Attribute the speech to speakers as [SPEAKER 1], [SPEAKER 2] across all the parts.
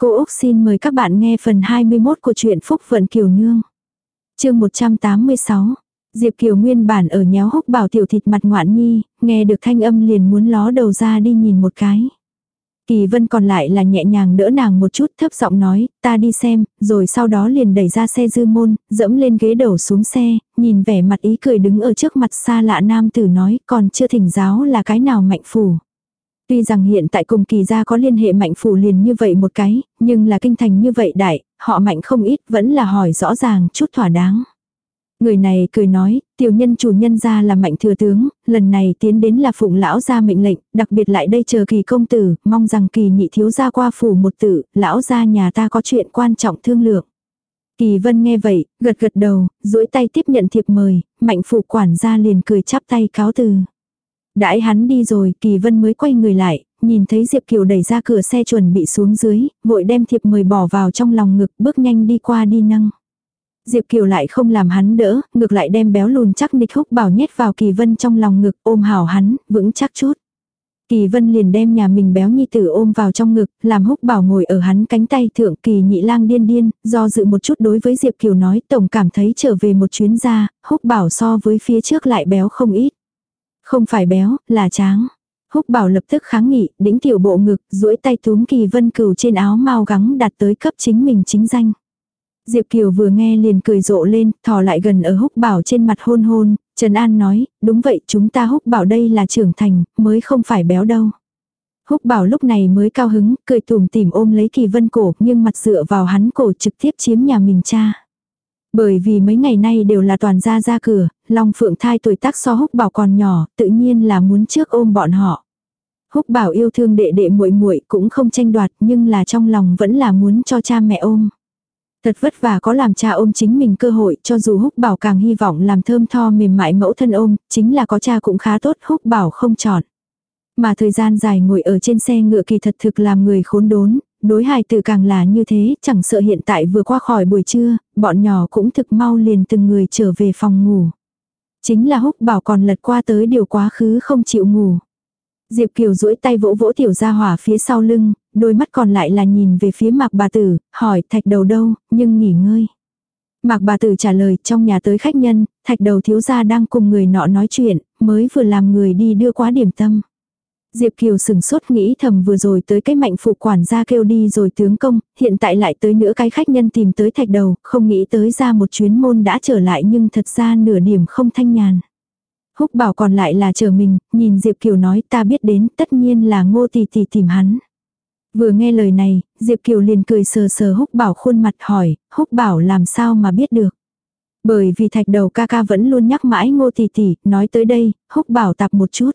[SPEAKER 1] Cô Úc xin mời các bạn nghe phần 21 của truyện Phúc Vận Kiều Nương. chương 186. Diệp Kiều nguyên bản ở nhéo húc bảo tiểu thịt mặt ngoạn nhi, nghe được thanh âm liền muốn ló đầu ra đi nhìn một cái. Kỳ vân còn lại là nhẹ nhàng đỡ nàng một chút thấp giọng nói, ta đi xem, rồi sau đó liền đẩy ra xe dư môn, dẫm lên ghế đầu xuống xe, nhìn vẻ mặt ý cười đứng ở trước mặt xa lạ nam tử nói, còn chưa thỉnh giáo là cái nào mạnh phủ. Tuy rằng hiện tại cùng kỳ gia có liên hệ mạnh phủ liền như vậy một cái, nhưng là kinh thành như vậy đại, họ mạnh không ít vẫn là hỏi rõ ràng chút thỏa đáng. Người này cười nói, tiểu nhân chủ nhân gia là mạnh thừa tướng, lần này tiến đến là phụng lão gia mệnh lệnh, đặc biệt lại đây chờ kỳ công tử, mong rằng kỳ nhị thiếu gia qua phủ một tử, lão gia nhà ta có chuyện quan trọng thương lượng. Kỳ vân nghe vậy, gật gật đầu, duỗi tay tiếp nhận thiệp mời, mạnh phụ quản gia liền cười chắp tay cáo từ. Đãi hắn đi rồi, Kỳ Vân mới quay người lại, nhìn thấy Diệp Kiều đẩy ra cửa xe chuẩn bị xuống dưới, vội đem thiệp mời bỏ vào trong lòng ngực, bước nhanh đi qua đi nâng. Diệp Kiều lại không làm hắn đỡ, ngược lại đem béo lùn chắc nịch húc bảo nhét vào Kỳ Vân trong lòng ngực, ôm hảo hắn, vững chắc chút. Kỳ Vân liền đem nhà mình béo nhi tử ôm vào trong ngực, làm húc bảo ngồi ở hắn cánh tay thượng kỳ nhị lang điên điên, do dự một chút đối với Diệp Kiều nói tổng cảm thấy trở về một chuyến ra, húc bảo so với phía trước lại béo không ít. Không phải béo, là tráng. Húc bảo lập tức kháng nghị, đĩnh tiểu bộ ngực, duỗi tay túm kỳ vân cửu trên áo mau gắng đặt tới cấp chính mình chính danh. Diệp Kiều vừa nghe liền cười rộ lên, thò lại gần ở húc bảo trên mặt hôn hôn, Trần An nói, đúng vậy chúng ta húc bảo đây là trưởng thành, mới không phải béo đâu. Húc bảo lúc này mới cao hứng, cười tủm tỉm ôm lấy kỳ vân cổ, nhưng mặt dựa vào hắn cổ trực tiếp chiếm nhà mình cha. Bởi vì mấy ngày nay đều là toàn gia ra cửa, Long Phượng thai tuổi tác so húc bảo còn nhỏ, tự nhiên là muốn trước ôm bọn họ. Húc bảo yêu thương đệ đệ muội muội cũng không tranh đoạt nhưng là trong lòng vẫn là muốn cho cha mẹ ôm. Thật vất vả có làm cha ôm chính mình cơ hội cho dù húc bảo càng hy vọng làm thơm tho mềm mại mẫu thân ôm, chính là có cha cũng khá tốt húc bảo không chọn. Mà thời gian dài ngồi ở trên xe ngựa kỳ thật thực làm người khốn đốn, đối hài tử càng là như thế, chẳng sợ hiện tại vừa qua khỏi buổi trưa, bọn nhỏ cũng thực mau liền từng người trở về phòng ngủ. Chính là húc bảo còn lật qua tới điều quá khứ không chịu ngủ. Diệp Kiều duỗi tay vỗ vỗ tiểu gia hỏa phía sau lưng, đôi mắt còn lại là nhìn về phía mạc bà tử, hỏi thạch đầu đâu, nhưng nghỉ ngơi. Mạc bà tử trả lời trong nhà tới khách nhân, thạch đầu thiếu gia đang cùng người nọ nói chuyện, mới vừa làm người đi đưa quá điểm tâm. Diệp Kiều sừng sốt nghĩ thầm vừa rồi tới cái mạnh phụ quản gia kêu đi rồi tướng công, hiện tại lại tới nữa cái khách nhân tìm tới thạch đầu, không nghĩ tới ra một chuyến môn đã trở lại nhưng thật ra nửa điểm không thanh nhàn. Húc bảo còn lại là chờ mình, nhìn Diệp Kiều nói ta biết đến tất nhiên là ngô tỷ tỷ tìm hắn. Vừa nghe lời này, Diệp Kiều liền cười sờ sờ húc bảo khuôn mặt hỏi, húc bảo làm sao mà biết được. Bởi vì thạch đầu ca ca vẫn luôn nhắc mãi ngô tỷ tỷ, nói tới đây, húc bảo tạp một chút.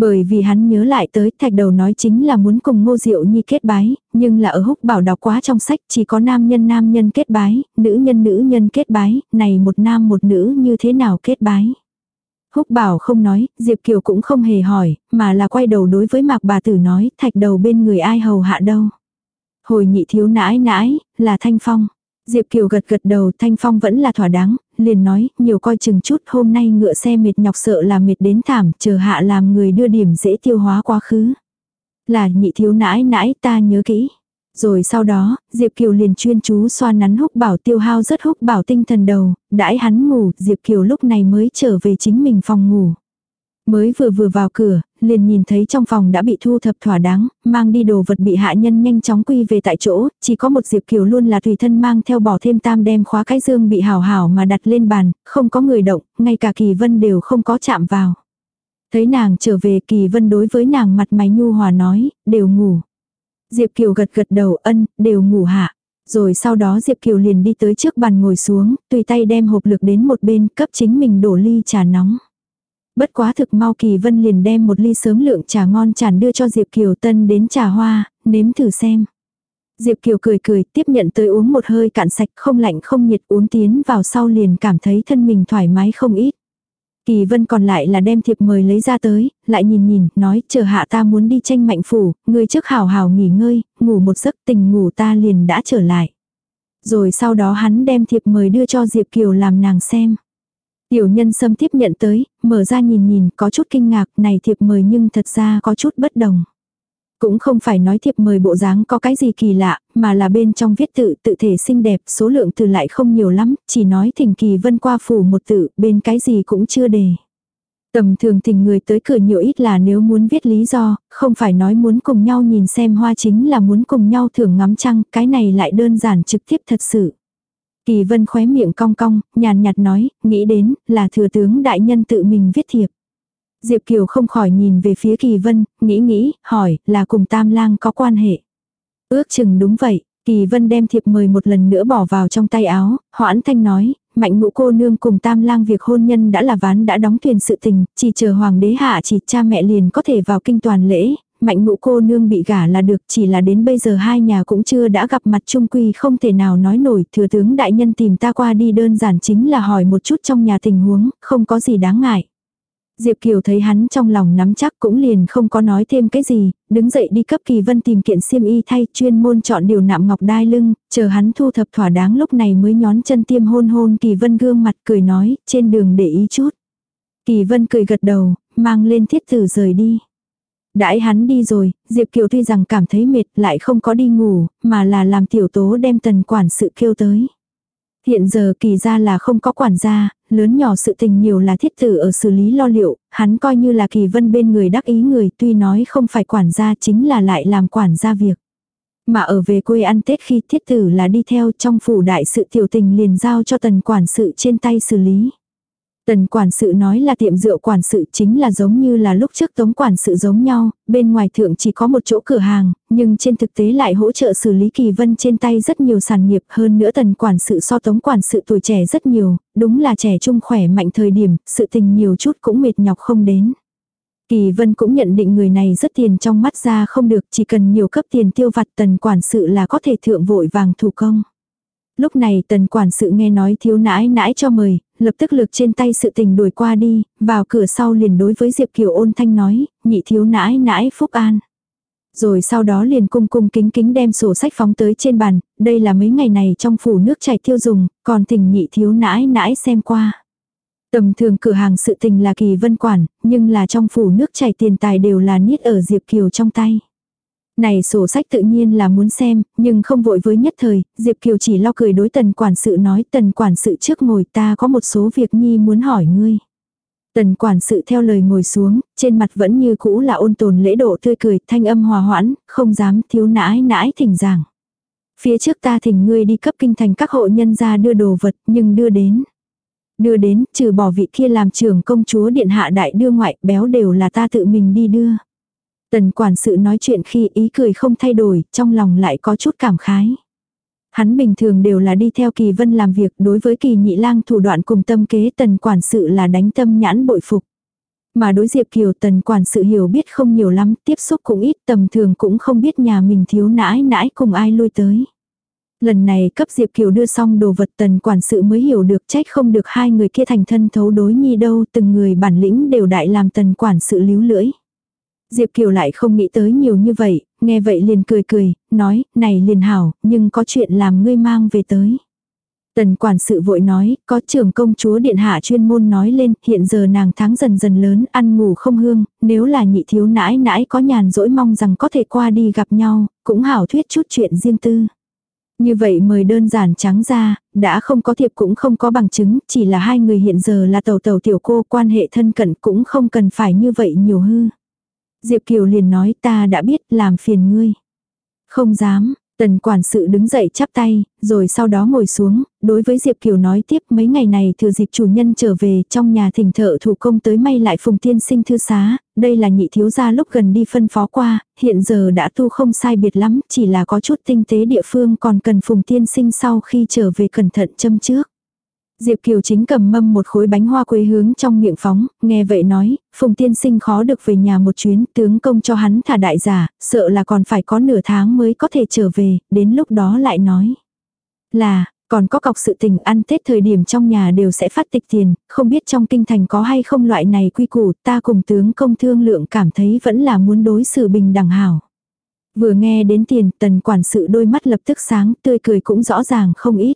[SPEAKER 1] Bởi vì hắn nhớ lại tới thạch đầu nói chính là muốn cùng ngô diệu nhi kết bái, nhưng là ở húc bảo đọc quá trong sách chỉ có nam nhân nam nhân kết bái, nữ nhân nữ nhân kết bái, này một nam một nữ như thế nào kết bái. Húc bảo không nói, Diệp Kiều cũng không hề hỏi, mà là quay đầu đối với mạc bà tử nói, thạch đầu bên người ai hầu hạ đâu. Hồi nhị thiếu nãi nãi, là Thanh Phong. Diệp Kiều gật gật đầu Thanh Phong vẫn là thỏa đáng, liền nói, nhiều coi chừng chút hôm nay ngựa xe mệt nhọc sợ là mệt đến thảm, chờ hạ làm người đưa điểm dễ tiêu hóa quá khứ. Là nhị thiếu nãi nãi ta nhớ kỹ. Rồi sau đó, Diệp Kiều liền chuyên chú xoa nắn húc bảo tiêu hao rất húc bảo tinh thần đầu, đãi hắn ngủ, Diệp Kiều lúc này mới trở về chính mình phòng ngủ. Mới vừa vừa vào cửa, liền nhìn thấy trong phòng đã bị thu thập thỏa đáng, mang đi đồ vật bị hạ nhân nhanh chóng quy về tại chỗ, chỉ có một Diệp Kiều luôn là tùy thân mang theo bỏ thêm tam đem khóa cái dương bị hào hảo mà đặt lên bàn, không có người động, ngay cả Kỳ Vân đều không có chạm vào. Thấy nàng trở về Kỳ Vân đối với nàng mặt mày nhu hòa nói, đều ngủ. Diệp Kiều gật gật đầu ân, đều ngủ hạ. Rồi sau đó Diệp Kiều liền đi tới trước bàn ngồi xuống, tùy tay đem hộp lực đến một bên cấp chính mình đổ ly trà nóng. Bất quá thực mau Kỳ Vân liền đem một ly sớm lượng trà ngon tràn đưa cho Diệp Kiều Tân đến trà hoa, nếm thử xem. Diệp Kiều cười cười tiếp nhận tới uống một hơi cạn sạch không lạnh không nhiệt uống tiến vào sau liền cảm thấy thân mình thoải mái không ít. Kỳ Vân còn lại là đem thiệp mời lấy ra tới, lại nhìn nhìn, nói chờ hạ ta muốn đi tranh mạnh phủ, ngươi trước hào hào nghỉ ngơi, ngủ một giấc tình ngủ ta liền đã trở lại. Rồi sau đó hắn đem thiệp mời đưa cho Diệp Kiều làm nàng xem. Tiểu nhân sâm tiếp nhận tới, mở ra nhìn nhìn, có chút kinh ngạc, này thiệp mời nhưng thật ra có chút bất đồng. Cũng không phải nói thiệp mời bộ dáng có cái gì kỳ lạ, mà là bên trong viết tự tự thể xinh đẹp, số lượng từ lại không nhiều lắm, chỉ nói thỉnh kỳ vân qua phủ một tự, bên cái gì cũng chưa đề. Tầm thường tình người tới cửa nhiều ít là nếu muốn viết lý do, không phải nói muốn cùng nhau nhìn xem hoa chính là muốn cùng nhau thưởng ngắm trăng, cái này lại đơn giản trực tiếp thật sự. Kỳ vân khóe miệng cong cong, nhàn nhạt nói, nghĩ đến, là thừa tướng đại nhân tự mình viết thiệp. Diệp Kiều không khỏi nhìn về phía Kỳ Vân, nghĩ nghĩ, hỏi, là cùng Tam Lang có quan hệ. Ước chừng đúng vậy, Kỳ Vân đem thiệp mời một lần nữa bỏ vào trong tay áo, hoãn thanh nói, mạnh ngũ cô nương cùng Tam Lang việc hôn nhân đã là ván đã đóng thuyền sự tình, chỉ chờ hoàng đế hạ chỉ cha mẹ liền có thể vào kinh toàn lễ, mạnh ngũ cô nương bị gả là được chỉ là đến bây giờ hai nhà cũng chưa đã gặp mặt trung quy không thể nào nói nổi thừa tướng đại nhân tìm ta qua đi đơn giản chính là hỏi một chút trong nhà tình huống, không có gì đáng ngại. Diệp Kiều thấy hắn trong lòng nắm chắc cũng liền không có nói thêm cái gì, đứng dậy đi cấp Kỳ Vân tìm kiện xiêm y thay chuyên môn chọn điều nạm ngọc đai lưng, chờ hắn thu thập thỏa đáng lúc này mới nhón chân tiêm hôn hôn Kỳ Vân gương mặt cười nói, trên đường để ý chút. Kỳ Vân cười gật đầu, mang lên thiết tử rời đi. Đãi hắn đi rồi, Diệp Kiều tuy rằng cảm thấy mệt lại không có đi ngủ, mà là làm tiểu tố đem tần quản sự kêu tới. Hiện giờ kỳ ra là không có quản gia, lớn nhỏ sự tình nhiều là thiết tử ở xử lý lo liệu, hắn coi như là kỳ vân bên người đắc ý người tuy nói không phải quản gia chính là lại làm quản gia việc. Mà ở về quê ăn Tết khi thiết tử là đi theo trong phủ đại sự tiểu tình liền giao cho tần quản sự trên tay xử lý. Tần quản sự nói là tiệm rượu quản sự chính là giống như là lúc trước tống quản sự giống nhau, bên ngoài thượng chỉ có một chỗ cửa hàng, nhưng trên thực tế lại hỗ trợ xử lý kỳ vân trên tay rất nhiều sản nghiệp hơn nữa tần quản sự so tống quản sự tuổi trẻ rất nhiều, đúng là trẻ trung khỏe mạnh thời điểm, sự tình nhiều chút cũng mệt nhọc không đến. Kỳ vân cũng nhận định người này rất tiền trong mắt ra không được chỉ cần nhiều cấp tiền tiêu vặt tần quản sự là có thể thượng vội vàng thủ công. Lúc này tần quản sự nghe nói thiếu nãi nãi cho mời, lập tức lược trên tay sự tình đuổi qua đi, vào cửa sau liền đối với Diệp Kiều ôn thanh nói, nhị thiếu nãi nãi phúc an. Rồi sau đó liền cung cung kính kính đem sổ sách phóng tới trên bàn, đây là mấy ngày này trong phủ nước chảy tiêu dùng, còn thỉnh nhị thiếu nãi nãi xem qua. Tầm thường cửa hàng sự tình là kỳ vân quản, nhưng là trong phủ nước chảy tiền tài đều là niết ở Diệp Kiều trong tay. Này sổ sách tự nhiên là muốn xem, nhưng không vội với nhất thời, Diệp Kiều chỉ lo cười đối tần quản sự nói tần quản sự trước ngồi ta có một số việc nhi muốn hỏi ngươi. Tần quản sự theo lời ngồi xuống, trên mặt vẫn như cũ là ôn tồn lễ độ tươi cười, thanh âm hòa hoãn, không dám thiếu nãi nãi thỉnh giảng. Phía trước ta thỉnh ngươi đi cấp kinh thành các hộ nhân ra đưa đồ vật, nhưng đưa đến. Đưa đến, trừ bỏ vị kia làm trưởng công chúa điện hạ đại đưa ngoại, béo đều là ta tự mình đi đưa. Tần quản sự nói chuyện khi ý cười không thay đổi, trong lòng lại có chút cảm khái. Hắn bình thường đều là đi theo kỳ vân làm việc đối với kỳ nhị lang thủ đoạn cùng tâm kế tần quản sự là đánh tâm nhãn bội phục. Mà đối Diệp Kiều tần quản sự hiểu biết không nhiều lắm, tiếp xúc cũng ít tầm thường cũng không biết nhà mình thiếu nãi nãi cùng ai lui tới. Lần này cấp Diệp Kiều đưa xong đồ vật tần quản sự mới hiểu được trách không được hai người kia thành thân thấu đối nhi đâu từng người bản lĩnh đều đại làm tần quản sự líu lưỡi. Diệp Kiều lại không nghĩ tới nhiều như vậy, nghe vậy liền cười cười, nói, này liền hảo, nhưng có chuyện làm ngươi mang về tới. Tần quản sự vội nói, có trưởng công chúa điện hạ chuyên môn nói lên, hiện giờ nàng tháng dần dần lớn, ăn ngủ không hương, nếu là nhị thiếu nãi nãi có nhàn rỗi mong rằng có thể qua đi gặp nhau, cũng hảo thuyết chút chuyện riêng tư. Như vậy mời đơn giản trắng ra, đã không có thiệp cũng không có bằng chứng, chỉ là hai người hiện giờ là tàu tàu tiểu cô quan hệ thân cận cũng không cần phải như vậy nhiều hư. Diệp Kiều liền nói ta đã biết làm phiền ngươi. Không dám, tần quản sự đứng dậy chắp tay, rồi sau đó ngồi xuống, đối với Diệp Kiều nói tiếp mấy ngày này thừa dịp chủ nhân trở về trong nhà thỉnh thợ thủ công tới may lại phùng tiên sinh thư xá, đây là nhị thiếu gia lúc gần đi phân phó qua, hiện giờ đã tu không sai biệt lắm, chỉ là có chút tinh tế địa phương còn cần phùng tiên sinh sau khi trở về cẩn thận châm trước. Diệp Kiều chính cầm mâm một khối bánh hoa quê hướng trong miệng phóng, nghe vậy nói, Phùng tiên sinh khó được về nhà một chuyến, tướng công cho hắn thả đại giả, sợ là còn phải có nửa tháng mới có thể trở về, đến lúc đó lại nói. Là, còn có cọc sự tình ăn Tết thời điểm trong nhà đều sẽ phát tịch tiền, không biết trong kinh thành có hay không loại này quy củ, ta cùng tướng công thương lượng cảm thấy vẫn là muốn đối xử bình đẳng hảo. Vừa nghe đến tiền, tần quản sự đôi mắt lập tức sáng, tươi cười cũng rõ ràng không ít.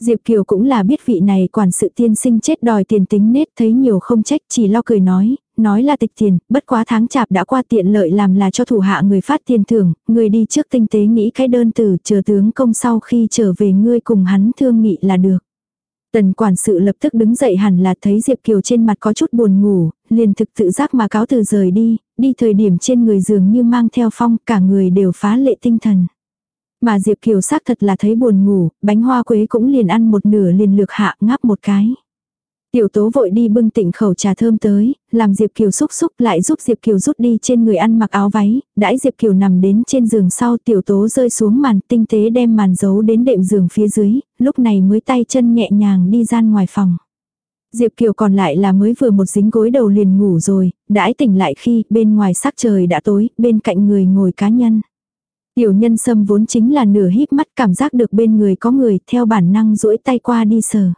[SPEAKER 1] Diệp Kiều cũng là biết vị này quản sự tiên sinh chết đòi tiền tính nết thấy nhiều không trách chỉ lo cười nói, nói là tịch tiền, bất quá tháng chạp đã qua tiện lợi làm là cho thủ hạ người phát tiền thưởng, người đi trước tinh tế nghĩ cái đơn từ chờ tướng công sau khi trở về ngươi cùng hắn thương nghị là được. Tần quản sự lập tức đứng dậy hẳn là thấy Diệp Kiều trên mặt có chút buồn ngủ, liền thực tự giác mà cáo từ rời đi, đi thời điểm trên người dường như mang theo phong cả người đều phá lệ tinh thần. Mà Diệp Kiều xác thật là thấy buồn ngủ, bánh hoa quế cũng liền ăn một nửa liền lược hạ ngáp một cái. Tiểu tố vội đi bưng tịnh khẩu trà thơm tới, làm Diệp Kiều xúc xúc lại giúp Diệp Kiều rút đi trên người ăn mặc áo váy, đãi Diệp Kiều nằm đến trên giường sau tiểu tố rơi xuống màn tinh tế đem màn giấu đến đệm giường phía dưới, lúc này mới tay chân nhẹ nhàng đi ra ngoài phòng. Diệp Kiều còn lại là mới vừa một dính gối đầu liền ngủ rồi, đãi tỉnh lại khi bên ngoài sắc trời đã tối, bên cạnh người ngồi cá nhân. Tiểu nhân sâm vốn chính là nửa híp mắt cảm giác được bên người có người theo bản năng duỗi tay qua đi sờ.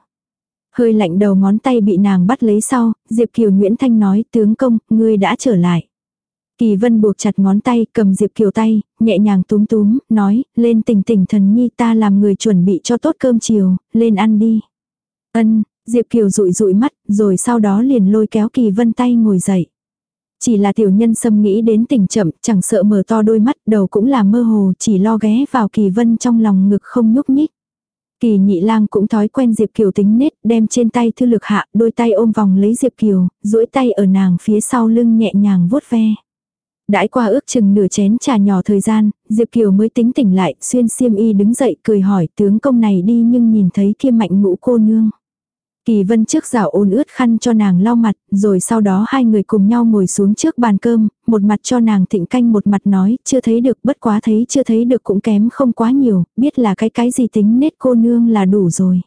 [SPEAKER 1] Hơi lạnh đầu ngón tay bị nàng bắt lấy sau, Diệp Kiều Nguyễn Thanh nói tướng công, ngươi đã trở lại. Kỳ vân buộc chặt ngón tay, cầm Diệp Kiều tay, nhẹ nhàng túm túm, nói, lên tỉnh tỉnh thần nhi ta làm người chuẩn bị cho tốt cơm chiều, lên ăn đi. Ân, Diệp Kiều rụi rụi mắt, rồi sau đó liền lôi kéo Kỳ vân tay ngồi dậy. Chỉ là tiểu nhân xâm nghĩ đến tình chậm, chẳng sợ mở to đôi mắt, đầu cũng là mơ hồ, chỉ lo ghé vào Kỳ vân trong lòng ngực không nhúc nhích. Kỳ nhị lang cũng thói quen Diệp Kiều tính nết, đem trên tay thư lực hạ, đôi tay ôm vòng lấy Diệp Kiều, duỗi tay ở nàng phía sau lưng nhẹ nhàng vuốt ve. Đãi qua ước chừng nửa chén trà nhỏ thời gian, Diệp Kiều mới tính tỉnh lại, xuyên xiêm y đứng dậy cười hỏi tướng công này đi nhưng nhìn thấy kia mạnh ngũ cô nương. Kỳ vân trước rào ôn ướt khăn cho nàng lau mặt, rồi sau đó hai người cùng nhau ngồi xuống trước bàn cơm, một mặt cho nàng thịnh canh một mặt nói, chưa thấy được bất quá thấy chưa thấy được cũng kém không quá nhiều, biết là cái cái gì tính nết cô nương là đủ rồi.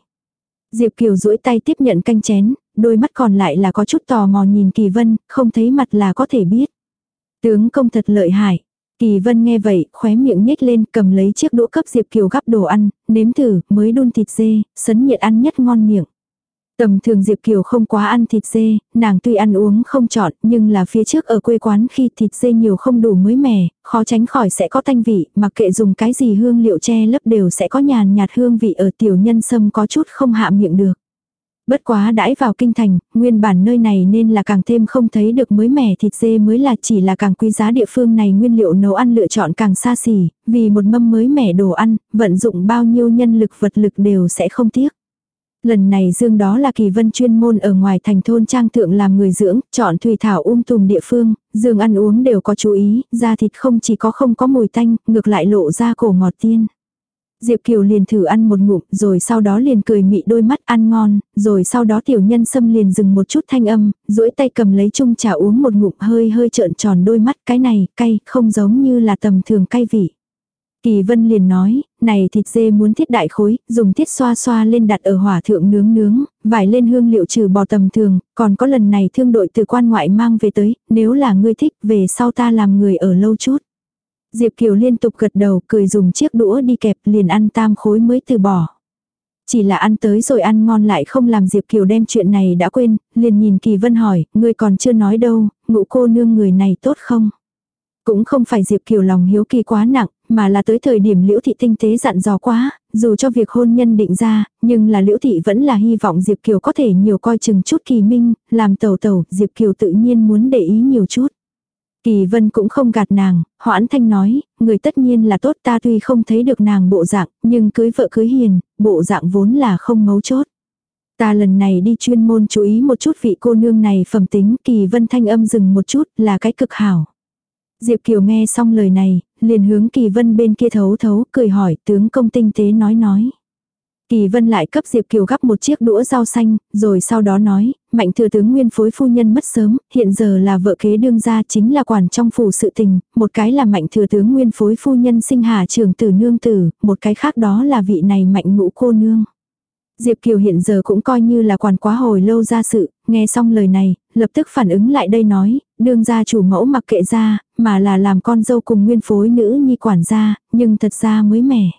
[SPEAKER 1] Diệp Kiều duỗi tay tiếp nhận canh chén, đôi mắt còn lại là có chút tò mò nhìn Kỳ Vân, không thấy mặt là có thể biết. Tướng công thật lợi hại. Kỳ Vân nghe vậy, khóe miệng nhếch lên, cầm lấy chiếc đũa cấp Diệp Kiều gắp đồ ăn, nếm thử, mới đun thịt dê, sấn nhiệt ăn nhất ngon miệng. Tầm thường Diệp Kiều không quá ăn thịt dê, nàng tuy ăn uống không chọn, nhưng là phía trước ở quê quán khi thịt dê nhiều không đủ mới mẻ, khó tránh khỏi sẽ có thanh vị, mặc kệ dùng cái gì hương liệu che lấp đều sẽ có nhàn nhạt hương vị ở tiểu nhân sâm có chút không hạ miệng được. Bất quá đãi vào kinh thành, nguyên bản nơi này nên là càng thêm không thấy được mới mẻ thịt dê mới là chỉ là càng quý giá địa phương này nguyên liệu nấu ăn lựa chọn càng xa xỉ, vì một mâm mới mẻ đồ ăn, vận dụng bao nhiêu nhân lực vật lực đều sẽ không tiếc. Lần này Dương đó là kỳ vân chuyên môn ở ngoài thành thôn trang thượng làm người dưỡng, chọn thủy thảo um tùm địa phương, Dương ăn uống đều có chú ý, da thịt không chỉ có không có mùi tanh, ngược lại lộ ra cổ ngọt tiên. Diệp Kiều liền thử ăn một ngụm, rồi sau đó liền cười mị đôi mắt ăn ngon, rồi sau đó tiểu nhân xâm liền dừng một chút thanh âm, duỗi tay cầm lấy chung trà uống một ngụm hơi hơi trợn tròn đôi mắt, cái này, cay, không giống như là tầm thường cay vị. Kỳ vân liền nói, này thịt dê muốn thiết đại khối, dùng thiết xoa xoa lên đặt ở hỏa thượng nướng nướng, vải lên hương liệu trừ bò tầm thường, còn có lần này thương đội từ quan ngoại mang về tới, nếu là ngươi thích về sau ta làm người ở lâu chút. Diệp Kiều liên tục gật đầu cười dùng chiếc đũa đi kẹp liền ăn tam khối mới từ bỏ. Chỉ là ăn tới rồi ăn ngon lại không làm Diệp Kiều đem chuyện này đã quên, liền nhìn Kỳ Vân hỏi, ngươi còn chưa nói đâu, ngũ cô nương người này tốt không? Cũng không phải Diệp Kiều lòng hiếu kỳ quá nặng, mà là tới thời điểm liễu thị tinh tế dặn dò quá, dù cho việc hôn nhân định ra, nhưng là liễu thị vẫn là hy vọng Diệp Kiều có thể nhiều coi chừng chút kỳ minh, làm tẩu tẩu Diệp Kiều tự nhiên muốn để ý nhiều chút. Kỳ vân cũng không gạt nàng, hoãn thanh nói, người tất nhiên là tốt ta tuy không thấy được nàng bộ dạng, nhưng cưới vợ cưới hiền, bộ dạng vốn là không mấu chốt. Ta lần này đi chuyên môn chú ý một chút vị cô nương này phẩm tính kỳ vân thanh âm dừng một chút là cái cực hảo. Diệp Kiều nghe xong lời này, liền hướng Kỳ Vân bên kia thấu thấu, cười hỏi tướng công tinh tế nói nói. Kỳ Vân lại cấp Diệp Kiều gắp một chiếc đũa rau xanh, rồi sau đó nói, mạnh thừa tướng nguyên phối phu nhân mất sớm, hiện giờ là vợ kế đương gia chính là quản trong phủ sự tình, một cái là mạnh thừa tướng nguyên phối phu nhân sinh hà trường tử nương tử, một cái khác đó là vị này mạnh ngũ cô nương. Diệp Kiều hiện giờ cũng coi như là quản quá hồi lâu ra sự, nghe xong lời này, lập tức phản ứng lại đây nói, đương gia chủ mẫu mặc kệ ra, mà là làm con dâu cùng nguyên phối nữ nhi quản gia, nhưng thật ra mới mẻ.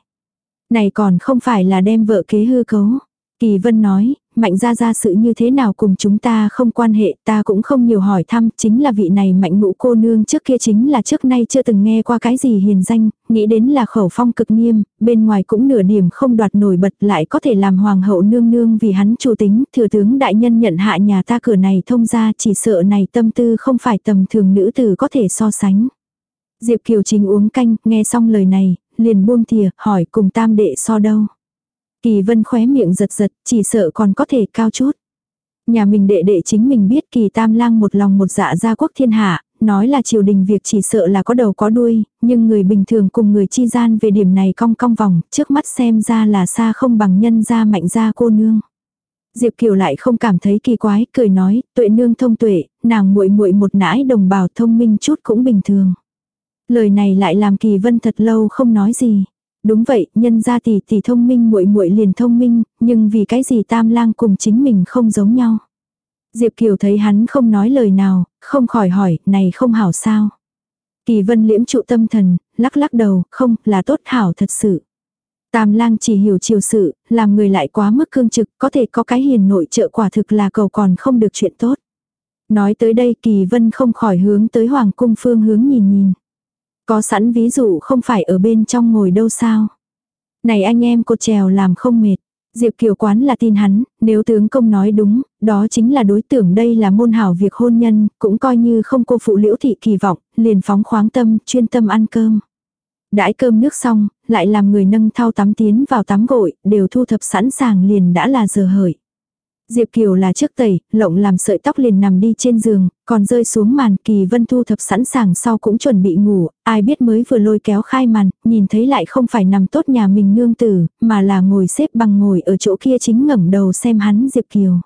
[SPEAKER 1] Này còn không phải là đem vợ kế hư cấu. Kỳ Vân nói, mạnh ra ra sự như thế nào cùng chúng ta không quan hệ, ta cũng không nhiều hỏi thăm, chính là vị này mạnh ngũ cô nương trước kia chính là trước nay chưa từng nghe qua cái gì hiền danh, nghĩ đến là khẩu phong cực nghiêm, bên ngoài cũng nửa điểm không đoạt nổi bật lại có thể làm hoàng hậu nương nương vì hắn chủ tính, thừa tướng đại nhân nhận hạ nhà ta cửa này thông ra chỉ sợ này tâm tư không phải tầm thường nữ tử có thể so sánh. Diệp Kiều Trình uống canh, nghe xong lời này, liền buông thìa, hỏi cùng tam đệ so đâu. Kỳ vân khóe miệng giật giật, chỉ sợ còn có thể cao chút. Nhà mình đệ đệ chính mình biết kỳ tam lang một lòng một dạ gia quốc thiên hạ, nói là triều đình việc chỉ sợ là có đầu có đuôi, nhưng người bình thường cùng người chi gian về điểm này cong cong vòng, trước mắt xem ra là xa không bằng nhân gia mạnh gia cô nương. Diệp Kiều lại không cảm thấy kỳ quái, cười nói, tuệ nương thông tuệ, nàng muội muội một nãi đồng bào thông minh chút cũng bình thường. Lời này lại làm Kỳ Vân thật lâu không nói gì. Đúng vậy, nhân gia tỷ tỷ thông minh muội muội liền thông minh, nhưng vì cái gì Tam Lang cùng chính mình không giống nhau. Diệp Kiều thấy hắn không nói lời nào, không khỏi hỏi, này không hảo sao. Kỳ Vân liễm trụ tâm thần, lắc lắc đầu, không, là tốt hảo thật sự. Tam lang chỉ hiểu chiều sự, làm người lại quá mức cương trực, có thể có cái hiền nội trợ quả thực là cầu còn không được chuyện tốt. Nói tới đây Kỳ Vân không khỏi hướng tới Hoàng cung phương hướng nhìn nhìn. Có sẵn ví dụ không phải ở bên trong ngồi đâu sao. Này anh em cột trèo làm không mệt. Diệp Kiều Quán là tin hắn, nếu tướng công nói đúng, đó chính là đối tượng đây là môn hảo việc hôn nhân, cũng coi như không cô phụ liễu thị kỳ vọng, liền phóng khoáng tâm, chuyên tâm ăn cơm. Đãi cơm nước xong, lại làm người nâng thao tắm tiến vào tắm gội, đều thu thập sẵn sàng liền đã là giờ hợi. Diệp Kiều là trước tẩy, lộng làm sợi tóc liền nằm đi trên giường, còn rơi xuống màn kỳ vân thu thập sẵn sàng sau cũng chuẩn bị ngủ, ai biết mới vừa lôi kéo khai màn, nhìn thấy lại không phải nằm tốt nhà mình nương tử, mà là ngồi xếp bằng ngồi ở chỗ kia chính ngẩng đầu xem hắn Diệp Kiều.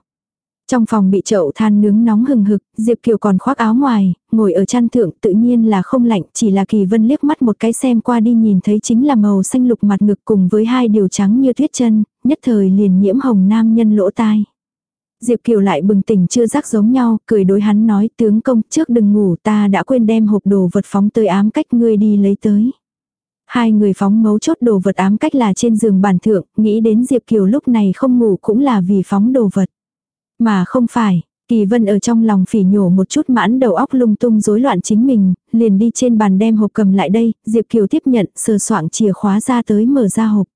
[SPEAKER 1] Trong phòng bị chậu than nướng nóng hừng hực, Diệp Kiều còn khoác áo ngoài, ngồi ở chăn thượng tự nhiên là không lạnh, chỉ là Kỳ Vân liếc mắt một cái xem qua đi nhìn thấy chính là màu xanh lục mặt ngực cùng với hai điều trắng như tuyết chân, nhất thời liền nhiễm hồng nam nhân lỗ tai. Diệp Kiều lại bừng tỉnh chưa rắc giống nhau, cười đối hắn nói tướng công trước đừng ngủ ta đã quên đem hộp đồ vật phóng tới ám cách ngươi đi lấy tới. Hai người phóng mấu chốt đồ vật ám cách là trên giường bàn thượng, nghĩ đến Diệp Kiều lúc này không ngủ cũng là vì phóng đồ vật. Mà không phải, Kỳ Vân ở trong lòng phỉ nhổ một chút mãn đầu óc lung tung rối loạn chính mình, liền đi trên bàn đem hộp cầm lại đây, Diệp Kiều tiếp nhận sờ soạng chìa khóa ra tới mở ra hộp.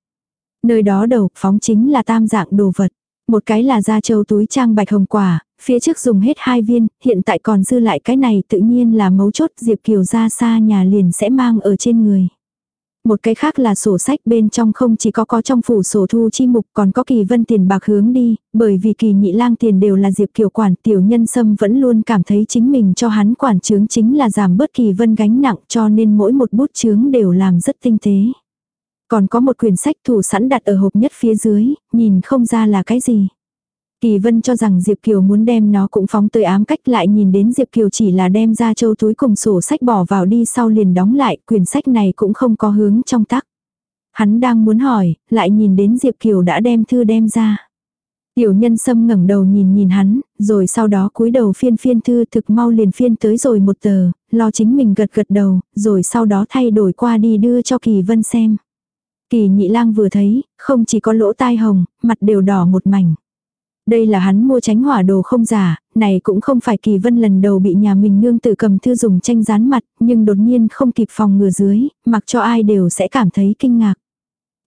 [SPEAKER 1] Nơi đó đầu phóng chính là tam dạng đồ vật. Một cái là da châu túi trang bạch hồng quả, phía trước dùng hết hai viên, hiện tại còn dư lại cái này tự nhiên là mấu chốt Diệp Kiều ra xa nhà liền sẽ mang ở trên người. Một cái khác là sổ sách bên trong không chỉ có có trong phủ sổ thu chi mục còn có kỳ vân tiền bạc hướng đi, bởi vì kỳ nhị lang tiền đều là Diệp Kiều quản tiểu nhân sâm vẫn luôn cảm thấy chính mình cho hắn quản chướng chính là giảm bớt kỳ vân gánh nặng cho nên mỗi một bút chướng đều làm rất tinh tế. Còn có một quyển sách thủ sẵn đặt ở hộp nhất phía dưới, nhìn không ra là cái gì. Kỳ Vân cho rằng Diệp Kiều muốn đem nó cũng phóng tới ám cách lại nhìn đến Diệp Kiều chỉ là đem ra châu túi cùng sổ sách bỏ vào đi sau liền đóng lại, quyển sách này cũng không có hướng trong tắc. Hắn đang muốn hỏi, lại nhìn đến Diệp Kiều đã đem thư đem ra. Tiểu nhân sâm ngẩng đầu nhìn nhìn hắn, rồi sau đó cúi đầu phiên phiên thư thực mau liền phiên tới rồi một tờ, lo chính mình gật gật đầu, rồi sau đó thay đổi qua đi đưa cho Kỳ Vân xem. Kỳ nhị lang vừa thấy, không chỉ có lỗ tai hồng, mặt đều đỏ một mảnh. Đây là hắn mua tránh hỏa đồ không giả, này cũng không phải kỳ vân lần đầu bị nhà mình nương tự cầm thư dùng tranh dán mặt, nhưng đột nhiên không kịp phòng ngừa dưới, mặc cho ai đều sẽ cảm thấy kinh ngạc.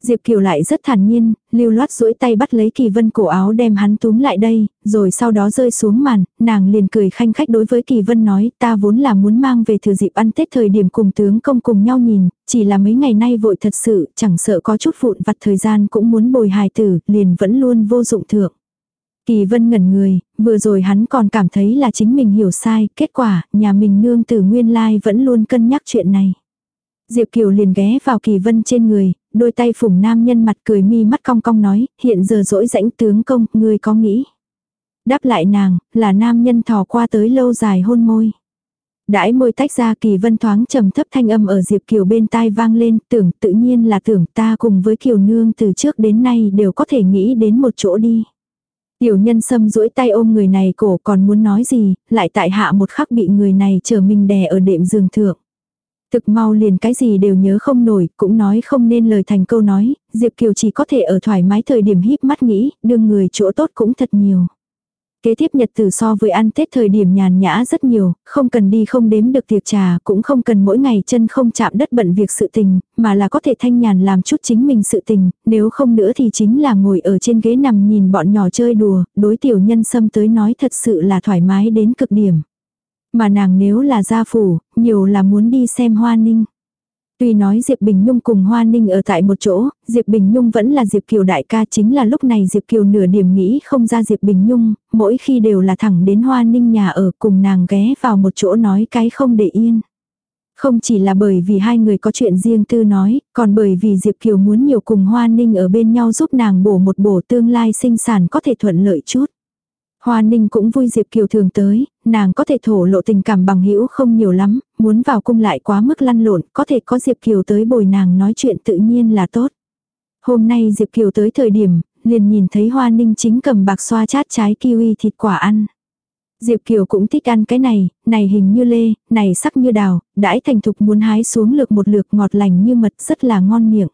[SPEAKER 1] Diệp Kiều lại rất thản nhiên, lưu loát duỗi tay bắt lấy Kỳ Vân cổ áo đem hắn túm lại đây, rồi sau đó rơi xuống màn, nàng liền cười khanh khách đối với Kỳ Vân nói, ta vốn là muốn mang về thừa dịp ăn Tết thời điểm cùng tướng công cùng nhau nhìn, chỉ là mấy ngày nay vội thật sự, chẳng sợ có chút vụn vặt thời gian cũng muốn bồi hài tử, liền vẫn luôn vô dụng thượng. Kỳ Vân ngẩn người, vừa rồi hắn còn cảm thấy là chính mình hiểu sai, kết quả, nhà mình nương tử nguyên lai vẫn luôn cân nhắc chuyện này. Diệp Kiều liền ghé vào Kỳ Vân trên người, đôi tay phủng nam nhân mặt cười mi mắt cong cong nói, hiện giờ dỗi rãnh tướng công, ngươi có nghĩ. Đáp lại nàng, là nam nhân thò qua tới lâu dài hôn môi. Đãi môi tách ra kỳ vân thoáng trầm thấp thanh âm ở Diệp Kiều bên tai vang lên, tưởng tự nhiên là tưởng ta cùng với Kiều Nương từ trước đến nay đều có thể nghĩ đến một chỗ đi. Tiểu nhân sâm duỗi tay ôm người này cổ còn muốn nói gì, lại tại hạ một khắc bị người này chờ mình đè ở đệm giường thượng. Thực mau liền cái gì đều nhớ không nổi, cũng nói không nên lời thành câu nói, Diệp Kiều chỉ có thể ở thoải mái thời điểm híp mắt nghĩ, đương người chỗ tốt cũng thật nhiều. Kế tiếp nhật từ so với ăn Tết thời điểm nhàn nhã rất nhiều, không cần đi không đếm được tiệc trà, cũng không cần mỗi ngày chân không chạm đất bận việc sự tình, mà là có thể thanh nhàn làm chút chính mình sự tình, nếu không nữa thì chính là ngồi ở trên ghế nằm nhìn bọn nhỏ chơi đùa, đối tiểu nhân xâm tới nói thật sự là thoải mái đến cực điểm. Mà nàng nếu là gia phủ, nhiều là muốn đi xem hoa ninh. Tuy nói Diệp Bình Nhung cùng Hoa Ninh ở tại một chỗ, Diệp Bình Nhung vẫn là Diệp Kiều đại ca chính là lúc này Diệp Kiều nửa điểm nghĩ không ra Diệp Bình Nhung, mỗi khi đều là thẳng đến Hoa Ninh nhà ở cùng nàng ghé vào một chỗ nói cái không để yên. Không chỉ là bởi vì hai người có chuyện riêng tư nói, còn bởi vì Diệp Kiều muốn nhiều cùng Hoa Ninh ở bên nhau giúp nàng bổ một bổ tương lai sinh sản có thể thuận lợi chút. Hoa Ninh cũng vui Diệp Kiều thường tới, nàng có thể thổ lộ tình cảm bằng hữu không nhiều lắm, muốn vào cung lại quá mức lăn lộn, có thể có Diệp Kiều tới bồi nàng nói chuyện tự nhiên là tốt. Hôm nay Diệp Kiều tới thời điểm, liền nhìn thấy Hoa Ninh chính cầm bạc xoa chát trái kiwi thịt quả ăn. Diệp Kiều cũng thích ăn cái này, này hình như lê, này sắc như đào, đãi thành thục muốn hái xuống lược một lược ngọt lành như mật rất là ngon miệng.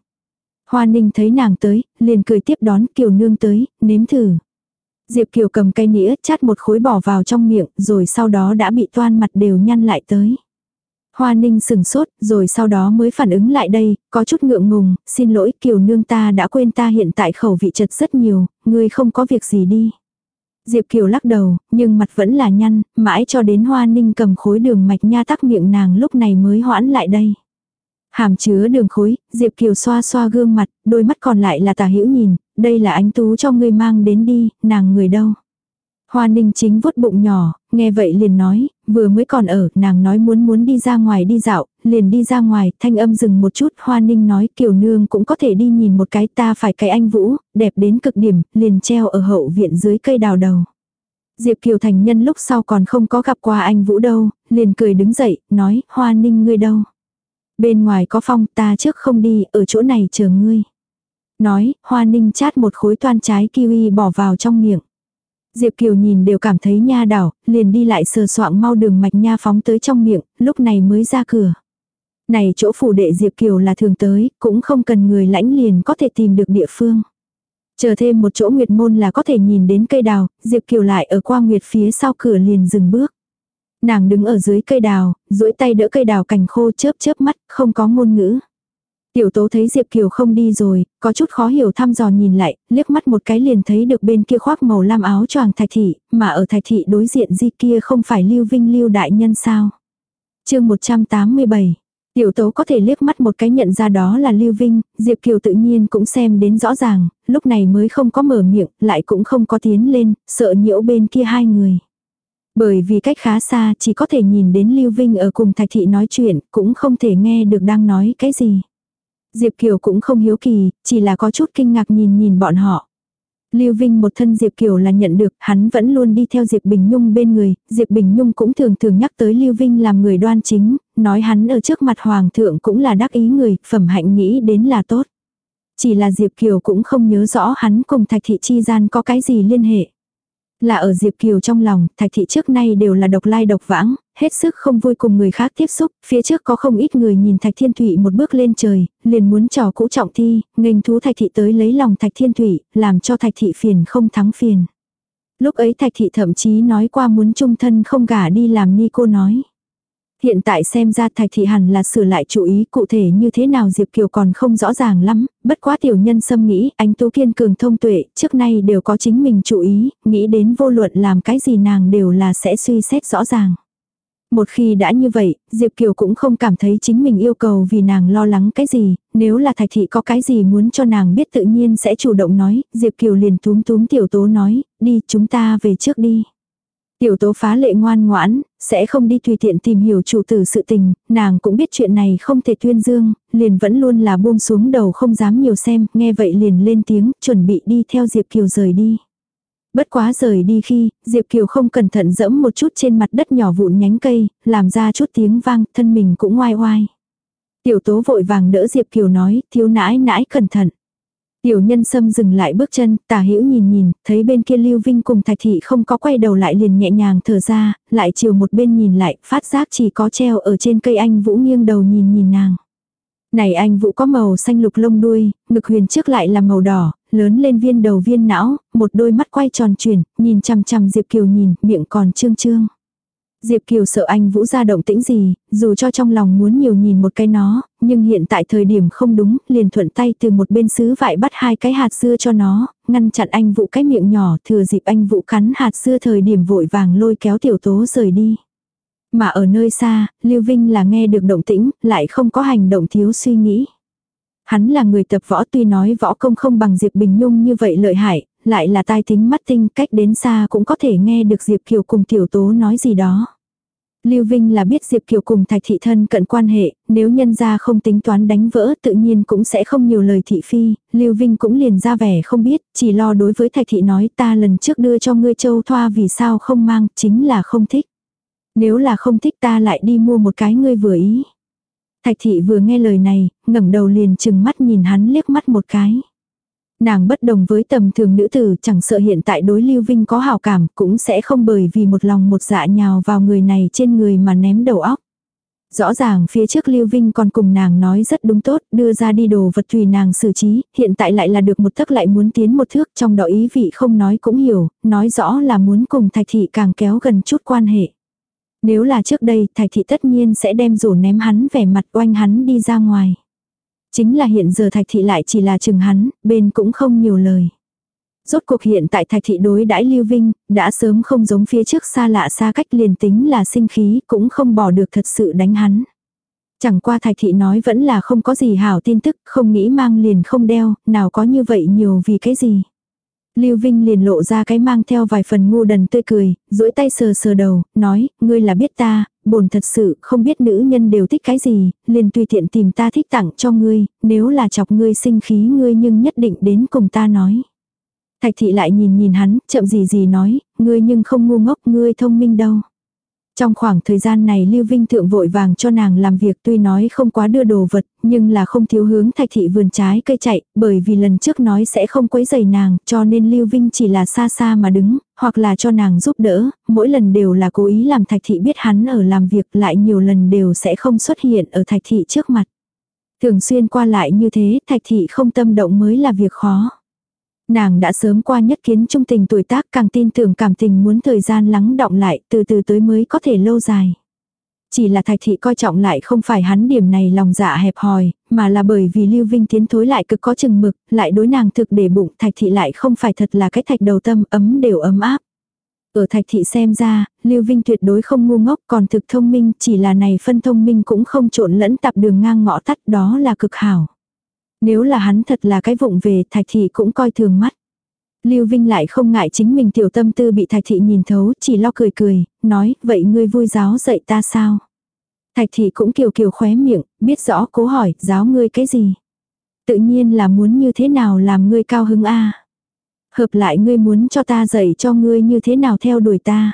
[SPEAKER 1] Hoa Ninh thấy nàng tới, liền cười tiếp đón Kiều nương tới, nếm thử. Diệp Kiều cầm cây nĩa chát một khối bỏ vào trong miệng rồi sau đó đã bị toan mặt đều nhăn lại tới. Hoa ninh sừng sốt, rồi sau đó mới phản ứng lại đây, có chút ngượng ngùng, xin lỗi kiều nương ta đã quên ta hiện tại khẩu vị chật rất nhiều, ngươi không có việc gì đi. Diệp Kiều lắc đầu, nhưng mặt vẫn là nhăn, mãi cho đến hoa ninh cầm khối đường mạch nha tắc miệng nàng lúc này mới hoãn lại đây. Hàm chứa đường khối, Diệp Kiều xoa xoa gương mặt, đôi mắt còn lại là tà hữu nhìn, đây là ánh tú cho ngươi mang đến đi, nàng người đâu. Hoa ninh chính vuốt bụng nhỏ, nghe vậy liền nói, vừa mới còn ở, nàng nói muốn muốn đi ra ngoài đi dạo, liền đi ra ngoài, thanh âm dừng một chút, hoa ninh nói kiều nương cũng có thể đi nhìn một cái ta phải cái anh vũ, đẹp đến cực điểm, liền treo ở hậu viện dưới cây đào đầu. Diệp Kiều thành nhân lúc sau còn không có gặp qua anh Vũ đâu, liền cười đứng dậy, nói, hoa ninh ngươi đâu. Bên ngoài có phong ta trước không đi, ở chỗ này chờ ngươi. Nói, hoa ninh chát một khối toan trái kiwi bỏ vào trong miệng. Diệp Kiều nhìn đều cảm thấy nha đảo, liền đi lại sờ soạng mau đường mạch nha phóng tới trong miệng, lúc này mới ra cửa. Này chỗ phủ đệ Diệp Kiều là thường tới, cũng không cần người lãnh liền có thể tìm được địa phương. Chờ thêm một chỗ nguyệt môn là có thể nhìn đến cây đào, Diệp Kiều lại ở qua nguyệt phía sau cửa liền dừng bước. Nàng đứng ở dưới cây đào, duỗi tay đỡ cây đào cành khô chớp chớp mắt, không có ngôn ngữ. Tiểu tố thấy Diệp Kiều không đi rồi, có chút khó hiểu thăm dò nhìn lại, liếc mắt một cái liền thấy được bên kia khoác màu lam áo choàng thạch thị, mà ở thạch thị đối diện di kia không phải lưu vinh lưu đại nhân sao. chương 187 Tiểu tố có thể liếc mắt một cái nhận ra đó là Lưu Vinh, Diệp Kiều tự nhiên cũng xem đến rõ ràng, lúc này mới không có mở miệng, lại cũng không có tiến lên, sợ nhiễu bên kia hai người. Bởi vì cách khá xa chỉ có thể nhìn đến Lưu Vinh ở cùng Thạch Thị nói chuyện, cũng không thể nghe được đang nói cái gì. Diệp Kiều cũng không hiếu kỳ, chỉ là có chút kinh ngạc nhìn nhìn bọn họ. Lưu Vinh một thân Diệp Kiều là nhận được, hắn vẫn luôn đi theo Diệp Bình Nhung bên người, Diệp Bình Nhung cũng thường thường nhắc tới Lưu Vinh làm người đoan chính, nói hắn ở trước mặt Hoàng thượng cũng là đắc ý người, phẩm hạnh nghĩ đến là tốt. Chỉ là Diệp Kiều cũng không nhớ rõ hắn cùng Thạch Thị Chi gian có cái gì liên hệ. Là ở Diệp Kiều trong lòng, Thạch Thị trước nay đều là độc lai độc vãng, hết sức không vui cùng người khác tiếp xúc, phía trước có không ít người nhìn Thạch Thiên Thụy một bước lên trời, liền muốn trò cũ trọng thi, nghênh thú Thạch Thị tới lấy lòng Thạch Thiên Thụy, làm cho Thạch Thị phiền không thắng phiền. Lúc ấy Thạch Thị thậm chí nói qua muốn trung thân không gả đi làm ni cô nói. Hiện tại xem ra Thạch Thị hẳn là sửa lại chủ ý cụ thể như thế nào Diệp Kiều còn không rõ ràng lắm, bất quá tiểu nhân xâm nghĩ anh Tú Kiên cường thông tuệ, trước nay đều có chính mình chủ ý, nghĩ đến vô luận làm cái gì nàng đều là sẽ suy xét rõ ràng. Một khi đã như vậy, Diệp Kiều cũng không cảm thấy chính mình yêu cầu vì nàng lo lắng cái gì, nếu là Thạch Thị có cái gì muốn cho nàng biết tự nhiên sẽ chủ động nói, Diệp Kiều liền túm túm tiểu tố nói, đi chúng ta về trước đi. Tiểu tố phá lệ ngoan ngoãn, sẽ không đi tùy tiện tìm hiểu chủ tử sự tình, nàng cũng biết chuyện này không thể tuyên dương, liền vẫn luôn là buông xuống đầu không dám nhiều xem, nghe vậy liền lên tiếng, chuẩn bị đi theo Diệp Kiều rời đi. Bất quá rời đi khi, Diệp Kiều không cẩn thận dẫm một chút trên mặt đất nhỏ vụn nhánh cây, làm ra chút tiếng vang, thân mình cũng oai oai. Tiểu tố vội vàng đỡ Diệp Kiều nói, thiếu nãi nãi cẩn thận. Tiểu nhân sâm dừng lại bước chân, tả hữu nhìn nhìn, thấy bên kia Lưu Vinh cùng Thạch Thị không có quay đầu lại liền nhẹ nhàng thở ra, lại chiều một bên nhìn lại, phát giác chỉ có treo ở trên cây anh Vũ nghiêng đầu nhìn nhìn nàng. Này anh Vũ có màu xanh lục lông đuôi, ngực huyền trước lại là màu đỏ, lớn lên viên đầu viên não, một đôi mắt quay tròn chuyển, nhìn chằm chằm Diệp Kiều nhìn, miệng còn trương trương. Diệp Kiều sợ anh Vũ ra động tĩnh gì, dù cho trong lòng muốn nhiều nhìn một cái nó, nhưng hiện tại thời điểm không đúng, liền thuận tay từ một bên xứ vại bắt hai cái hạt dưa cho nó, ngăn chặn anh Vũ cái miệng nhỏ thừa dịp anh Vũ cắn hạt dưa thời điểm vội vàng lôi kéo tiểu tố rời đi. Mà ở nơi xa, Lưu Vinh là nghe được động tĩnh, lại không có hành động thiếu suy nghĩ. Hắn là người tập võ tuy nói võ công không bằng Diệp Bình Nhung như vậy lợi hại, lại là tai tính mắt tinh cách đến xa cũng có thể nghe được Diệp Kiều cùng Tiểu Tố nói gì đó. Lưu Vinh là biết Diệp Kiều cùng Thạch Thị thân cận quan hệ, nếu nhân gia không tính toán đánh vỡ tự nhiên cũng sẽ không nhiều lời thị phi, Lưu Vinh cũng liền ra vẻ không biết, chỉ lo đối với Thạch Thị nói ta lần trước đưa cho ngươi châu thoa vì sao không mang, chính là không thích. Nếu là không thích ta lại đi mua một cái ngươi vừa ý. Thạch Thị vừa nghe lời này, ngẩng đầu liền chừng mắt nhìn hắn liếc mắt một cái. Nàng bất đồng với tầm thường nữ tử chẳng sợ hiện tại đối Lưu Vinh có hào cảm cũng sẽ không bởi vì một lòng một dạ nhào vào người này trên người mà ném đầu óc. Rõ ràng phía trước Lưu Vinh còn cùng nàng nói rất đúng tốt, đưa ra đi đồ vật tùy nàng xử trí, hiện tại lại là được một thức lại muốn tiến một thước trong đó ý vị không nói cũng hiểu, nói rõ là muốn cùng thạch thị càng kéo gần chút quan hệ. Nếu là trước đây thạch thị tất nhiên sẽ đem rổ ném hắn vẻ mặt oanh hắn đi ra ngoài. Chính là hiện giờ thạch thị lại chỉ là chừng hắn, bên cũng không nhiều lời. Rốt cuộc hiện tại thạch thị đối đãi lưu vinh, đã sớm không giống phía trước xa lạ xa cách liền tính là sinh khí cũng không bỏ được thật sự đánh hắn. Chẳng qua thạch thị nói vẫn là không có gì hảo tin tức, không nghĩ mang liền không đeo, nào có như vậy nhiều vì cái gì. Lưu Vinh liền lộ ra cái mang theo vài phần ngu đần tươi cười, duỗi tay sờ sờ đầu, nói, ngươi là biết ta, bổn thật sự không biết nữ nhân đều thích cái gì, liền tùy tiện tìm ta thích tặng cho ngươi, nếu là chọc ngươi sinh khí ngươi nhưng nhất định đến cùng ta nói. Thạch thị lại nhìn nhìn hắn, chậm gì gì nói, ngươi nhưng không ngu ngốc, ngươi thông minh đâu. Trong khoảng thời gian này Lưu Vinh Thượng vội vàng cho nàng làm việc tuy nói không quá đưa đồ vật, nhưng là không thiếu hướng thạch thị vườn trái cây chạy, bởi vì lần trước nói sẽ không quấy giày nàng, cho nên Lưu Vinh chỉ là xa xa mà đứng, hoặc là cho nàng giúp đỡ, mỗi lần đều là cố ý làm thạch thị biết hắn ở làm việc lại nhiều lần đều sẽ không xuất hiện ở thạch thị trước mặt. Thường xuyên qua lại như thế, thạch thị không tâm động mới là việc khó. Nàng đã sớm qua nhất kiến trung tình tuổi tác càng tin tưởng cảm tình muốn thời gian lắng động lại từ từ tới mới có thể lâu dài. Chỉ là thạch thị coi trọng lại không phải hắn điểm này lòng dạ hẹp hòi, mà là bởi vì Lưu Vinh tiến thối lại cực có chừng mực, lại đối nàng thực để bụng thạch thị lại không phải thật là cái thạch đầu tâm ấm đều ấm áp. Ở thạch thị xem ra, Lưu Vinh tuyệt đối không ngu ngốc còn thực thông minh chỉ là này phân thông minh cũng không trộn lẫn tạp đường ngang ngõ tắt đó là cực hảo. Nếu là hắn thật là cái vụng về thạch thị cũng coi thường mắt. Lưu Vinh lại không ngại chính mình tiểu tâm tư bị thạch thị nhìn thấu, chỉ lo cười cười, nói, vậy ngươi vui giáo dạy ta sao? Thạch thị cũng kiều kiều khóe miệng, biết rõ cố hỏi, giáo ngươi cái gì? Tự nhiên là muốn như thế nào làm ngươi cao hứng a Hợp lại ngươi muốn cho ta dạy cho ngươi như thế nào theo đuổi ta.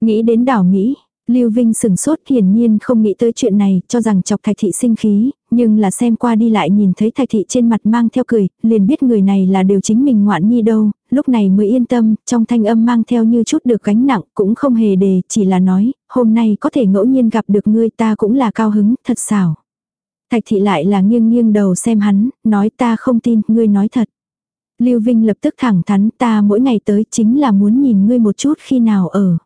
[SPEAKER 1] Nghĩ đến đảo Mỹ, Lưu Vinh sừng sốt hiển nhiên không nghĩ tới chuyện này, cho rằng chọc thạch thị sinh khí, nhưng là xem qua đi lại nhìn thấy thạch thị trên mặt mang theo cười, liền biết người này là đều chính mình ngoạn nhi đâu, lúc này mới yên tâm, trong thanh âm mang theo như chút được gánh nặng, cũng không hề đề, chỉ là nói, hôm nay có thể ngẫu nhiên gặp được ngươi ta cũng là cao hứng, thật xảo. Thạch thị lại là nghiêng nghiêng đầu xem hắn, nói ta không tin, ngươi nói thật. Lưu Vinh lập tức thẳng thắn ta mỗi ngày tới chính là muốn nhìn ngươi một chút khi nào ở.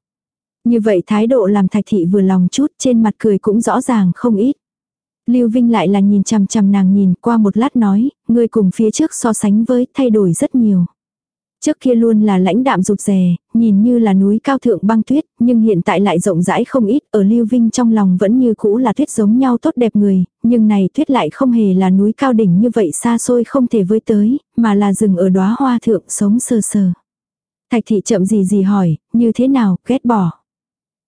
[SPEAKER 1] Như vậy thái độ làm thạch thị vừa lòng chút trên mặt cười cũng rõ ràng không ít. Lưu Vinh lại là nhìn chằm chằm nàng nhìn qua một lát nói, người cùng phía trước so sánh với thay đổi rất nhiều. Trước kia luôn là lãnh đạm rụt rè, nhìn như là núi cao thượng băng tuyết, nhưng hiện tại lại rộng rãi không ít, ở Lưu Vinh trong lòng vẫn như cũ là tuyết giống nhau tốt đẹp người, nhưng này tuyết lại không hề là núi cao đỉnh như vậy xa xôi không thể với tới, mà là rừng ở đóa hoa thượng sống sờ sờ. Thạch thị chậm gì gì hỏi, như thế nào, ghét bỏ.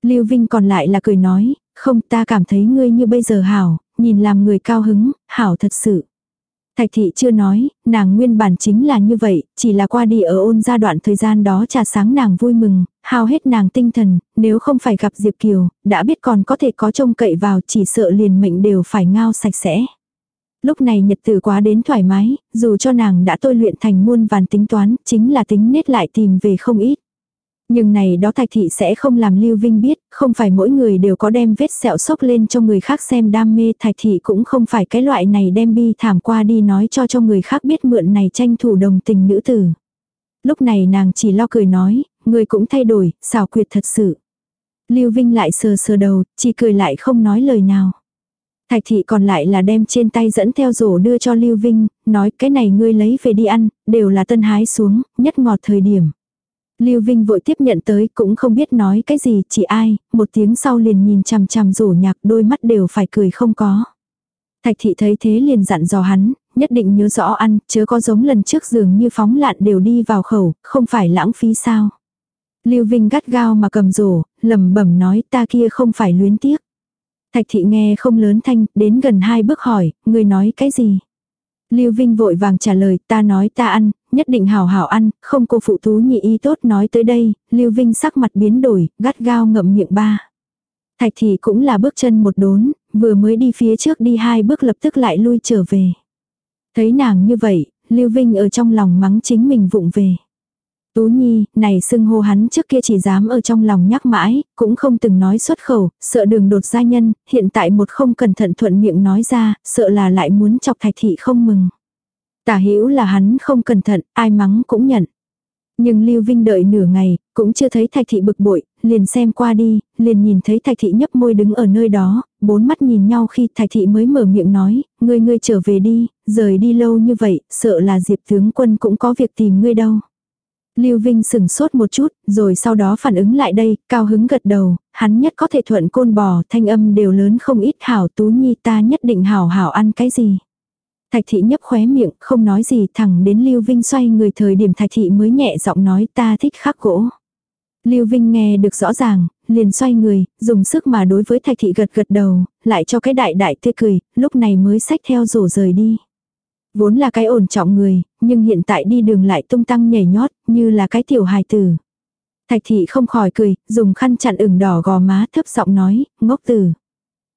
[SPEAKER 1] Lưu Vinh còn lại là cười nói, không ta cảm thấy ngươi như bây giờ hảo, nhìn làm người cao hứng, hảo thật sự. Thạch thị chưa nói, nàng nguyên bản chính là như vậy, chỉ là qua đi ở ôn gia đoạn thời gian đó trà sáng nàng vui mừng, hao hết nàng tinh thần, nếu không phải gặp Diệp Kiều, đã biết còn có thể có trông cậy vào chỉ sợ liền mệnh đều phải ngao sạch sẽ. Lúc này nhật tử quá đến thoải mái, dù cho nàng đã tôi luyện thành muôn vàn tính toán, chính là tính nết lại tìm về không ít. Nhưng này đó thạch thị sẽ không làm Lưu Vinh biết, không phải mỗi người đều có đem vết sẹo sốc lên cho người khác xem đam mê thạch thị cũng không phải cái loại này đem bi thảm qua đi nói cho cho người khác biết mượn này tranh thủ đồng tình nữ tử. Lúc này nàng chỉ lo cười nói, người cũng thay đổi, xảo quyệt thật sự. Lưu Vinh lại sờ sờ đầu, chỉ cười lại không nói lời nào. Thạch thị còn lại là đem trên tay dẫn theo rổ đưa cho Lưu Vinh, nói cái này ngươi lấy về đi ăn, đều là tân hái xuống, nhất ngọt thời điểm. Lưu Vinh vội tiếp nhận tới cũng không biết nói cái gì, chỉ ai, một tiếng sau liền nhìn chằm chằm rủ nhạc đôi mắt đều phải cười không có. Thạch thị thấy thế liền dặn dò hắn, nhất định nhớ rõ ăn, chớ có giống lần trước dường như phóng lạn đều đi vào khẩu, không phải lãng phí sao. Lưu Vinh gắt gao mà cầm rổ, lẩm bẩm nói ta kia không phải luyến tiếc. Thạch thị nghe không lớn thanh, đến gần hai bước hỏi, người nói cái gì? Lưu Vinh vội vàng trả lời, ta nói ta ăn, nhất định hảo hảo ăn, không cô phụ tú nhị y tốt nói tới đây, Lưu Vinh sắc mặt biến đổi, gắt gao ngậm miệng ba. Thạch thị cũng là bước chân một đốn, vừa mới đi phía trước đi hai bước lập tức lại lui trở về. Thấy nàng như vậy, Lưu Vinh ở trong lòng mắng chính mình vụng về. Tú Nhi, này xưng hô hắn trước kia chỉ dám ở trong lòng nhắc mãi, cũng không từng nói xuất khẩu, sợ đường đột gia nhân, hiện tại một không cẩn thận thuận miệng nói ra, sợ là lại muốn chọc thạch thị không mừng. Tả hữu là hắn không cẩn thận, ai mắng cũng nhận. Nhưng Lưu Vinh đợi nửa ngày, cũng chưa thấy Thạch Thị bực bội, liền xem qua đi, liền nhìn thấy Thạch Thị nhấp môi đứng ở nơi đó, bốn mắt nhìn nhau khi Thạch Thị mới mở miệng nói, ngươi ngươi trở về đi, rời đi lâu như vậy, sợ là Diệp tướng quân cũng có việc tìm ngươi đâu. Lưu Vinh sừng sốt một chút, rồi sau đó phản ứng lại đây, cao hứng gật đầu, hắn nhất có thể thuận côn bò, thanh âm đều lớn không ít hảo tú nhi ta nhất định hảo hảo ăn cái gì. Thạch thị nhấp khóe miệng, không nói gì thẳng đến Lưu Vinh xoay người thời điểm thạch thị mới nhẹ giọng nói ta thích khắc gỗ. Lưu Vinh nghe được rõ ràng, liền xoay người, dùng sức mà đối với thạch thị gật gật đầu, lại cho cái đại đại tươi cười, lúc này mới xách theo rổ rời đi. Vốn là cái ổn trọng người, nhưng hiện tại đi đường lại tung tăng nhảy nhót, như là cái tiểu hài tử. Thạch thị không khỏi cười, dùng khăn chặn ửng đỏ gò má thấp giọng nói, ngốc tử.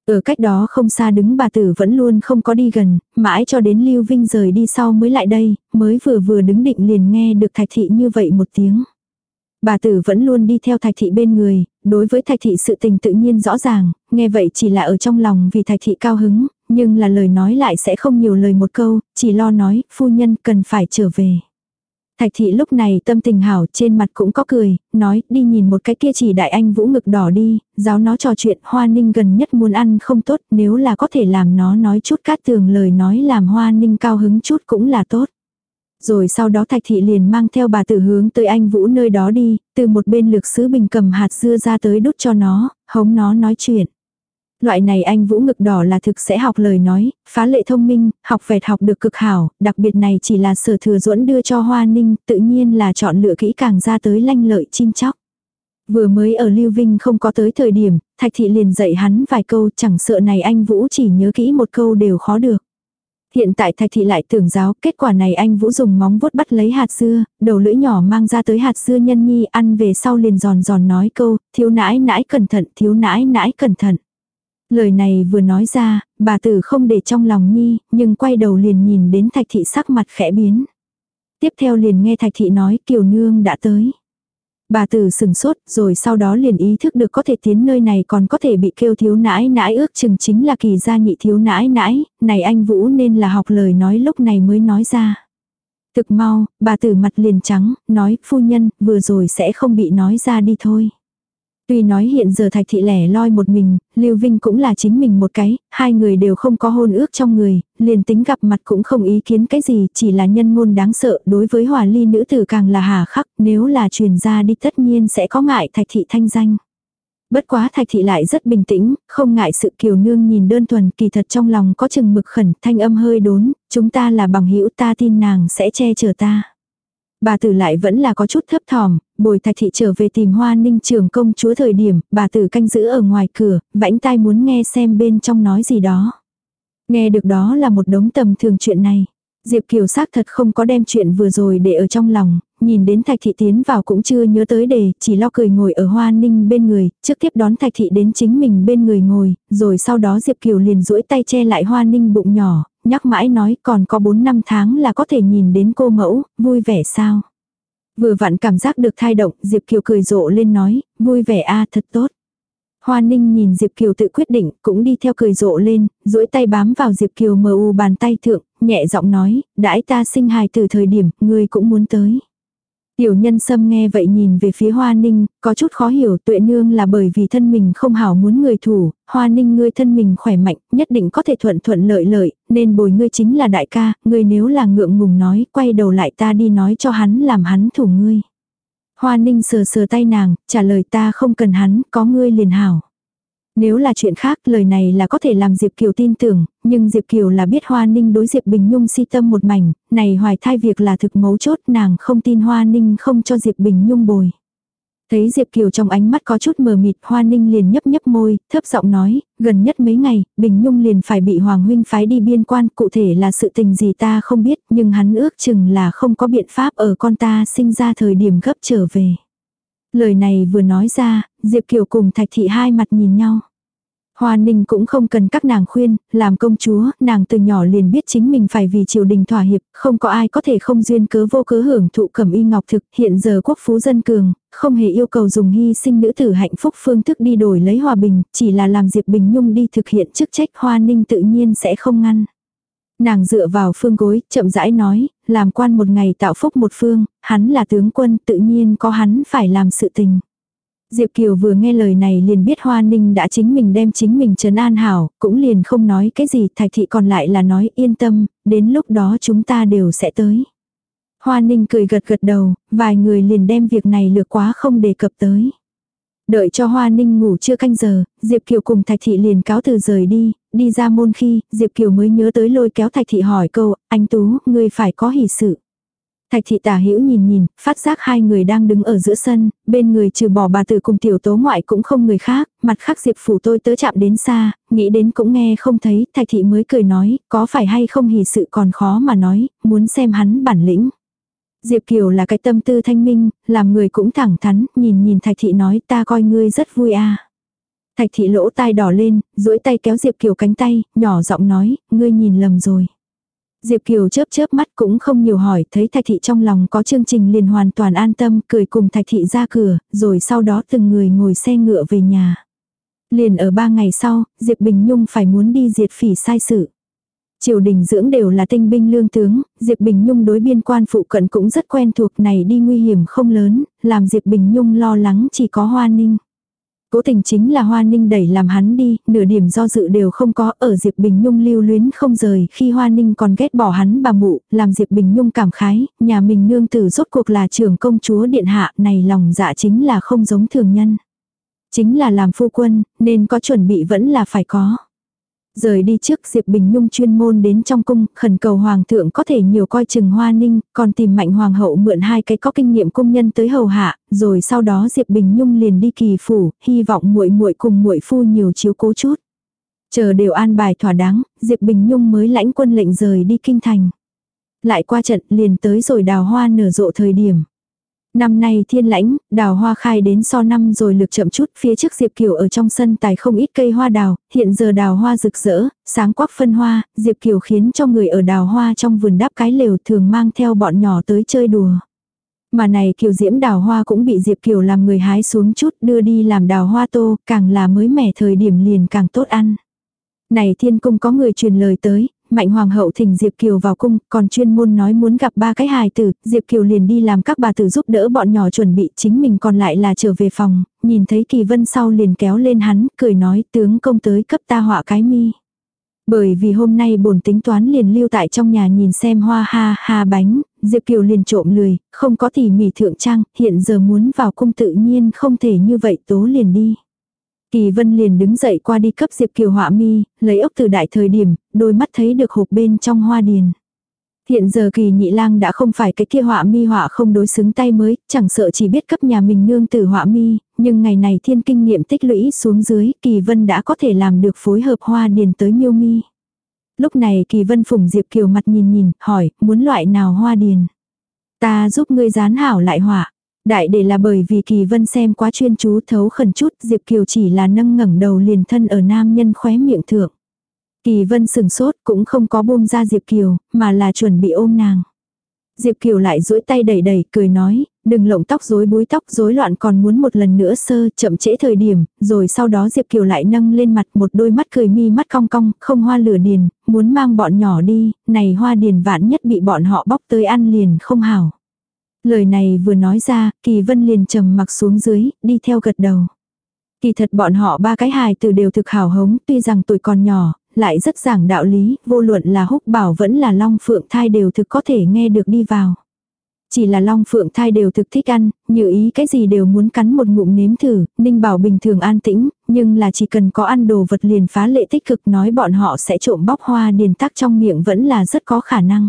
[SPEAKER 1] Ở cách đó không xa đứng bà tử vẫn luôn không có đi gần, mãi cho đến Lưu Vinh rời đi sau mới lại đây, mới vừa vừa đứng định liền nghe được thạch thị như vậy một tiếng. Bà tử vẫn luôn đi theo thạch thị bên người, đối với thạch thị sự tình tự nhiên rõ ràng, nghe vậy chỉ là ở trong lòng vì thạch thị cao hứng, nhưng là lời nói lại sẽ không nhiều lời một câu, chỉ lo nói, phu nhân cần phải trở về. Thạch thị lúc này tâm tình hảo trên mặt cũng có cười, nói đi nhìn một cái kia chỉ đại anh vũ ngực đỏ đi, giáo nó trò chuyện hoa ninh gần nhất muốn ăn không tốt nếu là có thể làm nó nói chút cát tường lời nói làm hoa ninh cao hứng chút cũng là tốt. Rồi sau đó thạch thị liền mang theo bà tử hướng tới anh vũ nơi đó đi, từ một bên lược sứ bình cầm hạt dưa ra tới đút cho nó, hống nó nói chuyện. Loại này anh Vũ ngực đỏ là thực sẽ học lời nói, phá lệ thông minh, học vẹt học được cực hảo, đặc biệt này chỉ là sở thừa duẫn đưa cho Hoa Ninh, tự nhiên là chọn lựa kỹ càng ra tới lanh lợi chim chóc. Vừa mới ở Lưu Vinh không có tới thời điểm, Thạch Thị liền dạy hắn vài câu chẳng sợ này anh Vũ chỉ nhớ kỹ một câu đều khó được. Hiện tại Thạch Thị lại tưởng giáo, kết quả này anh Vũ dùng móng vuốt bắt lấy hạt dưa, đầu lưỡi nhỏ mang ra tới hạt dưa nhân nhi ăn về sau liền giòn giòn nói câu, thiếu nãi nãi cẩn thận, thiếu nãi nãi cẩn thận. Lời này vừa nói ra, bà tử không để trong lòng nhi, nhưng quay đầu liền nhìn đến thạch thị sắc mặt khẽ biến. Tiếp theo liền nghe thạch thị nói kiều nương đã tới. Bà tử sừng sốt rồi sau đó liền ý thức được có thể tiến nơi này còn có thể bị kêu thiếu nãi nãi ước chừng chính là kỳ gia nhị thiếu nãi nãi, này anh Vũ nên là học lời nói lúc này mới nói ra. Thực mau, bà tử mặt liền trắng, nói phu nhân vừa rồi sẽ không bị nói ra đi thôi. Tuy nói hiện giờ thạch thị lẻ loi một mình, Lưu Vinh cũng là chính mình một cái, hai người đều không có hôn ước trong người, liền tính gặp mặt cũng không ý kiến cái gì, chỉ là nhân ngôn đáng sợ, đối với hòa ly nữ tử càng là hà khắc, nếu là truyền ra đi tất nhiên sẽ có ngại thạch thị thanh danh. Bất quá thạch thị lại rất bình tĩnh, không ngại sự kiều nương nhìn đơn thuần kỳ thật trong lòng có chừng mực khẩn, thanh âm hơi đốn, chúng ta là bằng hữu ta tin nàng sẽ che chở ta. Bà tử lại vẫn là có chút thấp thỏm, bồi thạch thị trở về tìm hoa ninh trường công chúa thời điểm, bà tử canh giữ ở ngoài cửa, vãnh tai muốn nghe xem bên trong nói gì đó. Nghe được đó là một đống tầm thường chuyện này. Diệp Kiều xác thật không có đem chuyện vừa rồi để ở trong lòng, nhìn đến Thạch Thị tiến vào cũng chưa nhớ tới đề, chỉ lo cười ngồi ở Hoa Ninh bên người, trước tiếp đón Thạch Thị đến chính mình bên người ngồi, rồi sau đó Diệp Kiều liền duỗi tay che lại Hoa Ninh bụng nhỏ, nhắc mãi nói còn có 4 năm tháng là có thể nhìn đến cô mẫu, vui vẻ sao. Vừa vặn cảm giác được thai động, Diệp Kiều cười rộ lên nói, vui vẻ a thật tốt. Hoa Ninh nhìn Diệp Kiều tự quyết định, cũng đi theo cười rộ lên, duỗi tay bám vào Diệp Kiều mờ u bàn tay thượng, nhẹ giọng nói, đãi ta sinh hài từ thời điểm, ngươi cũng muốn tới. Tiểu nhân sâm nghe vậy nhìn về phía Hoa Ninh, có chút khó hiểu tuệ nương là bởi vì thân mình không hảo muốn người thủ, Hoa Ninh ngươi thân mình khỏe mạnh, nhất định có thể thuận thuận lợi lợi, nên bồi ngươi chính là đại ca, ngươi nếu là ngượng ngùng nói, quay đầu lại ta đi nói cho hắn làm hắn thủ ngươi. Hoa Ninh sờ sờ tay nàng, trả lời ta không cần hắn, có ngươi liền hảo. Nếu là chuyện khác, lời này là có thể làm Diệp Kiều tin tưởng, nhưng Diệp Kiều là biết Hoa Ninh đối Diệp Bình Nhung si tâm một mảnh, này hoài thai việc là thực mấu chốt nàng không tin Hoa Ninh không cho Diệp Bình Nhung bồi. Thấy Diệp Kiều trong ánh mắt có chút mờ mịt, Hoa Ninh liền nhấp nhấp môi, thấp giọng nói, gần nhất mấy ngày, Bình Nhung liền phải bị Hoàng Huynh phái đi biên quan, cụ thể là sự tình gì ta không biết, nhưng hắn ước chừng là không có biện pháp ở con ta sinh ra thời điểm gấp trở về. Lời này vừa nói ra, Diệp Kiều cùng Thạch Thị hai mặt nhìn nhau. Hoa Ninh cũng không cần các nàng khuyên, làm công chúa, nàng từ nhỏ liền biết chính mình phải vì triều đình thỏa hiệp, không có ai có thể không duyên cớ vô cớ hưởng thụ cẩm y ngọc thực, hiện giờ quốc phú dân cường, không hề yêu cầu dùng hy sinh nữ tử hạnh phúc phương thức đi đổi lấy hòa bình, chỉ là làm Diệp Bình Nhung đi thực hiện chức trách Hoa Ninh tự nhiên sẽ không ngăn. Nàng dựa vào phương gối, chậm rãi nói, làm quan một ngày tạo phúc một phương, hắn là tướng quân tự nhiên có hắn phải làm sự tình. Diệp Kiều vừa nghe lời này liền biết Hoa Ninh đã chính mình đem chính mình trấn an hảo, cũng liền không nói cái gì, thạch thị còn lại là nói yên tâm, đến lúc đó chúng ta đều sẽ tới. Hoa Ninh cười gật gật đầu, vài người liền đem việc này lược quá không đề cập tới. Đợi cho Hoa Ninh ngủ chưa canh giờ, Diệp Kiều cùng Thạch Thị liền cáo từ rời đi, đi ra môn khi, Diệp Kiều mới nhớ tới lôi kéo Thạch Thị hỏi câu, anh Tú, ngươi phải có hỷ sự. Thạch thị tả hữu nhìn nhìn, phát giác hai người đang đứng ở giữa sân, bên người trừ bỏ bà tử cùng tiểu tố ngoại cũng không người khác, mặt khác diệp phủ tôi tớ chạm đến xa, nghĩ đến cũng nghe không thấy, thạch thị mới cười nói, có phải hay không hỉ sự còn khó mà nói, muốn xem hắn bản lĩnh. Diệp Kiều là cái tâm tư thanh minh, làm người cũng thẳng thắn, nhìn nhìn thạch thị nói ta coi ngươi rất vui à. Thạch thị lỗ tai đỏ lên, duỗi tay kéo Diệp Kiều cánh tay, nhỏ giọng nói, ngươi nhìn lầm rồi. Diệp Kiều chớp chớp mắt cũng không nhiều hỏi, thấy Thạch Thị trong lòng có chương trình liền hoàn toàn an tâm, cười cùng Thạch Thị ra cửa, rồi sau đó từng người ngồi xe ngựa về nhà. Liền ở ba ngày sau, Diệp Bình Nhung phải muốn đi diệt phỉ sai sự. Triều đình dưỡng đều là tinh binh lương tướng, Diệp Bình Nhung đối biên quan phụ cận cũng rất quen thuộc này đi nguy hiểm không lớn, làm Diệp Bình Nhung lo lắng chỉ có hoa ninh. Cố tình chính là Hoa Ninh đẩy làm hắn đi, nửa điểm do dự đều không có ở Diệp Bình Nhung lưu luyến không rời khi Hoa Ninh còn ghét bỏ hắn bà mụ, làm Diệp Bình Nhung cảm khái, nhà mình nương tử rốt cuộc là trưởng công chúa điện hạ này lòng dạ chính là không giống thường nhân. Chính là làm phu quân, nên có chuẩn bị vẫn là phải có. Rời đi trước Diệp Bình Nhung chuyên môn đến trong cung, khẩn cầu hoàng thượng có thể nhiều coi chừng hoa ninh, còn tìm mạnh hoàng hậu mượn hai cái có kinh nghiệm công nhân tới hầu hạ, rồi sau đó Diệp Bình Nhung liền đi kỳ phủ, hy vọng muội muội cùng muội phu nhiều chiếu cố chút. Chờ đều an bài thỏa đáng, Diệp Bình Nhung mới lãnh quân lệnh rời đi kinh thành. Lại qua trận liền tới rồi đào hoa nở rộ thời điểm. Năm nay thiên lãnh, đào hoa khai đến so năm rồi lực chậm chút, phía trước Diệp Kiều ở trong sân tài không ít cây hoa đào, hiện giờ đào hoa rực rỡ, sáng quắc phân hoa, Diệp Kiều khiến cho người ở đào hoa trong vườn đáp cái lều thường mang theo bọn nhỏ tới chơi đùa. Mà này Kiều Diễm đào hoa cũng bị Diệp Kiều làm người hái xuống chút đưa đi làm đào hoa tô, càng là mới mẻ thời điểm liền càng tốt ăn. Này thiên cung có người truyền lời tới, Mạnh Hoàng hậu thỉnh Diệp Kiều vào cung, còn chuyên môn nói muốn gặp ba cái hài tử, Diệp Kiều liền đi làm các bà tử giúp đỡ bọn nhỏ chuẩn bị, chính mình còn lại là trở về phòng, nhìn thấy Kỳ Vân sau liền kéo lên hắn, cười nói tướng công tới cấp ta họa cái mi. Bởi vì hôm nay bổn tính toán liền lưu tại trong nhà nhìn xem hoa ha ha bánh, Diệp Kiều liền trộm lười, không có tỉ mỉ thượng trang, hiện giờ muốn vào cung tự nhiên không thể như vậy tố liền đi. Kỳ Vân liền đứng dậy qua đi cấp Diệp Kiều họa mi, lấy ốc từ đại thời điểm, đôi mắt thấy được hộp bên trong hoa điền. Hiện giờ kỳ nhị lang đã không phải cái kia họa mi họa không đối xứng tay mới, chẳng sợ chỉ biết cấp nhà mình nương tử họa mi, nhưng ngày này thiên kinh nghiệm tích lũy xuống dưới, kỳ vân đã có thể làm được phối hợp hoa điền tới miêu mi. Lúc này kỳ vân phùng Diệp Kiều mặt nhìn nhìn, hỏi, muốn loại nào hoa điền. Ta giúp ngươi dán hảo lại họa. Đại để là bởi vì Kỳ Vân xem quá chuyên chú thấu khẩn chút, Diệp Kiều chỉ là nâng ngẩng đầu liền thân ở nam nhân khóe miệng thượng. Kỳ vân sừng sốt cũng không có buông ra Diệp Kiều, mà là chuẩn bị ôm nàng. Diệp Kiều lại duỗi tay đẩy đẩy, cười nói, đừng lộng tóc rối búi tóc rối loạn còn muốn một lần nữa sơ, chậm trễ thời điểm, rồi sau đó Diệp Kiều lại nâng lên mặt một đôi mắt cười mi mắt cong cong, không hoa lửa điền, muốn mang bọn nhỏ đi, này hoa điền vạn nhất bị bọn họ bóc tới ăn liền không hảo. Lời này vừa nói ra, Kỳ Vân liền trầm mặc xuống dưới, đi theo gật đầu. Kỳ thật bọn họ ba cái hài từ đều thực hảo hống, tuy rằng tuổi còn nhỏ, lại rất giảng đạo lý, vô luận là húc bảo vẫn là long phượng thai đều thực có thể nghe được đi vào. Chỉ là long phượng thai đều thực thích ăn, như ý cái gì đều muốn cắn một ngụm nếm thử, ninh bảo bình thường an tĩnh, nhưng là chỉ cần có ăn đồ vật liền phá lệ tích cực nói bọn họ sẽ trộm bóc hoa điền tắc trong miệng vẫn là rất có khả năng.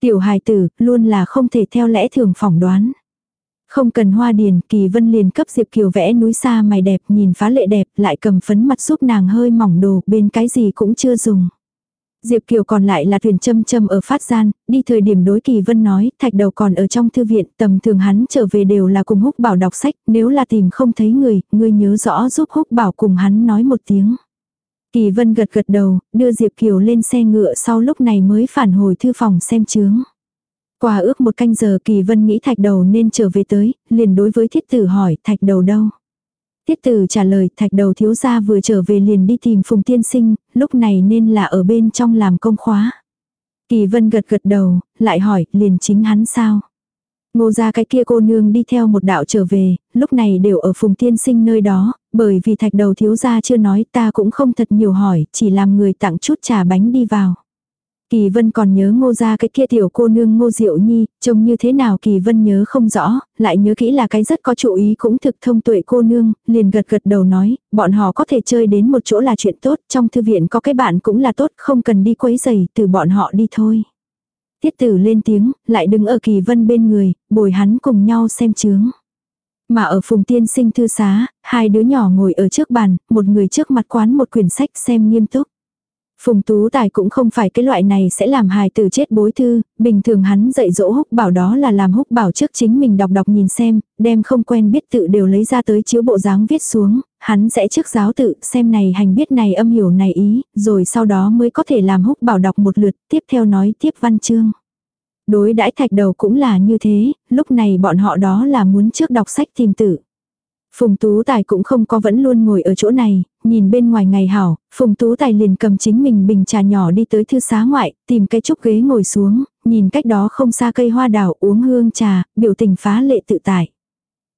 [SPEAKER 1] Tiểu hài tử, luôn là không thể theo lẽ thường phỏng đoán. Không cần hoa điền, kỳ vân liền cấp Diệp Kiều vẽ núi xa mày đẹp, nhìn phá lệ đẹp, lại cầm phấn mặt giúp nàng hơi mỏng đồ, bên cái gì cũng chưa dùng. Diệp Kiều còn lại là thuyền châm châm ở phát gian, đi thời điểm đối kỳ vân nói, thạch đầu còn ở trong thư viện, tầm thường hắn trở về đều là cùng húc bảo đọc sách, nếu là tìm không thấy người, người nhớ rõ giúp húc bảo cùng hắn nói một tiếng. Kỳ vân gật gật đầu, đưa Diệp Kiều lên xe ngựa sau lúc này mới phản hồi thư phòng xem chướng. Qua ước một canh giờ kỳ vân nghĩ thạch đầu nên trở về tới, liền đối với thiết tử hỏi thạch đầu đâu. Thiết tử trả lời thạch đầu thiếu gia vừa trở về liền đi tìm phùng tiên sinh, lúc này nên là ở bên trong làm công khóa. Kỳ vân gật gật đầu, lại hỏi liền chính hắn sao. Ngô ra cái kia cô nương đi theo một đạo trở về, lúc này đều ở phùng tiên sinh nơi đó, bởi vì thạch đầu thiếu gia chưa nói ta cũng không thật nhiều hỏi, chỉ làm người tặng chút trà bánh đi vào. Kỳ Vân còn nhớ ngô ra cái kia tiểu cô nương ngô diệu nhi, trông như thế nào Kỳ Vân nhớ không rõ, lại nhớ kỹ là cái rất có chủ ý cũng thực thông tuệ cô nương, liền gật gật đầu nói, bọn họ có thể chơi đến một chỗ là chuyện tốt, trong thư viện có cái bạn cũng là tốt, không cần đi quấy giày, từ bọn họ đi thôi. Tiết tử lên tiếng, lại đứng ở Kỳ Vân bên người, bồi hắn cùng nhau xem chướng. Mà ở phùng tiên sinh thư xá, hai đứa nhỏ ngồi ở trước bàn, một người trước mặt quán một quyển sách xem nghiêm túc. Phùng Tú Tài cũng không phải cái loại này sẽ làm hài tử chết bối thư, bình thường hắn dạy dỗ húc bảo đó là làm húc bảo trước chính mình đọc đọc nhìn xem, đem không quen biết tự đều lấy ra tới chiếu bộ dáng viết xuống, hắn sẽ trước giáo tự xem này hành biết này âm hiểu này ý, rồi sau đó mới có thể làm húc bảo đọc một lượt, tiếp theo nói tiếp văn chương. Đối đãi thạch đầu cũng là như thế, lúc này bọn họ đó là muốn trước đọc sách tìm tự. Phùng Tú Tài cũng không có vẫn luôn ngồi ở chỗ này, nhìn bên ngoài ngày hảo, Phùng Tú Tài liền cầm chính mình bình trà nhỏ đi tới thư xá ngoại, tìm cái trúc ghế ngồi xuống, nhìn cách đó không xa cây hoa đào uống hương trà, biểu tình phá lệ tự tại.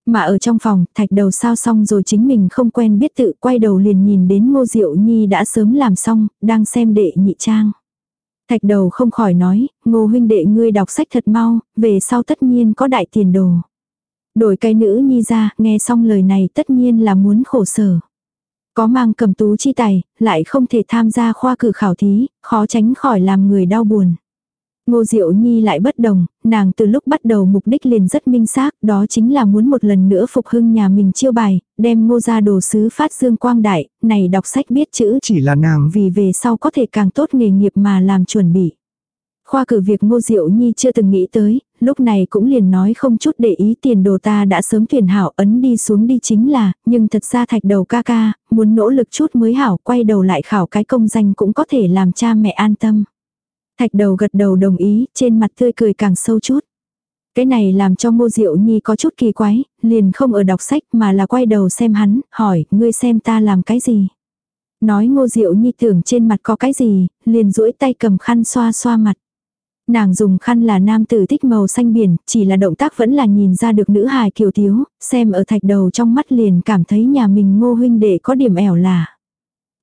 [SPEAKER 1] Mà ở trong phòng, thạch đầu sao xong rồi chính mình không quen biết tự quay đầu liền nhìn đến ngô diệu nhi đã sớm làm xong, đang xem đệ nhị trang. Thạch đầu không khỏi nói, ngô huynh đệ ngươi đọc sách thật mau, về sau tất nhiên có đại tiền đồ. Đổi cái nữ nhi ra, nghe xong lời này tất nhiên là muốn khổ sở. Có mang cầm tú chi tài, lại không thể tham gia khoa cử khảo thí, khó tránh khỏi làm người đau buồn. Ngô Diệu Nhi lại bất đồng, nàng từ lúc bắt đầu mục đích liền rất minh xác, đó chính là muốn một lần nữa phục hưng nhà mình chiêu bài, đem ngô ra đồ sứ phát dương quang đại, này đọc sách biết chữ.
[SPEAKER 2] Chỉ là nàng
[SPEAKER 1] vì về sau có thể càng tốt nghề nghiệp mà làm chuẩn bị. Khoa cử việc ngô diệu nhi chưa từng nghĩ tới, lúc này cũng liền nói không chút để ý tiền đồ ta đã sớm tuyển hảo ấn đi xuống đi chính là, nhưng thật ra thạch đầu ca ca, muốn nỗ lực chút mới hảo quay đầu lại khảo cái công danh cũng có thể làm cha mẹ an tâm. Thạch đầu gật đầu đồng ý, trên mặt tươi cười càng sâu chút. Cái này làm cho ngô diệu nhi có chút kỳ quái, liền không ở đọc sách mà là quay đầu xem hắn, hỏi, ngươi xem ta làm cái gì. Nói ngô diệu nhi tưởng trên mặt có cái gì, liền duỗi tay cầm khăn xoa xoa mặt. Nàng dùng khăn là nam tử thích màu xanh biển, chỉ là động tác vẫn là nhìn ra được nữ hài kiều thiếu, xem ở thạch đầu trong mắt liền cảm thấy nhà mình ngô huynh đệ có điểm ẻo là.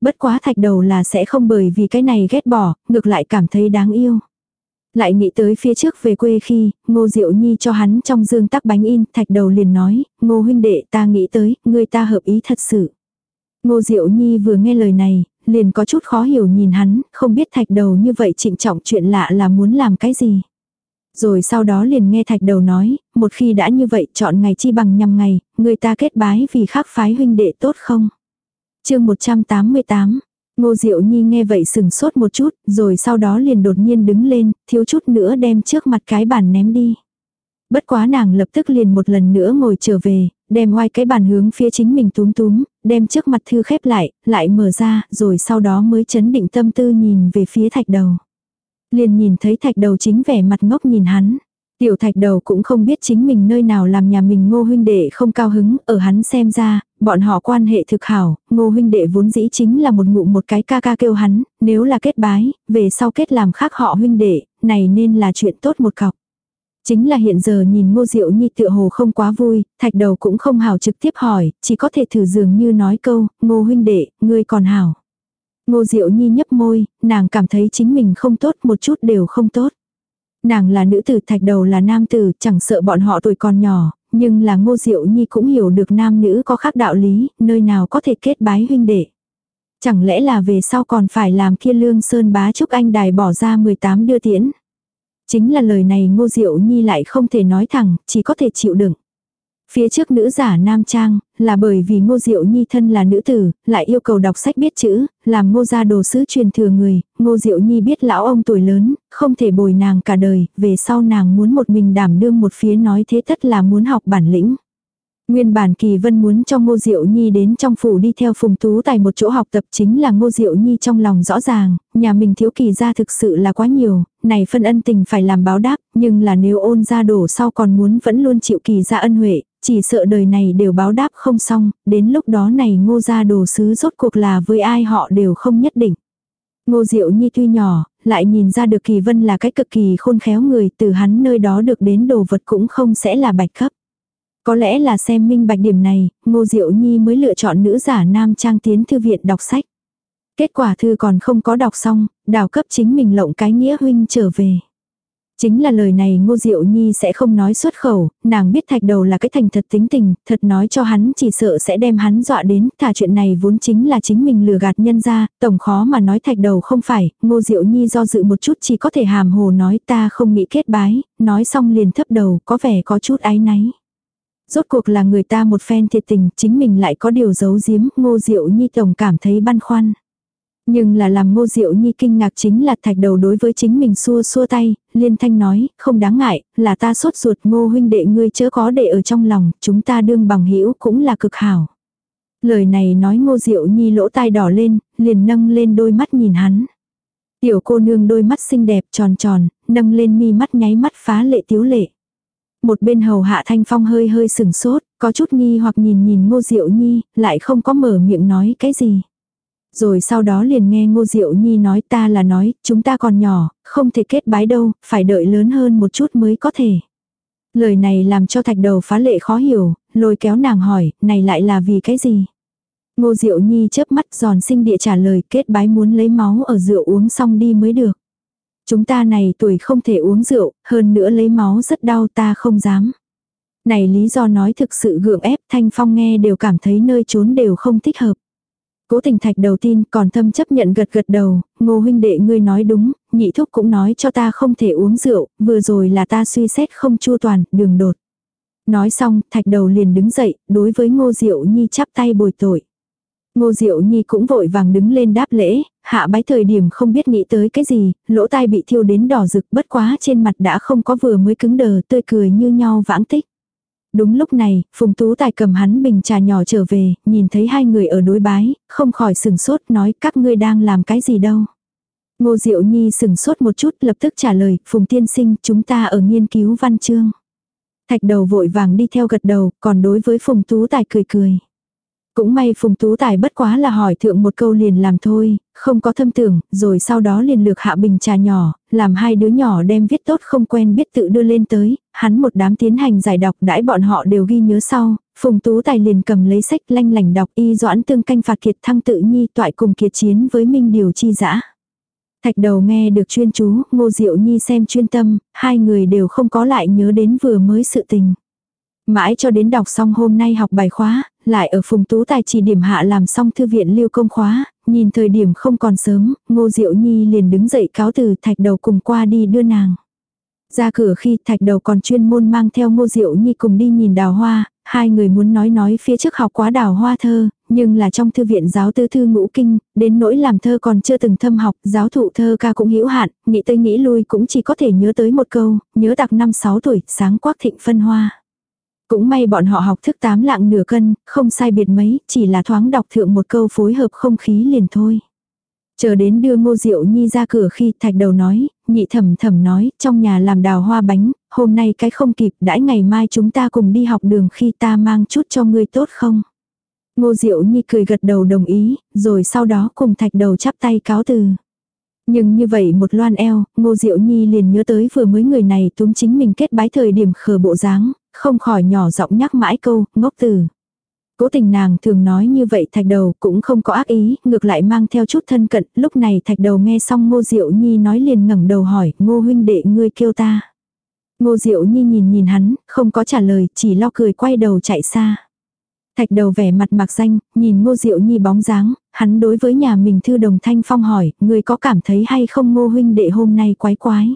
[SPEAKER 1] Bất quá thạch đầu là sẽ không bởi vì cái này ghét bỏ, ngược lại cảm thấy đáng yêu. Lại nghĩ tới phía trước về quê khi, ngô diệu nhi cho hắn trong dương tắc bánh in, thạch đầu liền nói, ngô huynh đệ ta nghĩ tới, người ta hợp ý thật sự. Ngô Diệu Nhi vừa nghe lời này, liền có chút khó hiểu nhìn hắn, không biết thạch đầu như vậy trịnh trọng chuyện lạ là muốn làm cái gì. Rồi sau đó liền nghe thạch đầu nói, một khi đã như vậy chọn ngày chi bằng nhằm ngày, người ta kết bái vì khác phái huynh đệ tốt không. chương 188, Ngô Diệu Nhi nghe vậy sừng sốt một chút, rồi sau đó liền đột nhiên đứng lên, thiếu chút nữa đem trước mặt cái bàn ném đi. Bất quá nàng lập tức liền một lần nữa ngồi trở về, đem oai cái bàn hướng phía chính mình túm túm, đem trước mặt thư khép lại, lại mở ra, rồi sau đó mới chấn định tâm tư nhìn về phía thạch đầu. Liền nhìn thấy thạch đầu chính vẻ mặt ngốc nhìn hắn. Tiểu thạch đầu cũng không biết chính mình nơi nào làm nhà mình ngô huynh đệ không cao hứng, ở hắn xem ra, bọn họ quan hệ thực hảo, ngô huynh đệ vốn dĩ chính là một ngụ một cái ca ca kêu hắn, nếu là kết bái, về sau kết làm khác họ huynh đệ, này nên là chuyện tốt một cọc. Chính là hiện giờ nhìn ngô diệu nhi tựa hồ không quá vui, thạch đầu cũng không hảo trực tiếp hỏi, chỉ có thể thử dường như nói câu, ngô huynh đệ, ngươi còn hảo. Ngô diệu nhi nhấp môi, nàng cảm thấy chính mình không tốt một chút đều không tốt. Nàng là nữ tử thạch đầu là nam tử, chẳng sợ bọn họ tuổi còn nhỏ, nhưng là ngô diệu nhi cũng hiểu được nam nữ có khác đạo lý, nơi nào có thể kết bái huynh đệ. Chẳng lẽ là về sau còn phải làm kia lương sơn bá trúc anh đài bỏ ra 18 đưa tiễn. Chính là lời này ngô diệu nhi lại không thể nói thẳng, chỉ có thể chịu đựng. Phía trước nữ giả nam trang, là bởi vì ngô diệu nhi thân là nữ tử, lại yêu cầu đọc sách biết chữ, làm ngô gia đồ sứ truyền thừa người, ngô diệu nhi biết lão ông tuổi lớn, không thể bồi nàng cả đời, về sau nàng muốn một mình đảm đương một phía nói thế tất là muốn học bản lĩnh. Nguyên bản Kỳ Vân muốn cho Ngô Diệu Nhi đến trong phủ đi theo Phùng Tú Tài một chỗ học tập chính là Ngô Diệu Nhi trong lòng rõ ràng, nhà mình thiếu kỳ ra thực sự là quá nhiều, này phân ân tình phải làm báo đáp, nhưng là nếu ôn ra đổ sau còn muốn vẫn luôn chịu kỳ ra ân huệ, chỉ sợ đời này đều báo đáp không xong, đến lúc đó này ngô ra đồ sứ rốt cuộc là với ai họ đều không nhất định. Ngô Diệu Nhi tuy nhỏ, lại nhìn ra được Kỳ Vân là cái cực kỳ khôn khéo người, từ hắn nơi đó được đến đồ vật cũng không sẽ là bạch cấp. Có lẽ là xem minh bạch điểm này, Ngô Diệu Nhi mới lựa chọn nữ giả nam trang tiến thư viện đọc sách. Kết quả thư còn không có đọc xong, đào cấp chính mình lộng cái nghĩa huynh trở về. Chính là lời này Ngô Diệu Nhi sẽ không nói xuất khẩu, nàng biết thạch đầu là cái thành thật tính tình, thật nói cho hắn chỉ sợ sẽ đem hắn dọa đến, thả chuyện này vốn chính là chính mình lừa gạt nhân ra, tổng khó mà nói thạch đầu không phải, Ngô Diệu Nhi do dự một chút chỉ có thể hàm hồ nói ta không nghĩ kết bái, nói xong liền thấp đầu, có vẻ có chút áy náy. Rốt cuộc là người ta một phen thiệt tình, chính mình lại có điều giấu giếm, Ngô Diệu Nhi tổng cảm thấy băn khoăn. Nhưng là làm ngô diệu nhi kinh ngạc chính là thạch đầu đối với chính mình xua xua tay, liên thanh nói, không đáng ngại, là ta sốt ruột ngô huynh đệ ngươi chớ có để ở trong lòng, chúng ta đương bằng hữu cũng là cực hảo. Lời này nói ngô diệu nhi lỗ tai đỏ lên, liền nâng lên đôi mắt nhìn hắn. Tiểu cô nương đôi mắt xinh đẹp tròn tròn, nâng lên mi mắt nháy mắt phá lệ tiếu lệ. Một bên hầu hạ thanh phong hơi hơi sừng sốt, có chút nghi hoặc nhìn nhìn ngô diệu nhi, lại không có mở miệng nói cái gì. Rồi sau đó liền nghe Ngô Diệu Nhi nói ta là nói, chúng ta còn nhỏ, không thể kết bái đâu, phải đợi lớn hơn một chút mới có thể. Lời này làm cho thạch đầu phá lệ khó hiểu, lôi kéo nàng hỏi, này lại là vì cái gì? Ngô Diệu Nhi chớp mắt giòn sinh địa trả lời kết bái muốn lấy máu ở rượu uống xong đi mới được. Chúng ta này tuổi không thể uống rượu, hơn nữa lấy máu rất đau ta không dám. Này lý do nói thực sự gượng ép Thanh Phong nghe đều cảm thấy nơi trốn đều không thích hợp. Cố tình thạch đầu tin còn thâm chấp nhận gật gật đầu, ngô huynh đệ ngươi nói đúng, nhị thúc cũng nói cho ta không thể uống rượu, vừa rồi là ta suy xét không chua toàn, đường đột. Nói xong, thạch đầu liền đứng dậy, đối với ngô diệu nhi chắp tay bồi tội. Ngô Diệu Nhi cũng vội vàng đứng lên đáp lễ, hạ bái thời điểm không biết nghĩ tới cái gì, lỗ tai bị thiêu đến đỏ rực bất quá trên mặt đã không có vừa mới cứng đờ tươi cười như nhau vãng tích. Đúng lúc này, Phùng Tú Tài cầm hắn bình trà nhỏ trở về, nhìn thấy hai người ở đối bái, không khỏi sừng sốt nói các ngươi đang làm cái gì đâu. Ngô Diệu Nhi sừng sốt một chút lập tức trả lời, Phùng Tiên Sinh chúng ta ở nghiên cứu văn chương. Thạch đầu vội vàng đi theo gật đầu, còn đối với Phùng Tú Tài cười cười. Cũng may Phùng Tú Tài bất quá là hỏi thượng một câu liền làm thôi, không có thâm tưởng, rồi sau đó liền lược hạ bình trà nhỏ, làm hai đứa nhỏ đem viết tốt không quen biết tự đưa lên tới, hắn một đám tiến hành giải đọc đãi bọn họ đều ghi nhớ sau, Phùng Tú Tài liền cầm lấy sách lanh lành đọc y doãn tương canh phạt kiệt thăng tự nhi toại cùng kiệt chiến với minh điều chi dã Thạch đầu nghe được chuyên chú, ngô diệu nhi xem chuyên tâm, hai người đều không có lại nhớ đến vừa mới sự tình. Mãi cho đến đọc xong hôm nay học bài khóa, lại ở phùng tú tài chỉ điểm hạ làm xong thư viện lưu công khóa, nhìn thời điểm không còn sớm, ngô diệu nhi liền đứng dậy cáo từ thạch đầu cùng qua đi đưa nàng. Ra cửa khi thạch đầu còn chuyên môn mang theo ngô diệu nhi cùng đi nhìn đào hoa, hai người muốn nói nói phía trước học quá đào hoa thơ, nhưng là trong thư viện giáo tư thư ngũ kinh, đến nỗi làm thơ còn chưa từng thâm học, giáo thụ thơ ca cũng hữu hạn, nghĩ tới nghĩ lui cũng chỉ có thể nhớ tới một câu, nhớ đặc năm sáu tuổi, sáng quắc thịnh phân hoa. Cũng may bọn họ học thức tám lạng nửa cân, không sai biệt mấy, chỉ là thoáng đọc thượng một câu phối hợp không khí liền thôi. Chờ đến đưa ngô diệu nhi ra cửa khi thạch đầu nói, nhị thẩm thẩm nói, trong nhà làm đào hoa bánh, hôm nay cái không kịp, đãi ngày mai chúng ta cùng đi học đường khi ta mang chút cho ngươi tốt không? Ngô diệu nhi cười gật đầu đồng ý, rồi sau đó cùng thạch đầu chắp tay cáo từ. Nhưng như vậy một loan eo, ngô diệu nhi liền nhớ tới vừa mới người này túm chính mình kết bái thời điểm khờ bộ dáng, không khỏi nhỏ giọng nhắc mãi câu, ngốc tử. Cố tình nàng thường nói như vậy thạch đầu cũng không có ác ý, ngược lại mang theo chút thân cận, lúc này thạch đầu nghe xong ngô diệu nhi nói liền ngẩng đầu hỏi, ngô huynh đệ ngươi kêu ta. Ngô diệu nhi nhìn nhìn hắn, không có trả lời, chỉ lo cười quay đầu chạy xa. Thạch đầu vẻ mặt mạc danh, nhìn ngô diệu nhi bóng dáng, hắn đối với nhà mình thư đồng thanh phong hỏi, ngươi có cảm thấy hay không ngô huynh đệ hôm nay quái quái.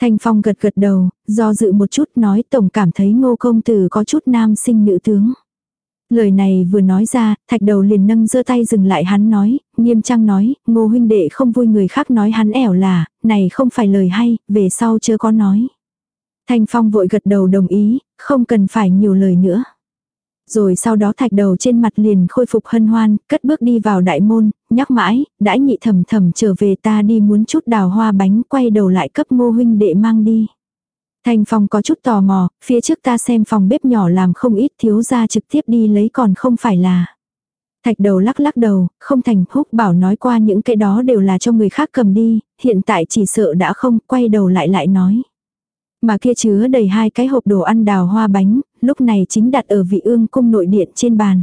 [SPEAKER 1] Thanh phong gật gật đầu, do dự một chút nói tổng cảm thấy ngô công tử có chút nam sinh nữ tướng. Lời này vừa nói ra, thạch đầu liền nâng giơ tay dừng lại hắn nói, nghiêm trang nói, ngô huynh đệ không vui người khác nói hắn ẻo là, này không phải lời hay, về sau chưa có nói. Thanh phong vội gật đầu đồng ý, không cần phải nhiều lời nữa. Rồi sau đó thạch đầu trên mặt liền khôi phục hân hoan, cất bước đi vào đại môn, nhắc mãi, đãi nhị thầm thầm trở về ta đi muốn chút đào hoa bánh quay đầu lại cấp ngô huynh đệ mang đi. thành Phong có chút tò mò, phía trước ta xem phòng bếp nhỏ làm không ít thiếu ra trực tiếp đi lấy còn không phải là. Thạch đầu lắc lắc đầu, không thành húc bảo nói qua những cái đó đều là cho người khác cầm đi, hiện tại chỉ sợ đã không, quay đầu lại lại nói. Mà kia chứa đầy hai cái hộp đồ ăn đào hoa bánh, lúc này chính đặt ở vị ương cung nội điện trên bàn.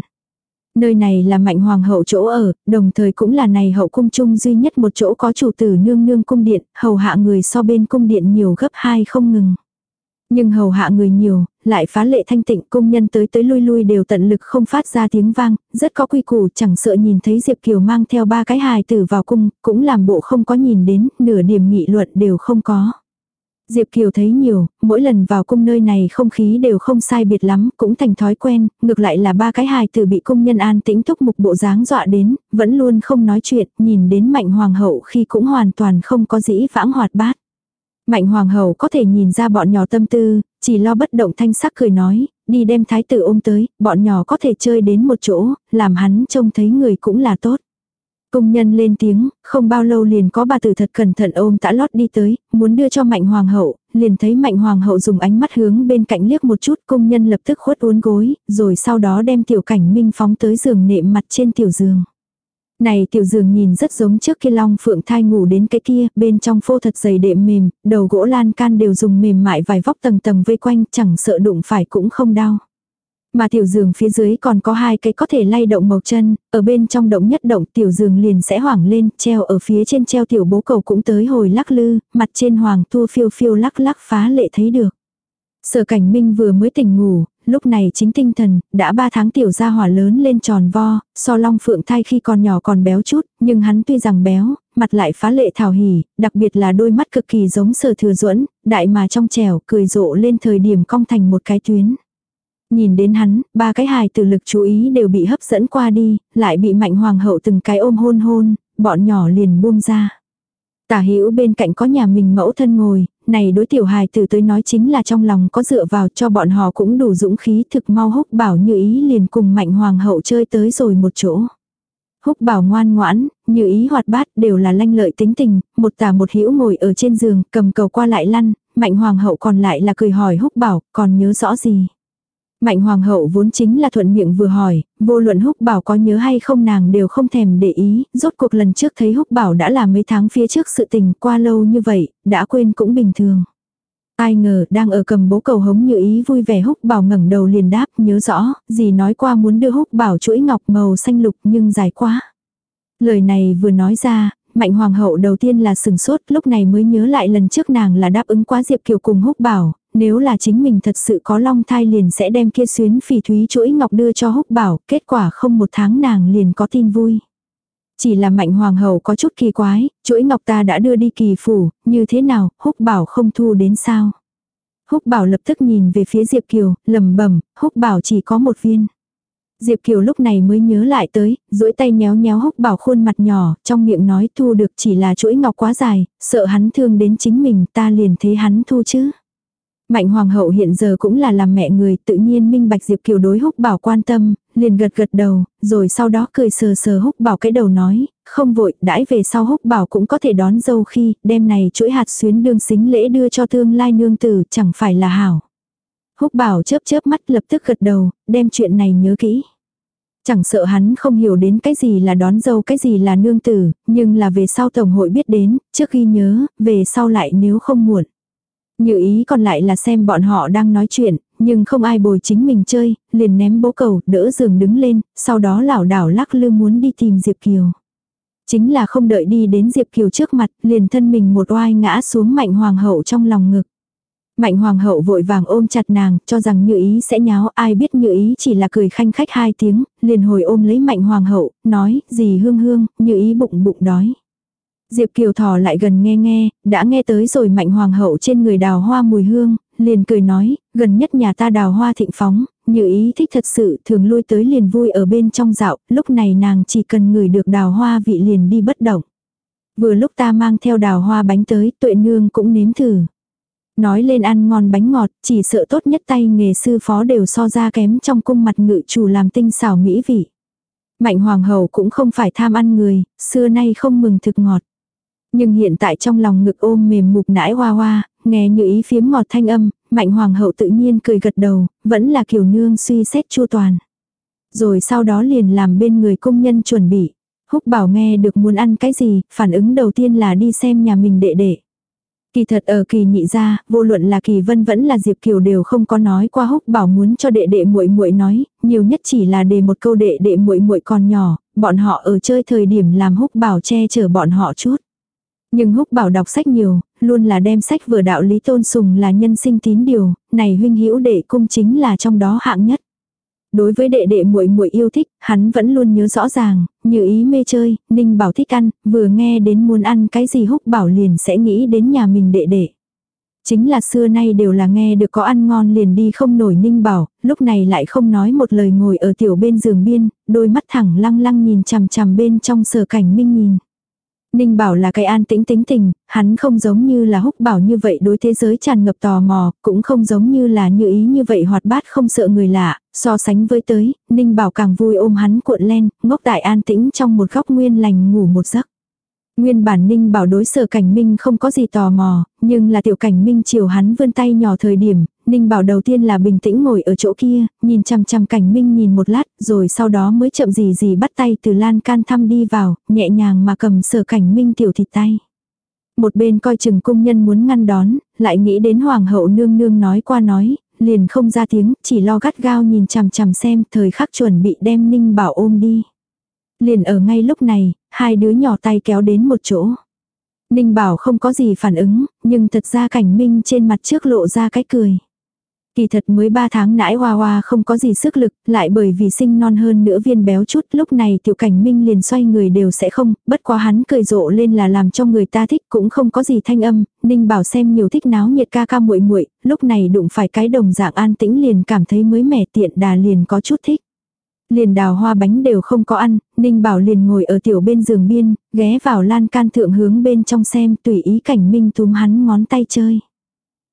[SPEAKER 1] Nơi này là mạnh hoàng hậu chỗ ở, đồng thời cũng là này hậu cung chung duy nhất một chỗ có chủ tử nương nương cung điện, hầu hạ người so bên cung điện nhiều gấp hai không ngừng. Nhưng hầu hạ người nhiều, lại phá lệ thanh tịnh công nhân tới tới lui lui đều tận lực không phát ra tiếng vang, rất có quy củ chẳng sợ nhìn thấy Diệp Kiều mang theo ba cái hài tử vào cung, cũng làm bộ không có nhìn đến, nửa điểm nghị luận đều không có. Diệp Kiều thấy nhiều, mỗi lần vào cung nơi này không khí đều không sai biệt lắm, cũng thành thói quen, ngược lại là ba cái hài tử bị cung nhân an tĩnh thúc mục bộ dáng dọa đến, vẫn luôn không nói chuyện, nhìn đến mạnh hoàng hậu khi cũng hoàn toàn không có dĩ vãng hoạt bát. Mạnh hoàng hậu có thể nhìn ra bọn nhỏ tâm tư, chỉ lo bất động thanh sắc cười nói, đi đem thái tử ôm tới, bọn nhỏ có thể chơi đến một chỗ, làm hắn trông thấy người cũng là tốt. Công nhân lên tiếng, không bao lâu liền có bà tử thật cẩn thận ôm tã lót đi tới, muốn đưa cho mạnh hoàng hậu, liền thấy mạnh hoàng hậu dùng ánh mắt hướng bên cạnh liếc một chút công nhân lập tức khuất uốn gối, rồi sau đó đem tiểu cảnh minh phóng tới giường nệm mặt trên tiểu giường. Này tiểu giường nhìn rất giống trước kia long phượng thai ngủ đến cái kia, bên trong phô thật dày đệm mềm, đầu gỗ lan can đều dùng mềm mại vài vóc tầng tầng vây quanh, chẳng sợ đụng phải cũng không đau. Mà tiểu giường phía dưới còn có hai cái có thể lay động màu chân, ở bên trong động nhất động tiểu giường liền sẽ hoảng lên, treo ở phía trên treo tiểu bố cầu cũng tới hồi lắc lư, mặt trên hoàng tua phiêu phiêu lắc lắc phá lệ thấy được. Sở cảnh minh vừa mới tỉnh ngủ, lúc này chính tinh thần, đã ba tháng tiểu gia hỏa lớn lên tròn vo, so long phượng thai khi còn nhỏ còn béo chút, nhưng hắn tuy rằng béo, mặt lại phá lệ thảo hỉ, đặc biệt là đôi mắt cực kỳ giống sở thừa duẫn đại mà trong trẻo, cười rộ lên thời điểm cong thành một cái tuyến. Nhìn đến hắn, ba cái hài tử lực chú ý đều bị hấp dẫn qua đi, lại bị mạnh hoàng hậu từng cái ôm hôn hôn, bọn nhỏ liền buông ra. Tả hữu bên cạnh có nhà mình mẫu thân ngồi, này đối tiểu hài tử tới nói chính là trong lòng có dựa vào cho bọn họ cũng đủ dũng khí thực mau húc bảo như ý liền cùng mạnh hoàng hậu chơi tới rồi một chỗ. Húc bảo ngoan ngoãn, như ý hoạt bát đều là lanh lợi tính tình, một tả một hữu ngồi ở trên giường, cầm cầu qua lại lăn, mạnh hoàng hậu còn lại là cười hỏi húc bảo, còn nhớ rõ gì. Mạnh hoàng hậu vốn chính là thuận miệng vừa hỏi, vô luận húc bảo có nhớ hay không nàng đều không thèm để ý, rốt cuộc lần trước thấy húc bảo đã là mấy tháng phía trước sự tình qua lâu như vậy, đã quên cũng bình thường. Ai ngờ đang ở cầm bố cầu hống như ý vui vẻ húc bảo ngẩng đầu liền đáp nhớ rõ, gì nói qua muốn đưa húc bảo chuỗi ngọc màu xanh lục nhưng dài quá. Lời này vừa nói ra, mạnh hoàng hậu đầu tiên là sừng sốt lúc này mới nhớ lại lần trước nàng là đáp ứng quá Diệp Kiều cùng húc bảo, nếu là chính mình thật sự có long thai liền sẽ đem kia xuyến phỉ thúy chuỗi ngọc đưa cho húc bảo, kết quả không một tháng nàng liền có tin vui. Chỉ là mạnh hoàng hậu có chút kỳ quái, chuỗi ngọc ta đã đưa đi kỳ phủ, như thế nào, húc bảo không thu đến sao. Húc bảo lập tức nhìn về phía Diệp Kiều, lầm bẩm húc bảo chỉ có một viên. Diệp Kiều lúc này mới nhớ lại tới, duỗi tay nhéo nhéo húc bảo khuôn mặt nhỏ, trong miệng nói thu được chỉ là chuỗi ngọc quá dài, sợ hắn thương đến chính mình ta liền thế hắn thu chứ. Mạnh hoàng hậu hiện giờ cũng là làm mẹ người tự nhiên minh bạch Diệp Kiều đối húc bảo quan tâm, liền gật gật đầu, rồi sau đó cười sờ sờ húc bảo cái đầu nói, không vội, đãi về sau húc bảo cũng có thể đón dâu khi, đêm này chuỗi hạt xuyến đương xính lễ đưa cho tương lai nương tử, chẳng phải là hảo. Húc bảo chớp chớp mắt lập tức gật đầu, đem chuyện này nhớ kỹ. Chẳng sợ hắn không hiểu đến cái gì là đón dâu cái gì là nương tử, nhưng là về sau tổng hội biết đến, trước khi nhớ, về sau lại nếu không muộn. Như ý còn lại là xem bọn họ đang nói chuyện, nhưng không ai bồi chính mình chơi, liền ném bố cầu, đỡ giường đứng lên, sau đó lảo đảo lắc lư muốn đi tìm Diệp Kiều. Chính là không đợi đi đến Diệp Kiều trước mặt, liền thân mình một oai ngã xuống mạnh hoàng hậu trong lòng ngực. Mạnh hoàng hậu vội vàng ôm chặt nàng, cho rằng như ý sẽ nháo, ai biết như ý chỉ là cười khanh khách hai tiếng, liền hồi ôm lấy mạnh hoàng hậu, nói, gì hương hương, như ý bụng bụng đói. Diệp Kiều thò lại gần nghe nghe, đã nghe tới rồi mạnh hoàng hậu trên người đào hoa mùi hương, liền cười nói, gần nhất nhà ta đào hoa thịnh phóng, như ý thích thật sự thường lui tới liền vui ở bên trong dạo, lúc này nàng chỉ cần ngửi được đào hoa vị liền đi bất động. Vừa lúc ta mang theo đào hoa bánh tới, tuệ nương cũng nếm thử. Nói lên ăn ngon bánh ngọt, chỉ sợ tốt nhất tay nghề sư phó đều so ra kém trong cung mặt ngự chủ làm tinh xảo mỹ vị. Mạnh hoàng hậu cũng không phải tham ăn người, xưa nay không mừng thực ngọt. Nhưng hiện tại trong lòng ngực ôm mềm mục nãi hoa hoa, nghe như ý phiếm ngọt thanh âm, mạnh hoàng hậu tự nhiên cười gật đầu, vẫn là kiểu nương suy xét chua toàn. Rồi sau đó liền làm bên người công nhân chuẩn bị. Húc bảo nghe được muốn ăn cái gì, phản ứng đầu tiên là đi xem nhà mình đệ đệ. Kỳ thật ở kỳ nhị gia, vô luận là kỳ vân vẫn là Diệp Kiều đều không có nói qua húc bảo muốn cho đệ đệ muội muội nói, nhiều nhất chỉ là đề một câu đệ đệ muội muội còn nhỏ, bọn họ ở chơi thời điểm làm húc bảo che chở bọn họ chút. Nhưng húc bảo đọc sách nhiều, luôn là đem sách vừa đạo lý tôn sùng là nhân sinh tín điều, này huynh hữu đệ cung chính là trong đó hạng nhất. Đối với đệ đệ muội muội yêu thích, hắn vẫn luôn nhớ rõ ràng, như ý mê chơi, Ninh Bảo thích ăn, vừa nghe đến muốn ăn cái gì húc bảo liền sẽ nghĩ đến nhà mình đệ đệ. Chính là xưa nay đều là nghe được có ăn ngon liền đi không nổi Ninh Bảo, lúc này lại không nói một lời ngồi ở tiểu bên giường biên, đôi mắt thẳng lăng lăng nhìn chằm chằm bên trong sở cảnh minh nhìn. Ninh bảo là cái an tĩnh tính tình, hắn không giống như là húc bảo như vậy đối thế giới tràn ngập tò mò, cũng không giống như là như ý như vậy hoạt bát không sợ người lạ, so sánh với tới, Ninh bảo càng vui ôm hắn cuộn len, ngốc tại an tĩnh trong một góc nguyên lành ngủ một giấc. Nguyên bản Ninh bảo đối sở cảnh minh không có gì tò mò, nhưng là tiểu cảnh minh chiều hắn vươn tay nhỏ thời điểm, Ninh bảo đầu tiên là bình tĩnh ngồi ở chỗ kia, nhìn chăm chăm cảnh minh nhìn một lát, rồi sau đó mới chậm gì gì bắt tay từ lan can thăm đi vào, nhẹ nhàng mà cầm sở cảnh minh tiểu thịt tay. Một bên coi chừng cung nhân muốn ngăn đón, lại nghĩ đến hoàng hậu nương nương nói qua nói, liền không ra tiếng, chỉ lo gắt gao nhìn chằm chằm xem thời khắc chuẩn bị đem Ninh bảo ôm đi. Liền ở ngay lúc này, hai đứa nhỏ tay kéo đến một chỗ. Ninh bảo không có gì phản ứng, nhưng thật ra cảnh minh trên mặt trước lộ ra cái cười. Kỳ thật mới 3 tháng nãi hoa hoa không có gì sức lực, lại bởi vì sinh non hơn nữa viên béo chút, lúc này tiểu cảnh minh liền xoay người đều sẽ không, bất quá hắn cười rộ lên là làm cho người ta thích cũng không có gì thanh âm, ninh bảo xem nhiều thích náo nhiệt ca ca muội muội lúc này đụng phải cái đồng dạng an tĩnh liền cảm thấy mới mẻ tiện đà liền có chút thích. Liền đào hoa bánh đều không có ăn, Ninh Bảo liền ngồi ở tiểu bên giường biên, ghé vào lan can thượng hướng bên trong xem tùy ý cảnh minh túm hắn ngón tay chơi.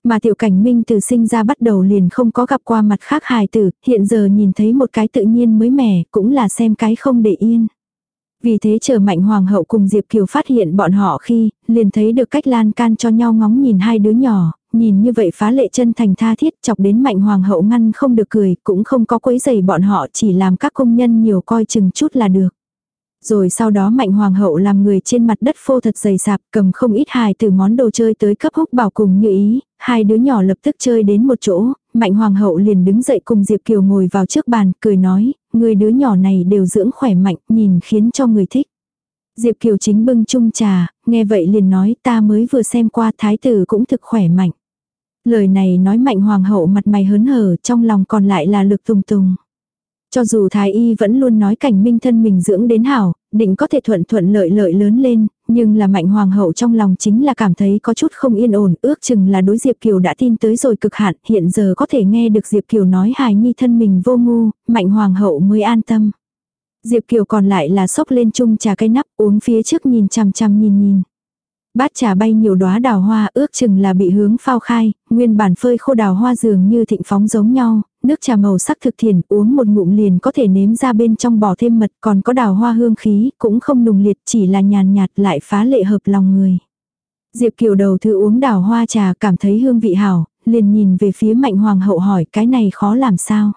[SPEAKER 1] Mà tiểu cảnh minh từ sinh ra bắt đầu liền không có gặp qua mặt khác hài tử, hiện giờ nhìn thấy một cái tự nhiên mới mẻ, cũng là xem cái không để yên. Vì thế chờ mạnh hoàng hậu cùng Diệp Kiều phát hiện bọn họ khi, liền thấy được cách lan can cho nhau ngóng nhìn hai đứa nhỏ, nhìn như vậy phá lệ chân thành tha thiết chọc đến mạnh hoàng hậu ngăn không được cười, cũng không có quấy giày bọn họ chỉ làm các công nhân nhiều coi chừng chút là được. Rồi sau đó mạnh hoàng hậu làm người trên mặt đất phô thật dày sạp cầm không ít hài từ món đồ chơi tới cấp húc bảo cùng như ý, hai đứa nhỏ lập tức chơi đến một chỗ, mạnh hoàng hậu liền đứng dậy cùng Diệp Kiều ngồi vào trước bàn, cười nói, người đứa nhỏ này đều dưỡng khỏe mạnh, nhìn khiến cho người thích. Diệp Kiều chính bưng chung trà, nghe vậy liền nói ta mới vừa xem qua thái tử cũng thực khỏe mạnh. Lời này nói mạnh hoàng hậu mặt mày hớn hở trong lòng còn lại là lực tùng tùng. Cho dù thái y vẫn luôn nói cảnh minh thân mình dưỡng đến hảo, định có thể thuận thuận lợi lợi lớn lên, nhưng là mạnh hoàng hậu trong lòng chính là cảm thấy có chút không yên ổn, ước chừng là đối Diệp Kiều đã tin tới rồi cực hạn, hiện giờ có thể nghe được Diệp Kiều nói hài nhi thân mình vô ngu, mạnh hoàng hậu mới an tâm. Diệp Kiều còn lại là sốc lên chung trà cây nắp uống phía trước nhìn chằm chằm nhìn nhìn. Bát trà bay nhiều đóa đào hoa ước chừng là bị hướng phao khai, nguyên bản phơi khô đào hoa dường như thịnh phóng giống nhau, nước trà màu sắc thực thiền uống một ngụm liền có thể nếm ra bên trong bỏ thêm mật còn có đào hoa hương khí cũng không nùng liệt chỉ là nhàn nhạt lại phá lệ hợp lòng người. Diệp Kiều đầu thư uống đào hoa trà cảm thấy hương vị hảo, liền nhìn về phía mạnh hoàng hậu hỏi cái này khó làm sao.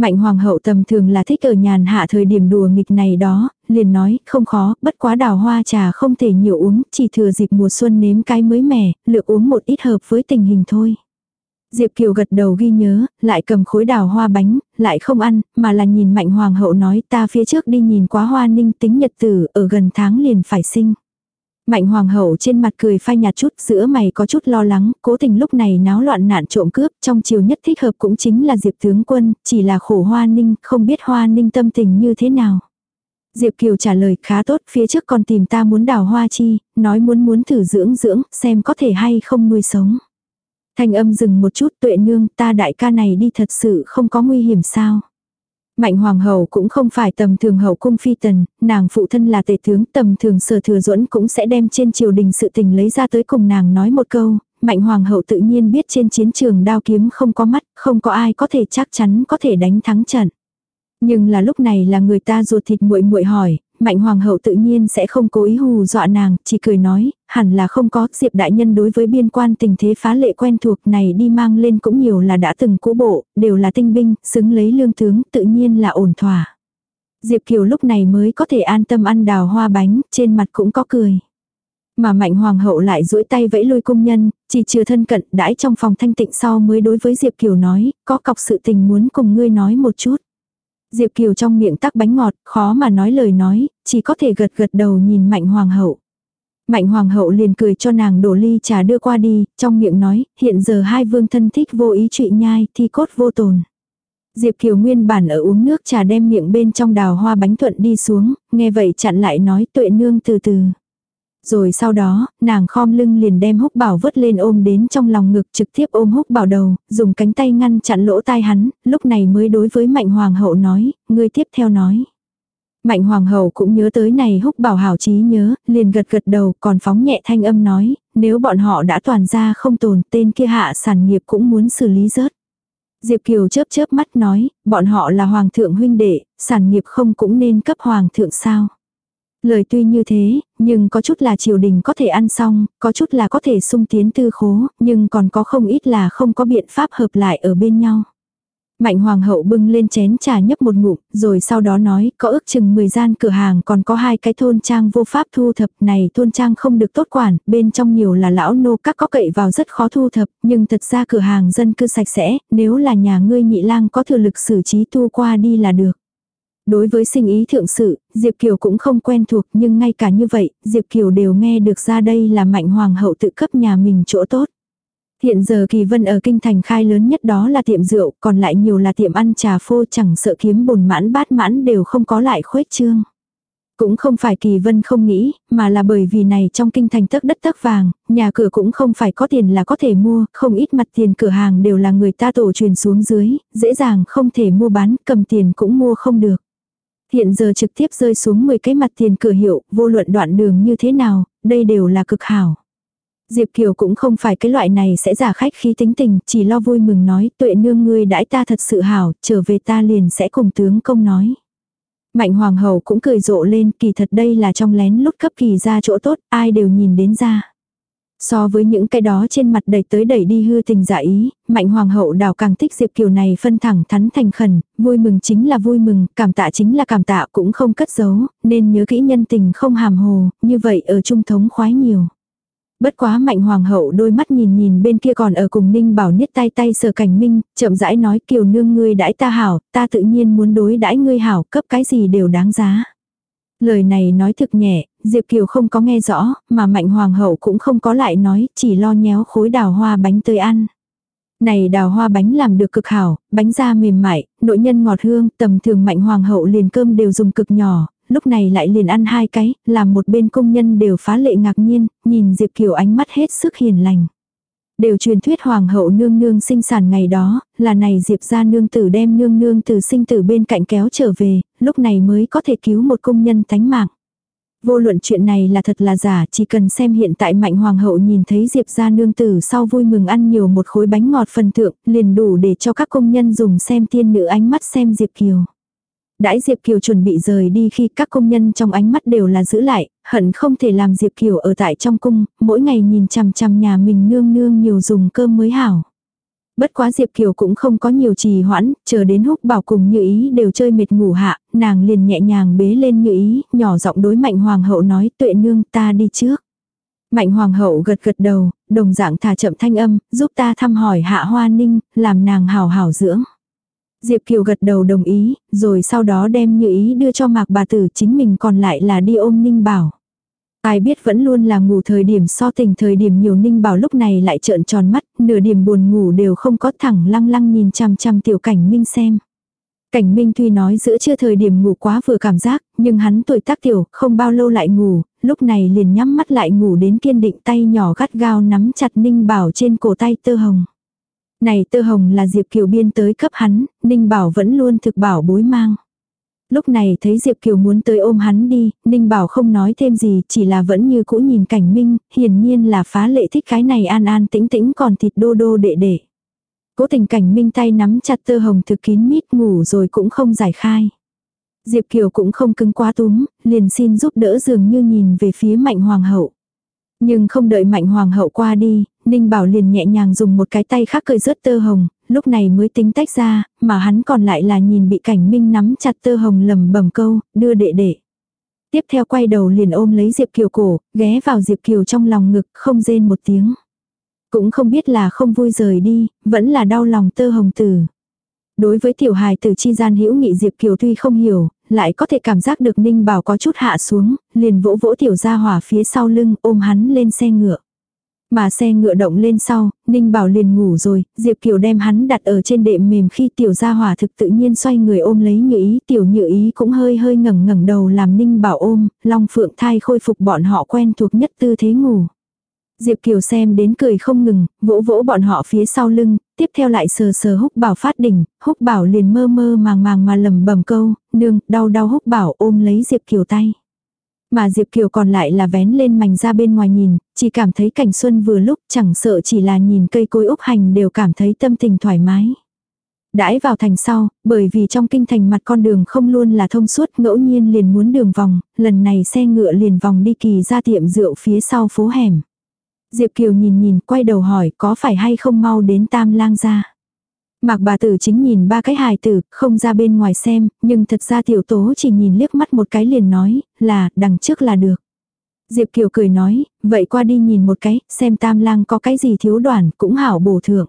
[SPEAKER 1] Mạnh hoàng hậu tầm thường là thích ở nhàn hạ thời điểm đùa nghịch này đó, liền nói, không khó, bất quá đào hoa trà không thể nhiều uống, chỉ thừa dịp mùa xuân nếm cái mới mẻ, lựa uống một ít hợp với tình hình thôi. Diệp Kiều gật đầu ghi nhớ, lại cầm khối đào hoa bánh, lại không ăn, mà là nhìn mạnh hoàng hậu nói ta phía trước đi nhìn quá hoa ninh tính nhật tử, ở gần tháng liền phải sinh. Mạnh hoàng hậu trên mặt cười phai nhạt chút, giữa mày có chút lo lắng, cố tình lúc này náo loạn nạn trộm cướp, trong chiều nhất thích hợp cũng chính là Diệp tướng quân, chỉ là khổ hoa ninh, không biết hoa ninh tâm tình như thế nào. Diệp Kiều trả lời khá tốt, phía trước còn tìm ta muốn đào hoa chi, nói muốn muốn thử dưỡng dưỡng, xem có thể hay không nuôi sống. Thanh âm dừng một chút tuệ nương, ta đại ca này đi thật sự không có nguy hiểm sao. Mạnh hoàng hậu cũng không phải tầm thường hậu cung phi tần, nàng phụ thân là tể tướng tầm thường sở thừa duẫn cũng sẽ đem trên triều đình sự tình lấy ra tới cùng nàng nói một câu. Mạnh hoàng hậu tự nhiên biết trên chiến trường đao kiếm không có mắt, không có ai có thể chắc chắn có thể đánh thắng trận. Nhưng là lúc này là người ta ruột thịt muội muội hỏi, Mạnh hoàng hậu tự nhiên sẽ không cố ý hù dọa nàng, chỉ cười nói, hẳn là không có, Diệp đại nhân đối với biên quan tình thế phá lệ quen thuộc này đi mang lên cũng nhiều là đã từng cũ bộ, đều là tinh binh, xứng lấy lương tướng, tự nhiên là ổn thỏa. Diệp Kiều lúc này mới có thể an tâm ăn đào hoa bánh, trên mặt cũng có cười. Mà mạnh hoàng hậu lại duỗi tay vẫy lôi cung nhân, chỉ chưa thân cận đãi trong phòng thanh tịnh sau mới đối với Diệp Kiều nói, có cọc sự tình muốn cùng ngươi nói một chút. Diệp Kiều trong miệng tắc bánh ngọt, khó mà nói lời nói, chỉ có thể gật gật đầu nhìn Mạnh Hoàng hậu. Mạnh Hoàng hậu liền cười cho nàng đổ ly trà đưa qua đi, trong miệng nói, hiện giờ hai vương thân thích vô ý trụy nhai, thi cốt vô tồn. Diệp Kiều nguyên bản ở uống nước trà đem miệng bên trong đào hoa bánh thuận đi xuống, nghe vậy chặn lại nói tuệ nương từ từ. Rồi sau đó, nàng khom lưng liền đem húc bảo vớt lên ôm đến trong lòng ngực trực tiếp ôm húc bảo đầu, dùng cánh tay ngăn chặn lỗ tai hắn, lúc này mới đối với mạnh hoàng hậu nói, ngươi tiếp theo nói. Mạnh hoàng hậu cũng nhớ tới này húc bảo hảo trí nhớ, liền gật gật đầu còn phóng nhẹ thanh âm nói, nếu bọn họ đã toàn ra không tồn tên kia hạ sản nghiệp cũng muốn xử lý rớt. Diệp Kiều chớp chớp mắt nói, bọn họ là hoàng thượng huynh đệ, sản nghiệp không cũng nên cấp hoàng thượng sao. Lời tuy như thế, nhưng có chút là triều đình có thể ăn xong, có chút là có thể sung tiến tư khố, nhưng còn có không ít là không có biện pháp hợp lại ở bên nhau. Mạnh hoàng hậu bưng lên chén trà nhấp một ngụm, rồi sau đó nói, có ước chừng 10 gian cửa hàng còn có hai cái thôn trang vô pháp thu thập này thôn trang không được tốt quản, bên trong nhiều là lão nô các có cậy vào rất khó thu thập, nhưng thật ra cửa hàng dân cư sạch sẽ, nếu là nhà ngươi nhị lang có thừa lực xử trí tu qua đi là được. Đối với sinh ý thượng sự, Diệp Kiều cũng không quen thuộc nhưng ngay cả như vậy, Diệp Kiều đều nghe được ra đây là mạnh hoàng hậu tự cấp nhà mình chỗ tốt. Hiện giờ Kỳ Vân ở kinh thành khai lớn nhất đó là tiệm rượu, còn lại nhiều là tiệm ăn trà phô chẳng sợ kiếm bồn mãn bát mãn đều không có lại khuếch trương. Cũng không phải Kỳ Vân không nghĩ, mà là bởi vì này trong kinh thành tấc đất tấc vàng, nhà cửa cũng không phải có tiền là có thể mua, không ít mặt tiền cửa hàng đều là người ta tổ truyền xuống dưới, dễ dàng không thể mua bán, cầm tiền cũng mua không được. Hiện giờ trực tiếp rơi xuống 10 cái mặt tiền cửa hiệu, vô luận đoạn đường như thế nào, đây đều là cực hảo. Diệp Kiều cũng không phải cái loại này sẽ giả khách khí tính tình, chỉ lo vui mừng nói, tuệ nương ngươi đãi ta thật sự hảo, trở về ta liền sẽ cùng tướng công nói. Mạnh hoàng hậu cũng cười rộ lên, kỳ thật đây là trong lén lút cấp kỳ ra chỗ tốt, ai đều nhìn đến ra. So với những cái đó trên mặt đầy tới đẩy đi hư tình giả ý, mạnh hoàng hậu đào càng thích Diệp Kiều này phân thẳng thắn thành khẩn, vui mừng chính là vui mừng, cảm tạ chính là cảm tạ cũng không cất giấu, nên nhớ kỹ nhân tình không hàm hồ, như vậy ở trung thống khoái nhiều. Bất quá mạnh hoàng hậu đôi mắt nhìn nhìn bên kia còn ở cùng ninh bảo niết tay tay sờ cảnh minh, chậm rãi nói kiều nương ngươi đãi ta hảo, ta tự nhiên muốn đối đãi ngươi hảo, cấp cái gì đều đáng giá. Lời này nói thực nhẹ, Diệp Kiều không có nghe rõ, mà Mạnh Hoàng hậu cũng không có lại nói, chỉ lo nhéo khối đào hoa bánh tươi ăn. Này đào hoa bánh làm được cực hảo, bánh da mềm mại, nội nhân ngọt hương, tầm thường Mạnh Hoàng hậu liền cơm đều dùng cực nhỏ, lúc này lại liền ăn hai cái, làm một bên công nhân đều phá lệ ngạc nhiên, nhìn Diệp Kiều ánh mắt hết sức hiền lành. Đều truyền thuyết hoàng hậu nương nương sinh sản ngày đó, là này Diệp ra nương tử đem nương nương từ sinh tử bên cạnh kéo trở về, lúc này mới có thể cứu một công nhân tánh mạng. Vô luận chuyện này là thật là giả, chỉ cần xem hiện tại mạnh hoàng hậu nhìn thấy Diệp gia nương tử sau vui mừng ăn nhiều một khối bánh ngọt phần thượng, liền đủ để cho các công nhân dùng xem tiên nữ ánh mắt xem Diệp Kiều. Đãi Diệp Kiều chuẩn bị rời đi khi các công nhân trong ánh mắt đều là giữ lại, hận không thể làm Diệp Kiều ở tại trong cung, mỗi ngày nhìn chằm chằm nhà mình nương nương nhiều dùng cơm mới hảo. Bất quá Diệp Kiều cũng không có nhiều trì hoãn, chờ đến húc bảo cùng như ý đều chơi mệt ngủ hạ, nàng liền nhẹ nhàng bế lên như ý, nhỏ giọng đối mạnh hoàng hậu nói tuệ nương ta đi trước. Mạnh hoàng hậu gật gật đầu, đồng dạng thả chậm thanh âm, giúp ta thăm hỏi hạ hoa ninh, làm nàng hào hảo dưỡng. Diệp Kiều gật đầu đồng ý, rồi sau đó đem như ý đưa cho mạc bà tử chính mình còn lại là đi ôm ninh bảo. Ai biết vẫn luôn là ngủ thời điểm so tình thời điểm nhiều ninh bảo lúc này lại trợn tròn mắt, nửa điểm buồn ngủ đều không có thẳng lăng lăng nhìn chằm chằm tiểu cảnh minh xem. Cảnh minh tuy nói giữa chưa thời điểm ngủ quá vừa cảm giác, nhưng hắn tuổi tác tiểu, không bao lâu lại ngủ, lúc này liền nhắm mắt lại ngủ đến kiên định tay nhỏ gắt gao nắm chặt ninh bảo trên cổ tay tơ hồng. Này tơ hồng là Diệp Kiều biên tới cấp hắn, ninh bảo vẫn luôn thực bảo bối mang. Lúc này thấy Diệp Kiều muốn tới ôm hắn đi, Ninh Bảo không nói thêm gì, chỉ là vẫn như cũ nhìn cảnh minh, hiển nhiên là phá lệ thích cái này an an tĩnh tĩnh còn thịt đô đô đệ đệ. Cố tình cảnh minh tay nắm chặt tơ hồng thực kín mít ngủ rồi cũng không giải khai. Diệp Kiều cũng không cứng quá túm, liền xin giúp đỡ dường như nhìn về phía mạnh hoàng hậu. Nhưng không đợi mạnh hoàng hậu qua đi, Ninh Bảo liền nhẹ nhàng dùng một cái tay khác cười rớt tơ hồng, lúc này mới tính tách ra, mà hắn còn lại là nhìn bị cảnh minh nắm chặt tơ hồng lầm bầm câu, đưa đệ đệ. Tiếp theo quay đầu liền ôm lấy Diệp Kiều cổ, ghé vào Diệp Kiều trong lòng ngực, không rên một tiếng. Cũng không biết là không vui rời đi, vẫn là đau lòng tơ hồng tử. Đối với tiểu hài tử chi gian hữu nghị Diệp Kiều tuy không hiểu, lại có thể cảm giác được Ninh Bảo có chút hạ xuống, liền vỗ vỗ tiểu gia hỏa phía sau lưng ôm hắn lên xe ngựa. Mà xe ngựa động lên sau, Ninh Bảo liền ngủ rồi, Diệp Kiều đem hắn đặt ở trên đệm mềm khi tiểu gia hỏa thực tự nhiên xoay người ôm lấy như ý, tiểu như ý cũng hơi hơi ngẩng ngẩng đầu làm Ninh Bảo ôm, Long Phượng thai khôi phục bọn họ quen thuộc nhất tư thế ngủ. Diệp Kiều xem đến cười không ngừng, vỗ vỗ bọn họ phía sau lưng, tiếp theo lại sờ sờ húc bảo phát đỉnh, húc bảo liền mơ mơ màng màng mà lầm bầm câu, nương, đau đau húc bảo ôm lấy Diệp Kiều tay. Mà Diệp Kiều còn lại là vén lên mảnh ra bên ngoài nhìn, chỉ cảm thấy cảnh xuân vừa lúc chẳng sợ chỉ là nhìn cây cối úc hành đều cảm thấy tâm tình thoải mái. Đãi vào thành sau, bởi vì trong kinh thành mặt con đường không luôn là thông suốt ngẫu nhiên liền muốn đường vòng, lần này xe ngựa liền vòng đi kỳ ra tiệm rượu phía sau phố hẻm. Diệp Kiều nhìn nhìn quay đầu hỏi có phải hay không mau đến tam lang ra. Mạc bà tử chính nhìn ba cái hài tử, không ra bên ngoài xem, nhưng thật ra tiểu tố chỉ nhìn liếc mắt một cái liền nói, là, đằng trước là được. Diệp Kiều cười nói, vậy qua đi nhìn một cái, xem tam lang có cái gì thiếu đoàn, cũng hảo bổ thượng.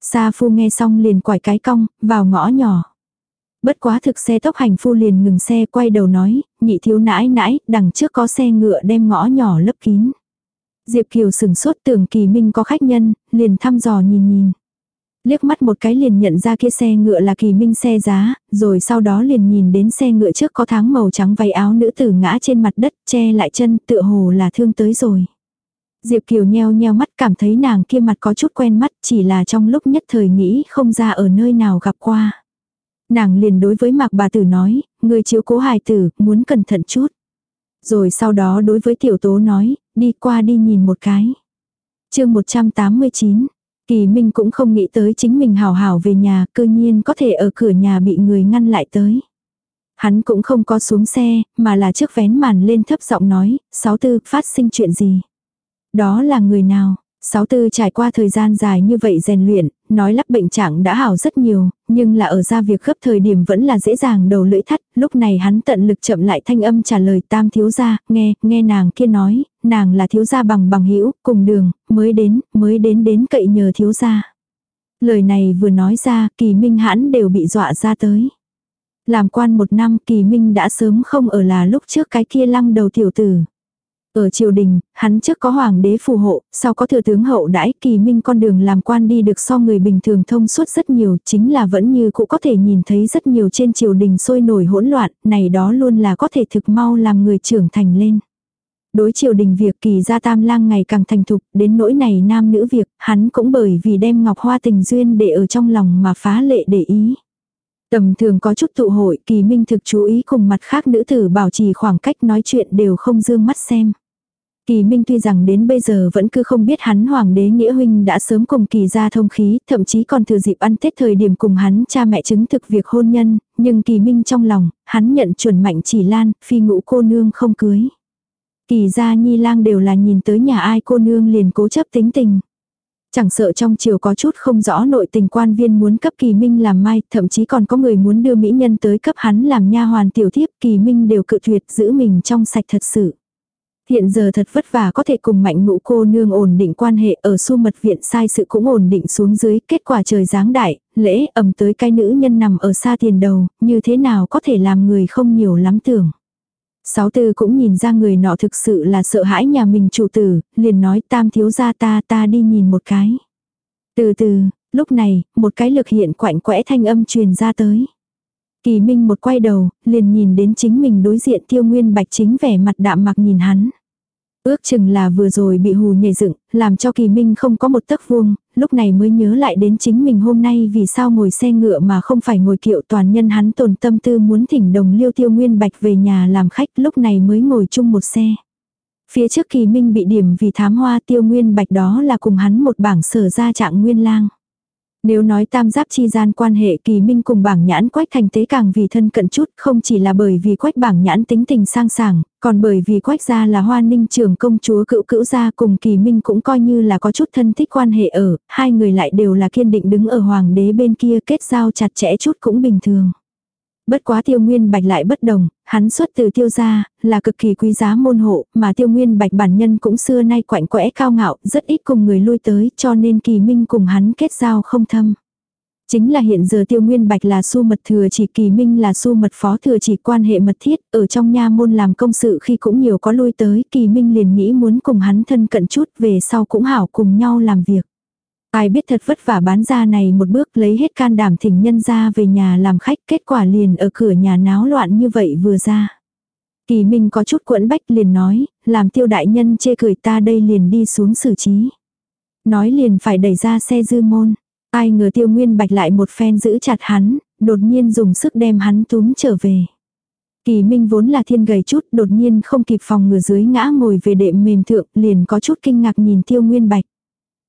[SPEAKER 1] Sa phu nghe xong liền quải cái cong, vào ngõ nhỏ. Bất quá thực xe tốc hành phu liền ngừng xe quay đầu nói, nhị thiếu nãi nãi, đằng trước có xe ngựa đem ngõ nhỏ lấp kín. Diệp Kiều sừng sốt tưởng kỳ minh có khách nhân, liền thăm dò nhìn nhìn. Liếc mắt một cái liền nhận ra kia xe ngựa là kỳ minh xe giá, rồi sau đó liền nhìn đến xe ngựa trước có tháng màu trắng váy áo nữ tử ngã trên mặt đất che lại chân tựa hồ là thương tới rồi. Diệp Kiều nheo nheo mắt cảm thấy nàng kia mặt có chút quen mắt chỉ là trong lúc nhất thời nghĩ không ra ở nơi nào gặp qua. Nàng liền đối với mạc bà tử nói, người chiếu cố hài tử, muốn cẩn thận chút. Rồi sau đó đối với tiểu tố nói, đi qua đi nhìn một cái. chương 189, Kỳ Minh cũng không nghĩ tới chính mình hào hào về nhà, cư nhiên có thể ở cửa nhà bị người ngăn lại tới. Hắn cũng không có xuống xe, mà là trước vén màn lên thấp giọng nói, sáu tư, phát sinh chuyện gì? Đó là người nào? Sáu tư trải qua thời gian dài như vậy rèn luyện, nói lắp bệnh trạng đã hảo rất nhiều, nhưng là ở ra việc gấp thời điểm vẫn là dễ dàng đầu lưỡi thắt, lúc này hắn tận lực chậm lại thanh âm trả lời tam thiếu gia, nghe, nghe nàng kia nói, nàng là thiếu gia bằng bằng hữu cùng đường, mới đến, mới đến đến cậy nhờ thiếu gia. Lời này vừa nói ra, kỳ minh hãn đều bị dọa ra tới. Làm quan một năm kỳ minh đã sớm không ở là lúc trước cái kia lăng đầu tiểu tử. Ở triều đình, hắn trước có hoàng đế phù hộ, sau có thừa tướng hậu đãi, kỳ minh con đường làm quan đi được so người bình thường thông suốt rất nhiều, chính là vẫn như cũng có thể nhìn thấy rất nhiều trên triều đình sôi nổi hỗn loạn, này đó luôn là có thể thực mau làm người trưởng thành lên. Đối triều đình việc kỳ gia tam lang ngày càng thành thục, đến nỗi này nam nữ việc, hắn cũng bởi vì đem ngọc hoa tình duyên để ở trong lòng mà phá lệ để ý. Tầm thường có chút tụ hội, kỳ minh thực chú ý cùng mặt khác nữ tử bảo trì khoảng cách nói chuyện đều không dương mắt xem. Kỳ Minh tuy rằng đến bây giờ vẫn cứ không biết hắn hoàng đế nghĩa huynh đã sớm cùng kỳ gia thông khí, thậm chí còn thừa dịp ăn Tết thời điểm cùng hắn cha mẹ chứng thực việc hôn nhân, nhưng Kỳ Minh trong lòng, hắn nhận chuẩn mạnh chỉ lan, phi ngũ cô nương không cưới. Kỳ gia nhi lang đều là nhìn tới nhà ai cô nương liền cố chấp tính tình. Chẳng sợ trong chiều có chút không rõ nội tình quan viên muốn cấp kỳ minh làm mai, thậm chí còn có người muốn đưa mỹ nhân tới cấp hắn làm nha hoàn tiểu thiếp, kỳ minh đều cự tuyệt giữ mình trong sạch thật sự. Hiện giờ thật vất vả có thể cùng mạnh ngũ cô nương ổn định quan hệ ở su mật viện sai sự cũng ổn định xuống dưới, kết quả trời giáng đại, lễ ẩm tới cái nữ nhân nằm ở xa tiền đầu, như thế nào có thể làm người không nhiều lắm tưởng. Sáu tư cũng nhìn ra người nọ thực sự là sợ hãi nhà mình chủ tử, liền nói tam thiếu gia ta ta đi nhìn một cái. Từ từ, lúc này, một cái lực hiện quạnh quẽ thanh âm truyền ra tới. Kỳ Minh một quay đầu, liền nhìn đến chính mình đối diện tiêu nguyên bạch chính vẻ mặt đạm mặc nhìn hắn. Ước chừng là vừa rồi bị hù nhảy dựng, làm cho Kỳ Minh không có một tấc vuông, lúc này mới nhớ lại đến chính mình hôm nay vì sao ngồi xe ngựa mà không phải ngồi kiệu toàn nhân hắn tồn tâm tư muốn thỉnh đồng liêu tiêu nguyên bạch về nhà làm khách lúc này mới ngồi chung một xe. Phía trước Kỳ Minh bị điểm vì thám hoa tiêu nguyên bạch đó là cùng hắn một bảng sở ra trạng nguyên lang. Nếu nói tam giáp chi gian quan hệ kỳ minh cùng bảng nhãn quách thành tế càng vì thân cận chút không chỉ là bởi vì quách bảng nhãn tính tình sang sảng, còn bởi vì quách gia là hoa ninh trường công chúa cựu cữu gia cùng kỳ minh cũng coi như là có chút thân thích quan hệ ở, hai người lại đều là kiên định đứng ở hoàng đế bên kia kết giao chặt chẽ chút cũng bình thường. Bất quá tiêu nguyên bạch lại bất đồng, hắn xuất từ tiêu gia, là cực kỳ quý giá môn hộ, mà tiêu nguyên bạch bản nhân cũng xưa nay quạnh quẽ cao ngạo, rất ít cùng người lui tới, cho nên kỳ minh cùng hắn kết giao không thâm. Chính là hiện giờ tiêu nguyên bạch là su mật thừa chỉ kỳ minh là su mật phó thừa chỉ quan hệ mật thiết, ở trong nha môn làm công sự khi cũng nhiều có lui tới, kỳ minh liền nghĩ muốn cùng hắn thân cận chút về sau cũng hảo cùng nhau làm việc. Ai biết thật vất vả bán ra này một bước lấy hết can đảm thỉnh nhân ra về nhà làm khách kết quả liền ở cửa nhà náo loạn như vậy vừa ra. Kỳ Minh có chút quẫn bách liền nói, làm tiêu đại nhân chê cười ta đây liền đi xuống xử trí. Nói liền phải đẩy ra xe dư môn. Ai ngờ tiêu nguyên bạch lại một phen giữ chặt hắn, đột nhiên dùng sức đem hắn túm trở về. Kỳ Minh vốn là thiên gầy chút, đột nhiên không kịp phòng ngừa dưới ngã ngồi về đệm mềm thượng, liền có chút kinh ngạc nhìn tiêu nguyên bạch.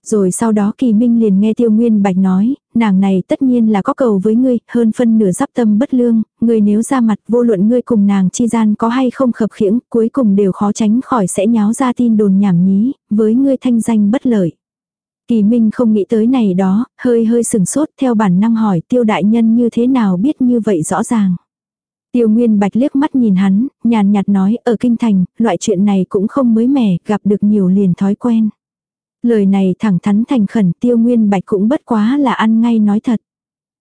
[SPEAKER 1] Rồi sau đó kỳ minh liền nghe tiêu nguyên bạch nói, nàng này tất nhiên là có cầu với ngươi, hơn phân nửa giáp tâm bất lương, ngươi nếu ra mặt vô luận ngươi cùng nàng chi gian có hay không khập khiễng, cuối cùng đều khó tránh khỏi sẽ nháo ra tin đồn nhảm nhí, với ngươi thanh danh bất lợi. Kỳ Minh không nghĩ tới này đó, hơi hơi sừng sốt theo bản năng hỏi tiêu đại nhân như thế nào biết như vậy rõ ràng. Tiêu Nguyên Bạch liếc mắt nhìn hắn, nhàn nhạt nói ở kinh thành, loại chuyện này cũng không mới mẻ, gặp được nhiều liền thói quen. Lời này thẳng thắn thành khẩn tiêu nguyên bạch cũng bất quá là ăn ngay nói thật.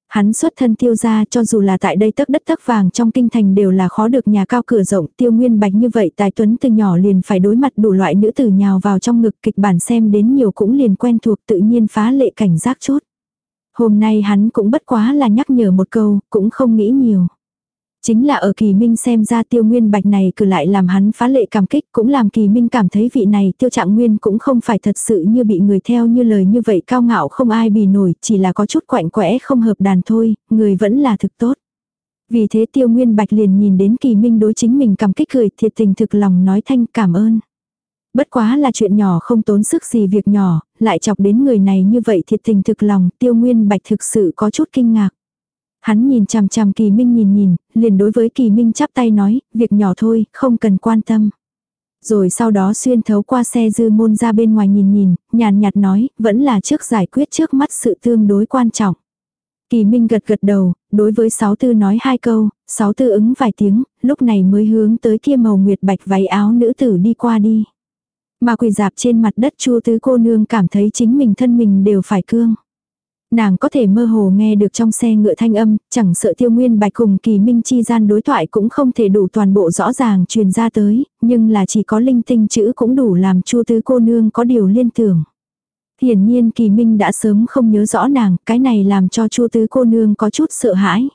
[SPEAKER 1] Hắn xuất thân tiêu ra cho dù là tại đây tấc đất tấc vàng trong kinh thành đều là khó được nhà cao cửa rộng tiêu nguyên bạch như vậy tài tuấn từ nhỏ liền phải đối mặt đủ loại nữ tử nhào vào trong ngực kịch bản xem đến nhiều cũng liền quen thuộc tự nhiên phá lệ cảnh giác chút. Hôm nay hắn cũng bất quá là nhắc nhở một câu, cũng không nghĩ nhiều. Chính là ở kỳ minh xem ra tiêu nguyên bạch này cử lại làm hắn phá lệ cảm kích cũng làm kỳ minh cảm thấy vị này tiêu trạng nguyên cũng không phải thật sự như bị người theo như lời như vậy cao ngạo không ai bì nổi chỉ là có chút quạnh quẽ không hợp đàn thôi, người vẫn là thực tốt. Vì thế tiêu nguyên bạch liền nhìn đến kỳ minh đối chính mình cảm kích cười thiệt tình thực lòng nói thanh cảm ơn. Bất quá là chuyện nhỏ không tốn sức gì việc nhỏ, lại chọc đến người này như vậy thiệt tình thực lòng tiêu nguyên bạch thực sự có chút kinh ngạc. Hắn nhìn chằm chằm kỳ minh nhìn nhìn, liền đối với kỳ minh chắp tay nói, việc nhỏ thôi, không cần quan tâm. Rồi sau đó xuyên thấu qua xe dư môn ra bên ngoài nhìn nhìn, nhàn nhạt nói, vẫn là trước giải quyết trước mắt sự tương đối quan trọng. Kỳ Minh gật gật đầu, đối với sáu tư nói hai câu, sáu tư ứng vài tiếng, lúc này mới hướng tới kia màu nguyệt bạch váy áo nữ tử đi qua đi. Mà quỳ dạp trên mặt đất chua tứ cô nương cảm thấy chính mình thân mình đều phải cương. Nàng có thể mơ hồ nghe được trong xe ngựa thanh âm, chẳng sợ tiêu nguyên bạch cùng kỳ minh chi gian đối thoại cũng không thể đủ toàn bộ rõ ràng truyền ra tới, nhưng là chỉ có linh tinh chữ cũng đủ làm chu tứ cô nương có điều liên tưởng. Hiển nhiên kỳ minh đã sớm không nhớ rõ nàng, cái này làm cho chu tứ cô nương có chút sợ hãi.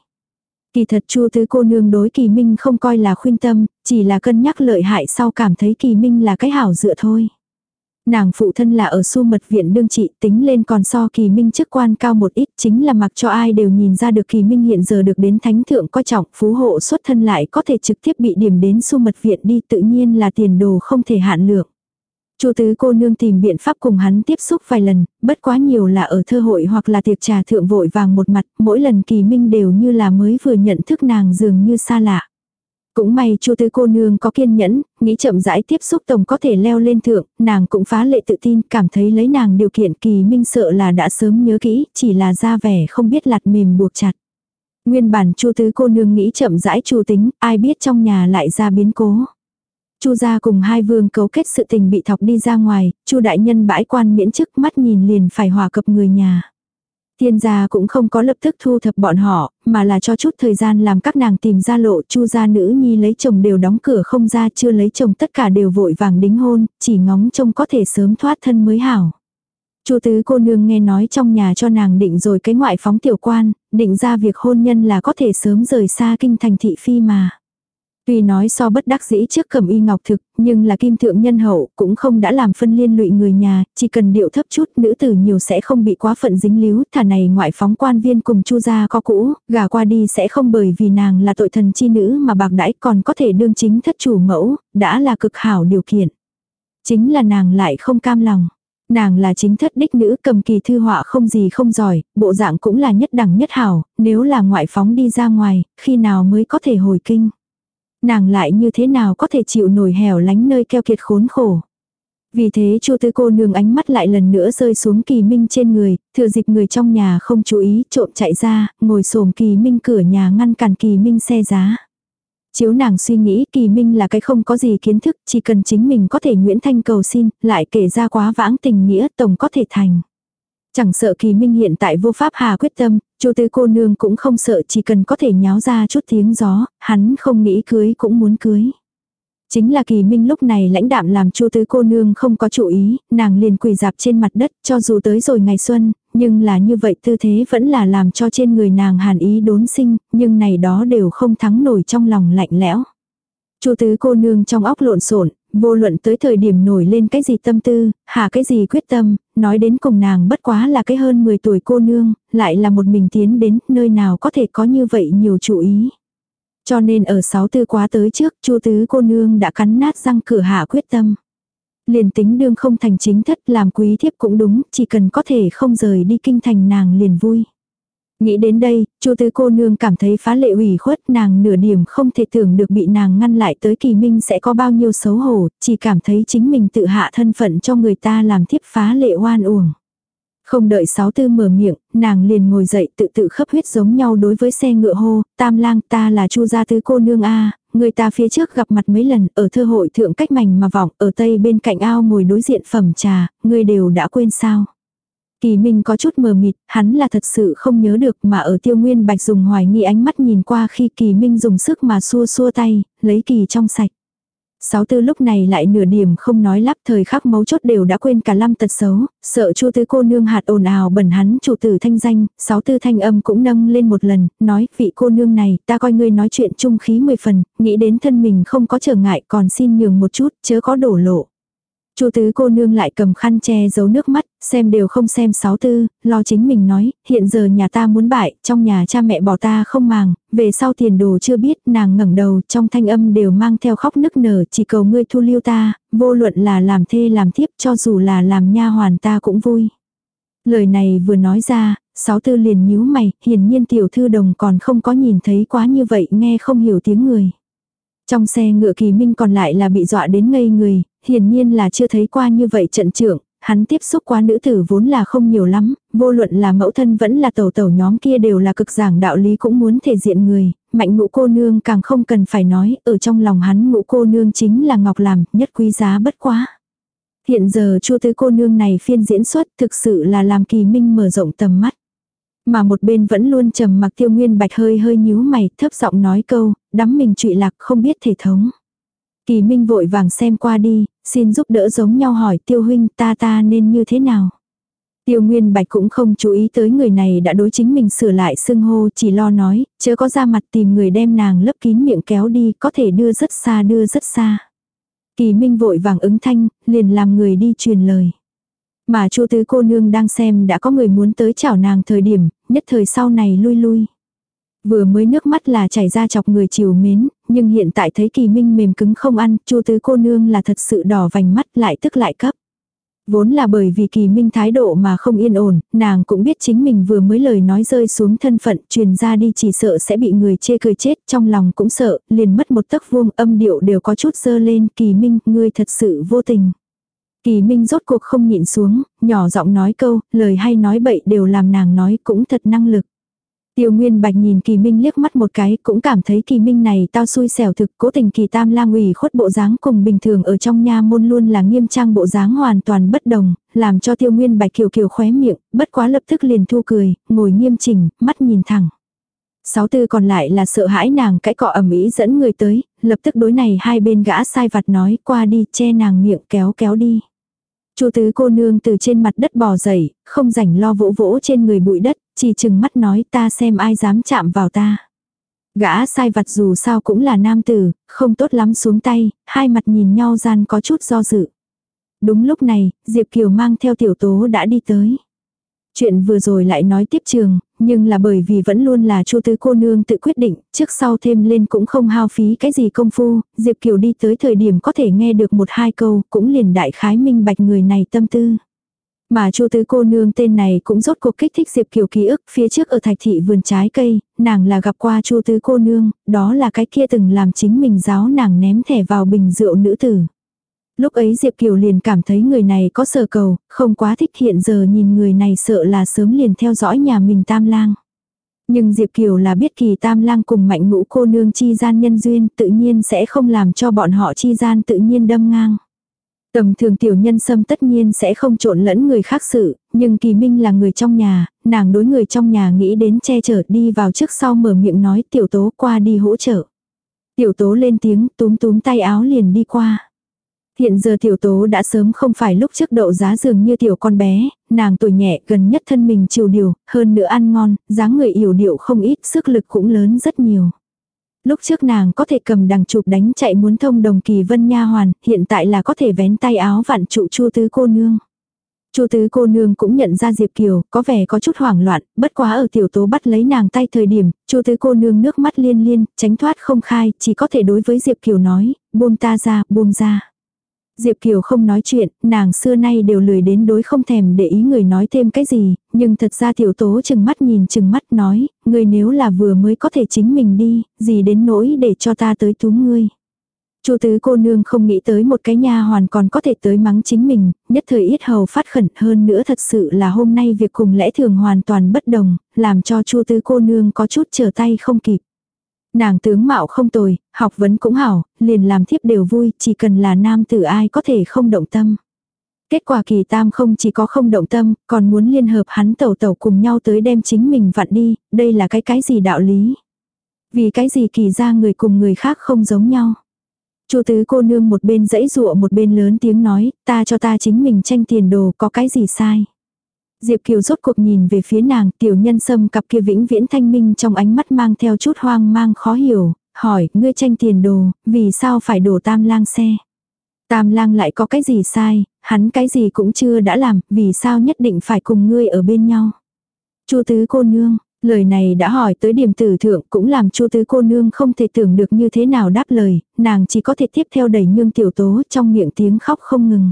[SPEAKER 1] Kỳ thật chu tứ cô nương đối kỳ minh không coi là khuyên tâm, chỉ là cân nhắc lợi hại sau cảm thấy kỳ minh là cái hảo dựa thôi. Nàng phụ thân là ở su mật viện đương trị tính lên còn so kỳ minh chức quan cao một ít chính là mặc cho ai đều nhìn ra được kỳ minh hiện giờ được đến thánh thượng coi trọng phú hộ xuất thân lại có thể trực tiếp bị điểm đến su mật viện đi tự nhiên là tiền đồ không thể hạn lượng. Chu tứ cô nương tìm biện pháp cùng hắn tiếp xúc vài lần, bất quá nhiều là ở thơ hội hoặc là tiệc trà thượng vội vàng một mặt, mỗi lần kỳ minh đều như là mới vừa nhận thức nàng dường như xa lạ. Cũng may chu tứ cô nương có kiên nhẫn, nghĩ chậm rãi tiếp xúc tổng có thể leo lên thượng, nàng cũng phá lệ tự tin, cảm thấy lấy nàng điều kiện kỳ minh sợ là đã sớm nhớ kỹ, chỉ là ra vẻ không biết lạt mềm buộc chặt. Nguyên bản chu tứ cô nương nghĩ chậm rãi chu tính, ai biết trong nhà lại ra biến cố. Chu gia cùng hai vương cấu kết sự tình bị thọc đi ra ngoài, Chu đại nhân bãi quan miễn chức mắt nhìn liền phải hòa cập người nhà. Thiên gia cũng không có lập tức thu thập bọn họ, mà là cho chút thời gian làm các nàng tìm ra lộ chu gia nữ nhi lấy chồng đều đóng cửa không ra chưa lấy chồng tất cả đều vội vàng đính hôn, chỉ ngóng trông có thể sớm thoát thân mới hảo. Chu tứ cô nương nghe nói trong nhà cho nàng định rồi cái ngoại phóng tiểu quan, định ra việc hôn nhân là có thể sớm rời xa kinh thành thị phi mà. Tuy nói so bất đắc dĩ trước cầm y ngọc thực, nhưng là kim thượng nhân hậu, cũng không đã làm phân liên lụy người nhà, chỉ cần điệu thấp chút, nữ tử nhiều sẽ không bị quá phận dính líu, thả này ngoại phóng quan viên cùng chu gia có cũ, gà qua đi sẽ không bởi vì nàng là tội thần chi nữ mà bạc đãi còn có thể đương chính thất chủ mẫu, đã là cực hảo điều kiện. Chính là nàng lại không cam lòng. Nàng là chính thất đích nữ cầm kỳ thư họa không gì không giỏi, bộ dạng cũng là nhất đẳng nhất hảo, nếu là ngoại phóng đi ra ngoài, khi nào mới có thể hồi kinh nàng lại như thế nào có thể chịu nổi hẻo lánh nơi keo kiệt khốn khổ. Vì thế chu tư cô nương ánh mắt lại lần nữa rơi xuống kỳ minh trên người, thừa dịp người trong nhà không chú ý trộm chạy ra, ngồi xổm kỳ minh cửa nhà ngăn cản kỳ minh xe giá. Chiếu nàng suy nghĩ kỳ minh là cái không có gì kiến thức, chỉ cần chính mình có thể Nguyễn Thanh cầu xin, lại kể ra quá vãng tình nghĩa tổng có thể thành. Chẳng sợ kỳ minh hiện tại vô pháp hà quyết tâm, chu tư cô nương cũng không sợ chỉ cần có thể nháo ra chút tiếng gió, hắn không nghĩ cưới cũng muốn cưới. Chính là kỳ minh lúc này lãnh đạm làm chu tứ cô nương không có chủ ý, nàng liền quỳ dạp trên mặt đất cho dù tới rồi ngày xuân, nhưng là như vậy tư thế vẫn là làm cho trên người nàng hàn ý đốn sinh, nhưng này đó đều không thắng nổi trong lòng lạnh lẽo. Chu tứ cô nương trong óc lộn xộn, vô luận tới thời điểm nổi lên cái gì tâm tư, hạ cái gì quyết tâm, nói đến cùng nàng bất quá là cái hơn 10 tuổi cô nương, lại là một mình tiến đến nơi nào có thể có như vậy nhiều chủ ý. Cho nên ở sáu tư quá tới trước, chu tứ cô nương đã cắn nát răng cửa hạ quyết tâm. Liền tính đương không thành chính thất làm quý thiếp cũng đúng, chỉ cần có thể không rời đi kinh thành nàng liền vui. Nghĩ đến đây, chu tứ cô nương cảm thấy phá lệ ủy khuất nàng nửa điểm không thể tưởng được bị nàng ngăn lại tới kỳ minh sẽ có bao nhiêu xấu hổ, chỉ cảm thấy chính mình tự hạ thân phận cho người ta làm thiếp phá lệ oan uổng. Không đợi sáu tư mở miệng, nàng liền ngồi dậy tự tự khấp huyết giống nhau đối với xe ngựa hô, tam lang ta là chu gia tứ cô nương a người ta phía trước gặp mặt mấy lần ở thơ hội thượng cách mảnh mà vọng ở tây bên cạnh ao ngồi đối diện phẩm trà, người đều đã quên sao. Kỳ Minh có chút mờ mịt, hắn là thật sự không nhớ được mà ở tiêu nguyên bạch dùng hoài nghi ánh mắt nhìn qua khi Kỳ Minh dùng sức mà xua xua tay, lấy kỳ trong sạch. Sáu tư lúc này lại nửa điểm không nói lắp thời khắc mấu chốt đều đã quên cả lăm tật xấu, sợ chu tứ cô nương hạt ồn ào bẩn hắn chủ tử thanh danh, sáu tư thanh âm cũng nâng lên một lần, nói vị cô nương này ta coi ngươi nói chuyện trung khí mười phần, nghĩ đến thân mình không có trở ngại còn xin nhường một chút, chớ có đổ lộ. Chu tứ cô nương lại cầm khăn che giấu nước mắt, xem đều không xem sáu tư, lo chính mình nói, hiện giờ nhà ta muốn bại, trong nhà cha mẹ bỏ ta không màng, về sau tiền đồ chưa biết, nàng ngẩng đầu, trong thanh âm đều mang theo khóc nức nở, chỉ cầu ngươi thu lưu ta, vô luận là làm thê làm thiếp cho dù là làm nha hoàn ta cũng vui. Lời này vừa nói ra, sáu tư liền nhíu mày, hiển nhiên tiểu thư đồng còn không có nhìn thấy quá như vậy nghe không hiểu tiếng người. Trong xe ngựa kỳ minh còn lại là bị dọa đến ngây người, hiển nhiên là chưa thấy qua như vậy trận trưởng, hắn tiếp xúc qua nữ tử vốn là không nhiều lắm, vô luận là mẫu thân vẫn là tẩu tẩu nhóm kia đều là cực giảng đạo lý cũng muốn thể diện người, mạnh ngũ cô nương càng không cần phải nói, ở trong lòng hắn ngũ cô nương chính là ngọc làm, nhất quý giá bất quá. Hiện giờ chua tứ cô nương này phiên diễn xuất thực sự là làm kỳ minh mở rộng tầm mắt. Mà một bên vẫn luôn trầm mặc tiêu nguyên bạch hơi hơi nhíu mày, thấp giọng nói câu, đắm mình trụy lạc không biết thể thống. Kỳ Minh vội vàng xem qua đi, xin giúp đỡ giống nhau hỏi tiêu huynh ta ta nên như thế nào. Tiêu Nguyên Bạch cũng không chú ý tới người này đã đối chính mình sửa lại xưng hô chỉ lo nói, chớ có ra mặt tìm người đem nàng lấp kín miệng kéo đi có thể đưa rất xa đưa rất xa. Kỳ Minh vội vàng ứng thanh, liền làm người đi truyền lời. Mà chu tứ cô nương đang xem đã có người muốn tới chào nàng thời điểm, nhất thời sau này lui lui. Vừa mới nước mắt là chảy ra chọc người chiều mến, nhưng hiện tại thấy kỳ minh mềm cứng không ăn, chu tứ cô nương là thật sự đỏ vành mắt lại tức lại cấp. Vốn là bởi vì kỳ minh thái độ mà không yên ổn, nàng cũng biết chính mình vừa mới lời nói rơi xuống thân phận truyền ra đi chỉ sợ sẽ bị người chê cười chết, trong lòng cũng sợ, liền mất một tấc vuông âm điệu đều có chút dơ lên, kỳ minh, ngươi thật sự vô tình. Kỳ minh rốt cuộc không nhịn xuống, nhỏ giọng nói câu, lời hay nói bậy đều làm nàng nói cũng thật năng lực. Tiêu Nguyên Bạch nhìn Kỳ Minh liếc mắt một cái, cũng cảm thấy Kỳ Minh này tao xui xẻo thực, cố tình Kỳ Tam lang ủy khuất bộ dáng cùng bình thường ở trong nha môn luôn là nghiêm trang bộ dáng hoàn toàn bất đồng, làm cho Tiêu Nguyên Bạch kiều kiều khóe miệng, bất quá lập tức liền thu cười, ngồi nghiêm chỉnh, mắt nhìn thẳng. Sáu tư còn lại là sợ hãi nàng cãi cọ ẩm ý dẫn người tới, lập tức đối này hai bên gã sai vặt nói qua đi che nàng miệng kéo kéo đi. Chu tứ cô nương từ trên mặt đất bò dậy, không rảnh lo vỗ vỗ trên người bụi đất, chỉ chừng mắt nói ta xem ai dám chạm vào ta. Gã sai vặt dù sao cũng là nam tử, không tốt lắm xuống tay, hai mặt nhìn nhau gian có chút do dự. Đúng lúc này, Diệp Kiều mang theo tiểu tố đã đi tới. Chuyện vừa rồi lại nói tiếp trường, nhưng là bởi vì vẫn luôn là chu tứ cô nương tự quyết định, trước sau thêm lên cũng không hao phí cái gì công phu, Diệp Kiều đi tới thời điểm có thể nghe được một hai câu, cũng liền đại khái minh bạch người này tâm tư. Mà chu tứ cô nương tên này cũng rốt cuộc kích thích Diệp Kiều ký ức, phía trước ở thạch thị vườn trái cây, nàng là gặp qua chu tứ cô nương, đó là cái kia từng làm chính mình giáo nàng ném thẻ vào bình rượu nữ tử. Lúc ấy Diệp Kiều liền cảm thấy người này có sở cầu, không quá thích hiện giờ nhìn người này sợ là sớm liền theo dõi nhà mình tam lang. Nhưng Diệp Kiều là biết kỳ tam lang cùng mạnh ngũ cô nương chi gian nhân duyên tự nhiên sẽ không làm cho bọn họ chi gian tự nhiên đâm ngang. Tầm thường tiểu nhân sâm tất nhiên sẽ không trộn lẫn người khác sự, nhưng kỳ minh là người trong nhà, nàng đối người trong nhà nghĩ đến che chở đi vào trước sau mở miệng nói tiểu tố qua đi hỗ trợ. Tiểu tố lên tiếng túm túm tay áo liền đi qua. Hiện giờ tiểu tố đã sớm không phải lúc trước đậu giá dường như tiểu con bé, nàng tuổi nhẹ gần nhất thân mình chiều điều, hơn nữa ăn ngon, dáng người yểu điệu không ít, sức lực cũng lớn rất nhiều. Lúc trước nàng có thể cầm đằng chụp đánh chạy muốn thông đồng kỳ vân nha hoàn, hiện tại là có thể vén tay áo vặn trụ chu tứ cô nương. Chu tứ cô nương cũng nhận ra Diệp Kiều, có vẻ có chút hoảng loạn, bất quá ở tiểu tố bắt lấy nàng tay thời điểm, Chu tứ cô nương nước mắt liên liên, tránh thoát không khai, chỉ có thể đối với Diệp Kiều nói, buông ta ra, buông ra. Diệp Kiều không nói chuyện, nàng xưa nay đều lười đến đối không thèm để ý người nói thêm cái gì, nhưng thật ra tiểu tố chừng mắt nhìn chừng mắt nói, người nếu là vừa mới có thể chính mình đi, gì đến nỗi để cho ta tới túm ngươi. Chu tứ cô nương không nghĩ tới một cái nha hoàn còn có thể tới mắng chính mình, nhất thời ít hầu phát khẩn hơn nữa thật sự là hôm nay việc cùng lẽ thường hoàn toàn bất đồng, làm cho chu tứ cô nương có chút trở tay không kịp. Nàng tướng mạo không tồi, học vấn cũng hảo, liền làm thiếp đều vui, chỉ cần là nam tử ai có thể không động tâm. Kết quả kỳ tam không chỉ có không động tâm, còn muốn liên hợp hắn tẩu tẩu cùng nhau tới đem chính mình vặn đi, đây là cái cái gì đạo lý. Vì cái gì kỳ ra người cùng người khác không giống nhau. Chu tứ cô nương một bên dãy dụa một bên lớn tiếng nói, ta cho ta chính mình tranh tiền đồ có cái gì sai. Diệp Kiều rốt cuộc nhìn về phía nàng, tiểu nhân sâm cặp kia vĩnh viễn thanh minh trong ánh mắt mang theo chút hoang mang khó hiểu, hỏi, ngươi tranh tiền đồ, vì sao phải đổ tam lang xe? Tam lang lại có cái gì sai, hắn cái gì cũng chưa đã làm, vì sao nhất định phải cùng ngươi ở bên nhau? Chu tứ cô nương, lời này đã hỏi tới điểm tử thượng cũng làm chu tứ cô nương không thể tưởng được như thế nào đáp lời, nàng chỉ có thể tiếp theo đẩy nhương tiểu tố trong miệng tiếng khóc không ngừng.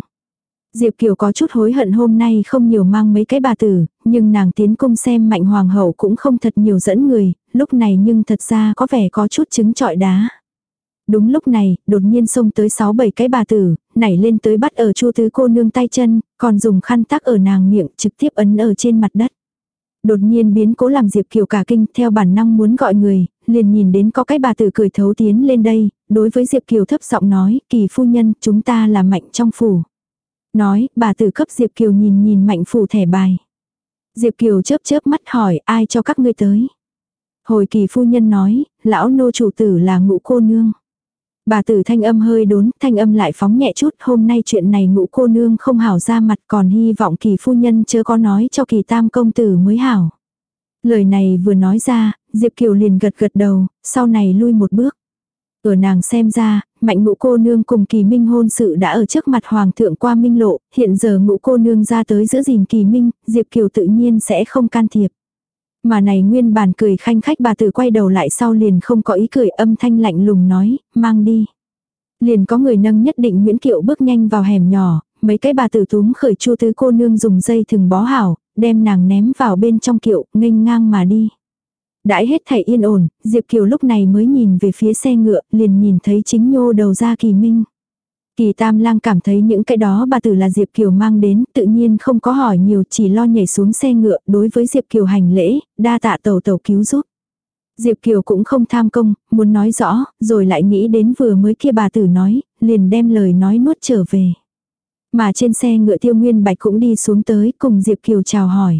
[SPEAKER 1] Diệp Kiều có chút hối hận hôm nay không nhiều mang mấy cái bà tử, nhưng nàng tiến cung xem mạnh hoàng hậu cũng không thật nhiều dẫn người, lúc này nhưng thật ra có vẻ có chút trứng trọi đá. Đúng lúc này, đột nhiên xông tới 6-7 cái bà tử, nảy lên tới bắt ở chu tứ cô nương tay chân, còn dùng khăn tắc ở nàng miệng trực tiếp ấn ở trên mặt đất. Đột nhiên biến cố làm Diệp Kiều cả kinh theo bản năng muốn gọi người, liền nhìn đến có cái bà tử cười thấu tiến lên đây, đối với Diệp Kiều thấp giọng nói, kỳ phu nhân, chúng ta là mạnh trong phủ. Nói, bà tử cấp Diệp Kiều nhìn nhìn mạnh phủ thẻ bài. Diệp Kiều chớp chớp mắt hỏi ai cho các ngươi tới. Hồi kỳ phu nhân nói, lão nô chủ tử là ngũ cô nương. Bà tử thanh âm hơi đốn, thanh âm lại phóng nhẹ chút, hôm nay chuyện này ngũ cô nương không hảo ra mặt còn hy vọng kỳ phu nhân chớ có nói cho kỳ tam công tử mới hảo. Lời này vừa nói ra, Diệp Kiều liền gật gật đầu, sau này lui một bước. Ở nàng xem ra, mạnh ngũ cô nương cùng kỳ minh hôn sự đã ở trước mặt hoàng thượng qua minh lộ, hiện giờ ngũ cô nương ra tới giữ gìn kỳ minh, Diệp Kiều tự nhiên sẽ không can thiệp. Mà này nguyên bản cười khanh khách bà tử quay đầu lại sau liền không có ý cười âm thanh lạnh lùng nói, mang đi. Liền có người nâng nhất định Nguyễn Kiệu bước nhanh vào hẻm nhỏ, mấy cái bà tử túm khởi chu tứ cô nương dùng dây thừng bó hảo, đem nàng ném vào bên trong kiệu, nghênh ngang mà đi. Đãi hết thảy yên ổn, Diệp Kiều lúc này mới nhìn về phía xe ngựa, liền nhìn thấy chính nhô đầu ra kỳ minh. Kỳ Tam Lang cảm thấy những cái đó bà tử là Diệp Kiều mang đến, tự nhiên không có hỏi nhiều chỉ lo nhảy xuống xe ngựa đối với Diệp Kiều hành lễ, đa tạ tàu tàu cứu giúp. Diệp Kiều cũng không tham công, muốn nói rõ, rồi lại nghĩ đến vừa mới kia bà tử nói, liền đem lời nói nuốt trở về. Mà trên xe ngựa tiêu nguyên bạch cũng đi xuống tới cùng Diệp Kiều chào hỏi.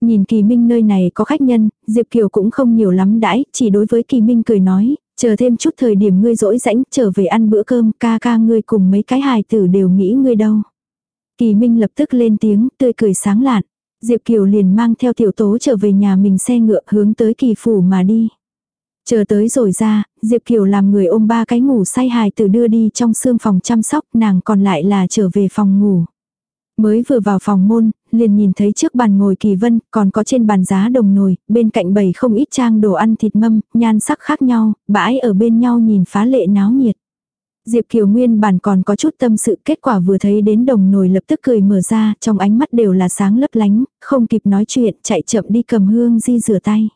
[SPEAKER 1] Nhìn Kỳ Minh nơi này có khách nhân, Diệp Kiều cũng không nhiều lắm đãi, chỉ đối với Kỳ Minh cười nói, chờ thêm chút thời điểm ngươi rỗi rãnh trở về ăn bữa cơm, ca ca ngươi cùng mấy cái hài tử đều nghĩ ngươi đâu. Kỳ Minh lập tức lên tiếng, tươi cười sáng lạn. Diệp Kiều liền mang theo tiểu tố trở về nhà mình xe ngựa hướng tới kỳ phủ mà đi. Chờ tới rồi ra, Diệp Kiều làm người ôm ba cái ngủ say hài tử đưa đi trong xương phòng chăm sóc, nàng còn lại là trở về phòng ngủ. Mới vừa vào phòng môn, liền nhìn thấy trước bàn ngồi kỳ vân, còn có trên bàn giá đồng nồi, bên cạnh bầy không ít trang đồ ăn thịt mâm, nhan sắc khác nhau, bãi ở bên nhau nhìn phá lệ náo nhiệt. Diệp Kiều Nguyên bản còn có chút tâm sự kết quả vừa thấy đến đồng nồi lập tức cười mở ra, trong ánh mắt đều là sáng lấp lánh, không kịp nói chuyện, chạy chậm đi cầm hương di rửa tay.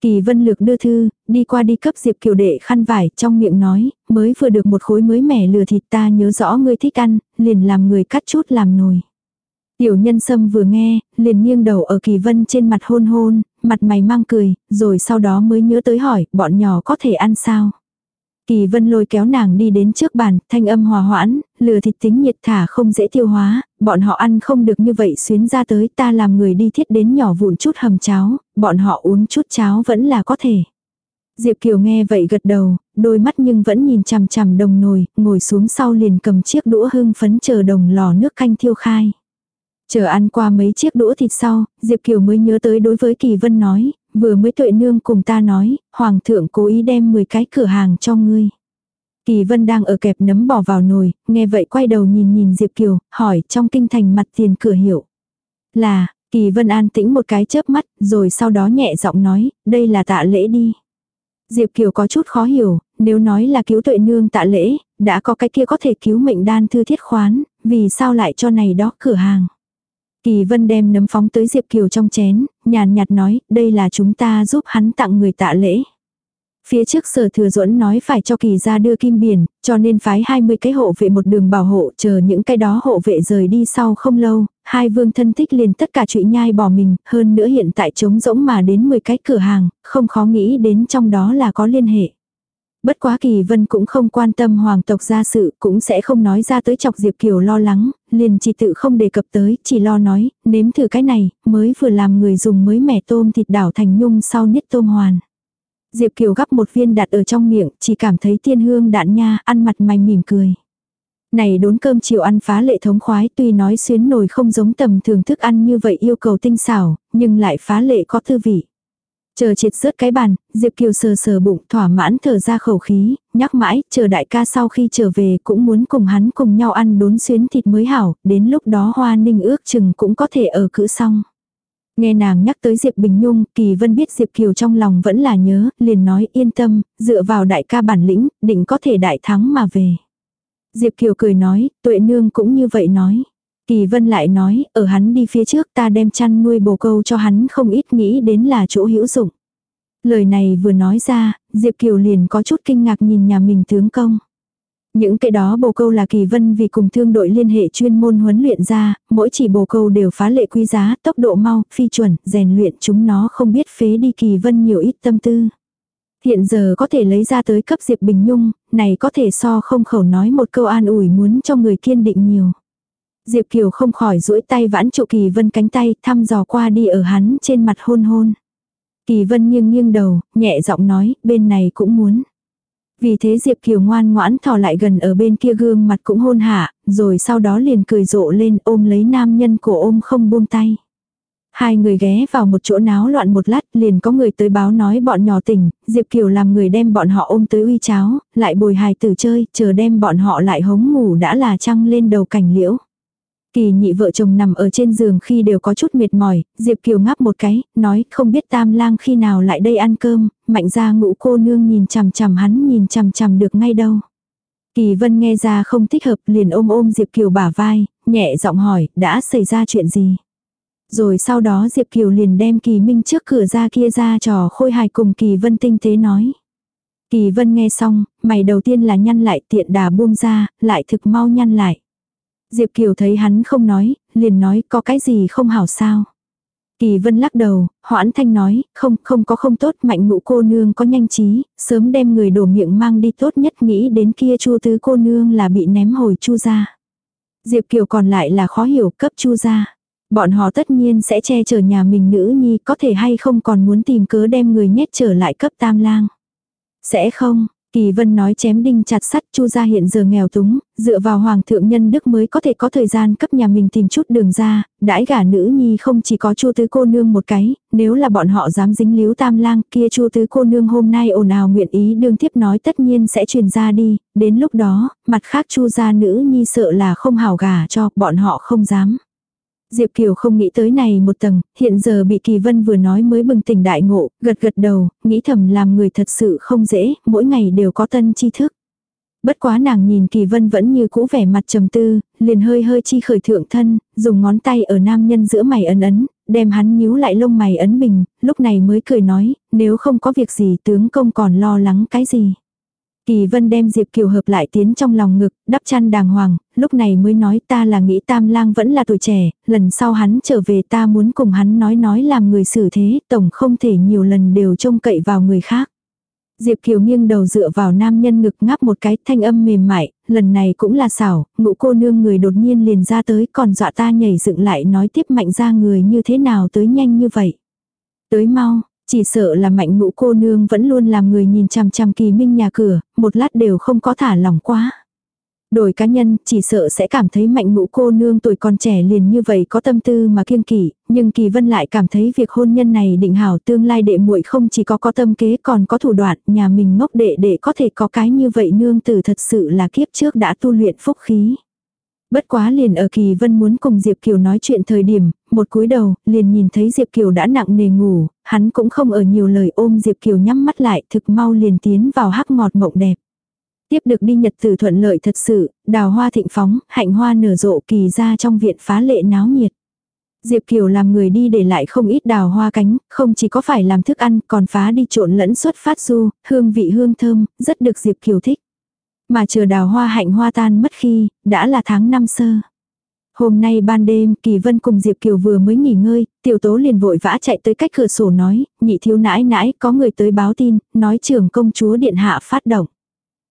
[SPEAKER 1] Kỳ Vân Lược đưa thư, đi qua đi cấp Diệp Kiều đệ khăn vải, trong miệng nói, mới vừa được một khối mới mẻ lừa thịt ta nhớ rõ ngươi thích ăn, liền làm người cắt chút làm nồi. Tiểu nhân sâm vừa nghe, liền nghiêng đầu ở Kỳ Vân trên mặt hôn hôn, mặt mày mang cười, rồi sau đó mới nhớ tới hỏi, bọn nhỏ có thể ăn sao? Kỳ vân lôi kéo nàng đi đến trước bàn, thanh âm hòa hoãn, lừa thịt tính nhiệt thả không dễ tiêu hóa, bọn họ ăn không được như vậy xuyến ra tới ta làm người đi thiết đến nhỏ vụn chút hầm cháo, bọn họ uống chút cháo vẫn là có thể. Diệp Kiều nghe vậy gật đầu, đôi mắt nhưng vẫn nhìn chằm chằm đồng nồi, ngồi xuống sau liền cầm chiếc đũa hưng phấn chờ đồng lò nước canh thiêu khai. Chờ ăn qua mấy chiếc đũa thịt sau, Diệp Kiều mới nhớ tới đối với Kỳ Vân nói, vừa mới tuệ nương cùng ta nói, Hoàng thượng cố ý đem 10 cái cửa hàng cho ngươi. Kỳ Vân đang ở kẹp nấm bỏ vào nồi, nghe vậy quay đầu nhìn nhìn Diệp Kiều, hỏi trong kinh thành mặt tiền cửa hiệu. Là, Kỳ Vân an tĩnh một cái chớp mắt, rồi sau đó nhẹ giọng nói, đây là tạ lễ đi. Diệp Kiều có chút khó hiểu, nếu nói là cứu tuệ nương tạ lễ, đã có cái kia có thể cứu mệnh đan thư thiết khoán, vì sao lại cho này đó cửa hàng. Kỳ vân đem nấm phóng tới Diệp Kiều trong chén, nhàn nhạt nói, đây là chúng ta giúp hắn tặng người tạ lễ. Phía trước sở thừa duẫn nói phải cho kỳ ra đưa kim biển, cho nên phái 20 cái hộ vệ một đường bảo hộ chờ những cái đó hộ vệ rời đi sau không lâu, hai vương thân thích liền tất cả trụy nhai bỏ mình, hơn nữa hiện tại trống rỗng mà đến 10 cái cửa hàng, không khó nghĩ đến trong đó là có liên hệ. Bất quá kỳ vân cũng không quan tâm hoàng tộc gia sự, cũng sẽ không nói ra tới chọc Diệp Kiều lo lắng, liền chỉ tự không đề cập tới, chỉ lo nói, nếm thử cái này, mới vừa làm người dùng mới mẻ tôm thịt đảo thành nhung sau nhất tôm hoàn. Diệp Kiều gắp một viên đặt ở trong miệng, chỉ cảm thấy tiên hương đạn nha, ăn mặt mày mỉm cười. Này đốn cơm chiều ăn phá lệ thống khoái tuy nói xuyến nồi không giống tầm thường thức ăn như vậy yêu cầu tinh xảo, nhưng lại phá lệ có thư vị. Chờ triệt rớt cái bàn, Diệp Kiều sờ sờ bụng thỏa mãn thở ra khẩu khí, nhắc mãi, chờ đại ca sau khi trở về cũng muốn cùng hắn cùng nhau ăn đốn xuyến thịt mới hảo, đến lúc đó hoa ninh ước chừng cũng có thể ở cữ xong. Nghe nàng nhắc tới Diệp Bình Nhung, Kỳ Vân biết Diệp Kiều trong lòng vẫn là nhớ, liền nói yên tâm, dựa vào đại ca bản lĩnh, định có thể đại thắng mà về. Diệp Kiều cười nói, tuệ nương cũng như vậy nói. Kỳ Vân lại nói, ở hắn đi phía trước ta đem chăn nuôi bồ câu cho hắn không ít nghĩ đến là chỗ hữu dụng. Lời này vừa nói ra, Diệp Kiều liền có chút kinh ngạc nhìn nhà mình tướng công. Những cái đó bồ câu là kỳ vân vì cùng thương đội liên hệ chuyên môn huấn luyện ra, mỗi chỉ bồ câu đều phá lệ quý giá, tốc độ mau, phi chuẩn, rèn luyện chúng nó không biết phế đi kỳ vân nhiều ít tâm tư. Hiện giờ có thể lấy ra tới cấp Diệp Bình Nhung, này có thể so không khẩu nói một câu an ủi muốn cho người kiên định nhiều. Diệp Kiều không khỏi duỗi tay vãn trụ Kỳ Vân cánh tay, thăm dò qua đi ở hắn trên mặt hôn hôn. Kỳ Vân nghiêng nghiêng đầu, nhẹ giọng nói, bên này cũng muốn. Vì thế Diệp Kiều ngoan ngoãn thò lại gần ở bên kia gương mặt cũng hôn hạ, rồi sau đó liền cười rộ lên ôm lấy nam nhân cổ ôm không buông tay. Hai người ghé vào một chỗ náo loạn một lát liền có người tới báo nói bọn nhỏ tỉnh, Diệp Kiều làm người đem bọn họ ôm tới uy cháo, lại bồi hài tử chơi, chờ đem bọn họ lại hống ngủ đã là trăng lên đầu cảnh liễu. Kỳ nhị vợ chồng nằm ở trên giường khi đều có chút mệt mỏi, Diệp Kiều ngáp một cái, nói không biết tam lang khi nào lại đây ăn cơm, mạnh ra ngũ cô nương nhìn chằm chằm hắn nhìn chằm chằm được ngay đâu. Kỳ vân nghe ra không thích hợp liền ôm ôm Diệp Kiều bả vai, nhẹ giọng hỏi, đã xảy ra chuyện gì. Rồi sau đó Diệp Kiều liền đem Kỳ Minh trước cửa ra kia ra trò khôi hài cùng Kỳ Vân tinh tế nói. Kỳ Vân nghe xong, mày đầu tiên là nhăn lại tiện đà buông ra, lại thực mau nhăn lại. Diệp Kiều thấy hắn không nói, liền nói có cái gì không hảo sao. Kỳ Vân lắc đầu, hoãn thanh nói, không, không có không tốt, mạnh ngũ cô nương có nhanh trí, sớm đem người đổ miệng mang đi tốt nhất nghĩ đến kia chu tứ cô nương là bị ném hồi chu ra. Diệp Kiều còn lại là khó hiểu cấp chu ra. Bọn họ tất nhiên sẽ che chở nhà mình nữ nhi có thể hay không còn muốn tìm cớ đem người nhét trở lại cấp tam lang. Sẽ không, Kỳ Vân nói chém đinh chặt sắt Chu gia hiện giờ nghèo túng, dựa vào hoàng thượng nhân đức mới có thể có thời gian cấp nhà mình tìm chút đường ra, đãi gả nữ nhi không chỉ có Chu tứ cô nương một cái, nếu là bọn họ dám dính líu tam lang, kia Chu tứ cô nương hôm nay ồn ào nguyện ý đương thiếp nói tất nhiên sẽ truyền ra đi, đến lúc đó, mặt khác Chu gia nữ nhi sợ là không hảo gả cho, bọn họ không dám. Diệp Kiều không nghĩ tới này một tầng, hiện giờ bị Kỳ Vân vừa nói mới bừng tỉnh đại ngộ, gật gật đầu, nghĩ thầm làm người thật sự không dễ, mỗi ngày đều có tân tri thức. Bất quá nàng nhìn Kỳ Vân vẫn như cũ vẻ mặt trầm tư, liền hơi hơi chi khởi thượng thân, dùng ngón tay ở nam nhân giữa mày ấn ấn, đem hắn nhíu lại lông mày ấn bình, lúc này mới cười nói, nếu không có việc gì tướng công còn lo lắng cái gì. Kỳ vân đem Diệp Kiều hợp lại tiến trong lòng ngực, đắp chăn đàng hoàng, lúc này mới nói ta là nghĩ tam lang vẫn là tuổi trẻ, lần sau hắn trở về ta muốn cùng hắn nói nói làm người xử thế, tổng không thể nhiều lần đều trông cậy vào người khác. Diệp Kiều nghiêng đầu dựa vào nam nhân ngực ngáp một cái thanh âm mềm mại, lần này cũng là xảo, ngũ cô nương người đột nhiên liền ra tới còn dọa ta nhảy dựng lại nói tiếp mạnh ra người như thế nào tới nhanh như vậy. Tới mau, chỉ sợ là mạnh ngũ cô nương vẫn luôn làm người nhìn chằm chằm kỳ minh nhà cửa, một lát đều không có thả lỏng quá. Đổi cá nhân chỉ sợ sẽ cảm thấy mạnh ngũ cô nương tuổi còn trẻ liền như vậy có tâm tư mà kiêng kỵ, nhưng kỳ vân lại cảm thấy việc hôn nhân này định hảo tương lai đệ muội không chỉ có có tâm kế còn có thủ đoạn, nhà mình ngốc đệ để có thể có cái như vậy nương tử thật sự là kiếp trước đã tu luyện phúc khí. Bất quá liền ở Kỳ Vân muốn cùng Diệp Kiều nói chuyện thời điểm, một cúi đầu, liền nhìn thấy Diệp Kiều đã nặng nề ngủ, hắn cũng không ở nhiều lời ôm Diệp Kiều nhắm mắt lại thực mau liền tiến vào hắc ngọt mộng đẹp. Tiếp được đi nhật tử thuận lợi thật sự, đào hoa thịnh phóng, hạnh hoa nở rộ kỳ ra trong viện phá lệ náo nhiệt. Diệp Kiều làm người đi để lại không ít đào hoa cánh, không chỉ có phải làm thức ăn còn phá đi trộn lẫn xuất phát du, hương vị hương thơm, rất được Diệp Kiều thích. Mà chờ đào hoa hạnh hoa tan mất khi, đã là tháng năm sơ. Hôm nay ban đêm, Kỳ Vân cùng Diệp Kiều vừa mới nghỉ ngơi, tiểu tố liền vội vã chạy tới cách cửa sổ nói, nhị thiếu nãi nãi, có người tới báo tin, nói trưởng công chúa điện hạ phát động.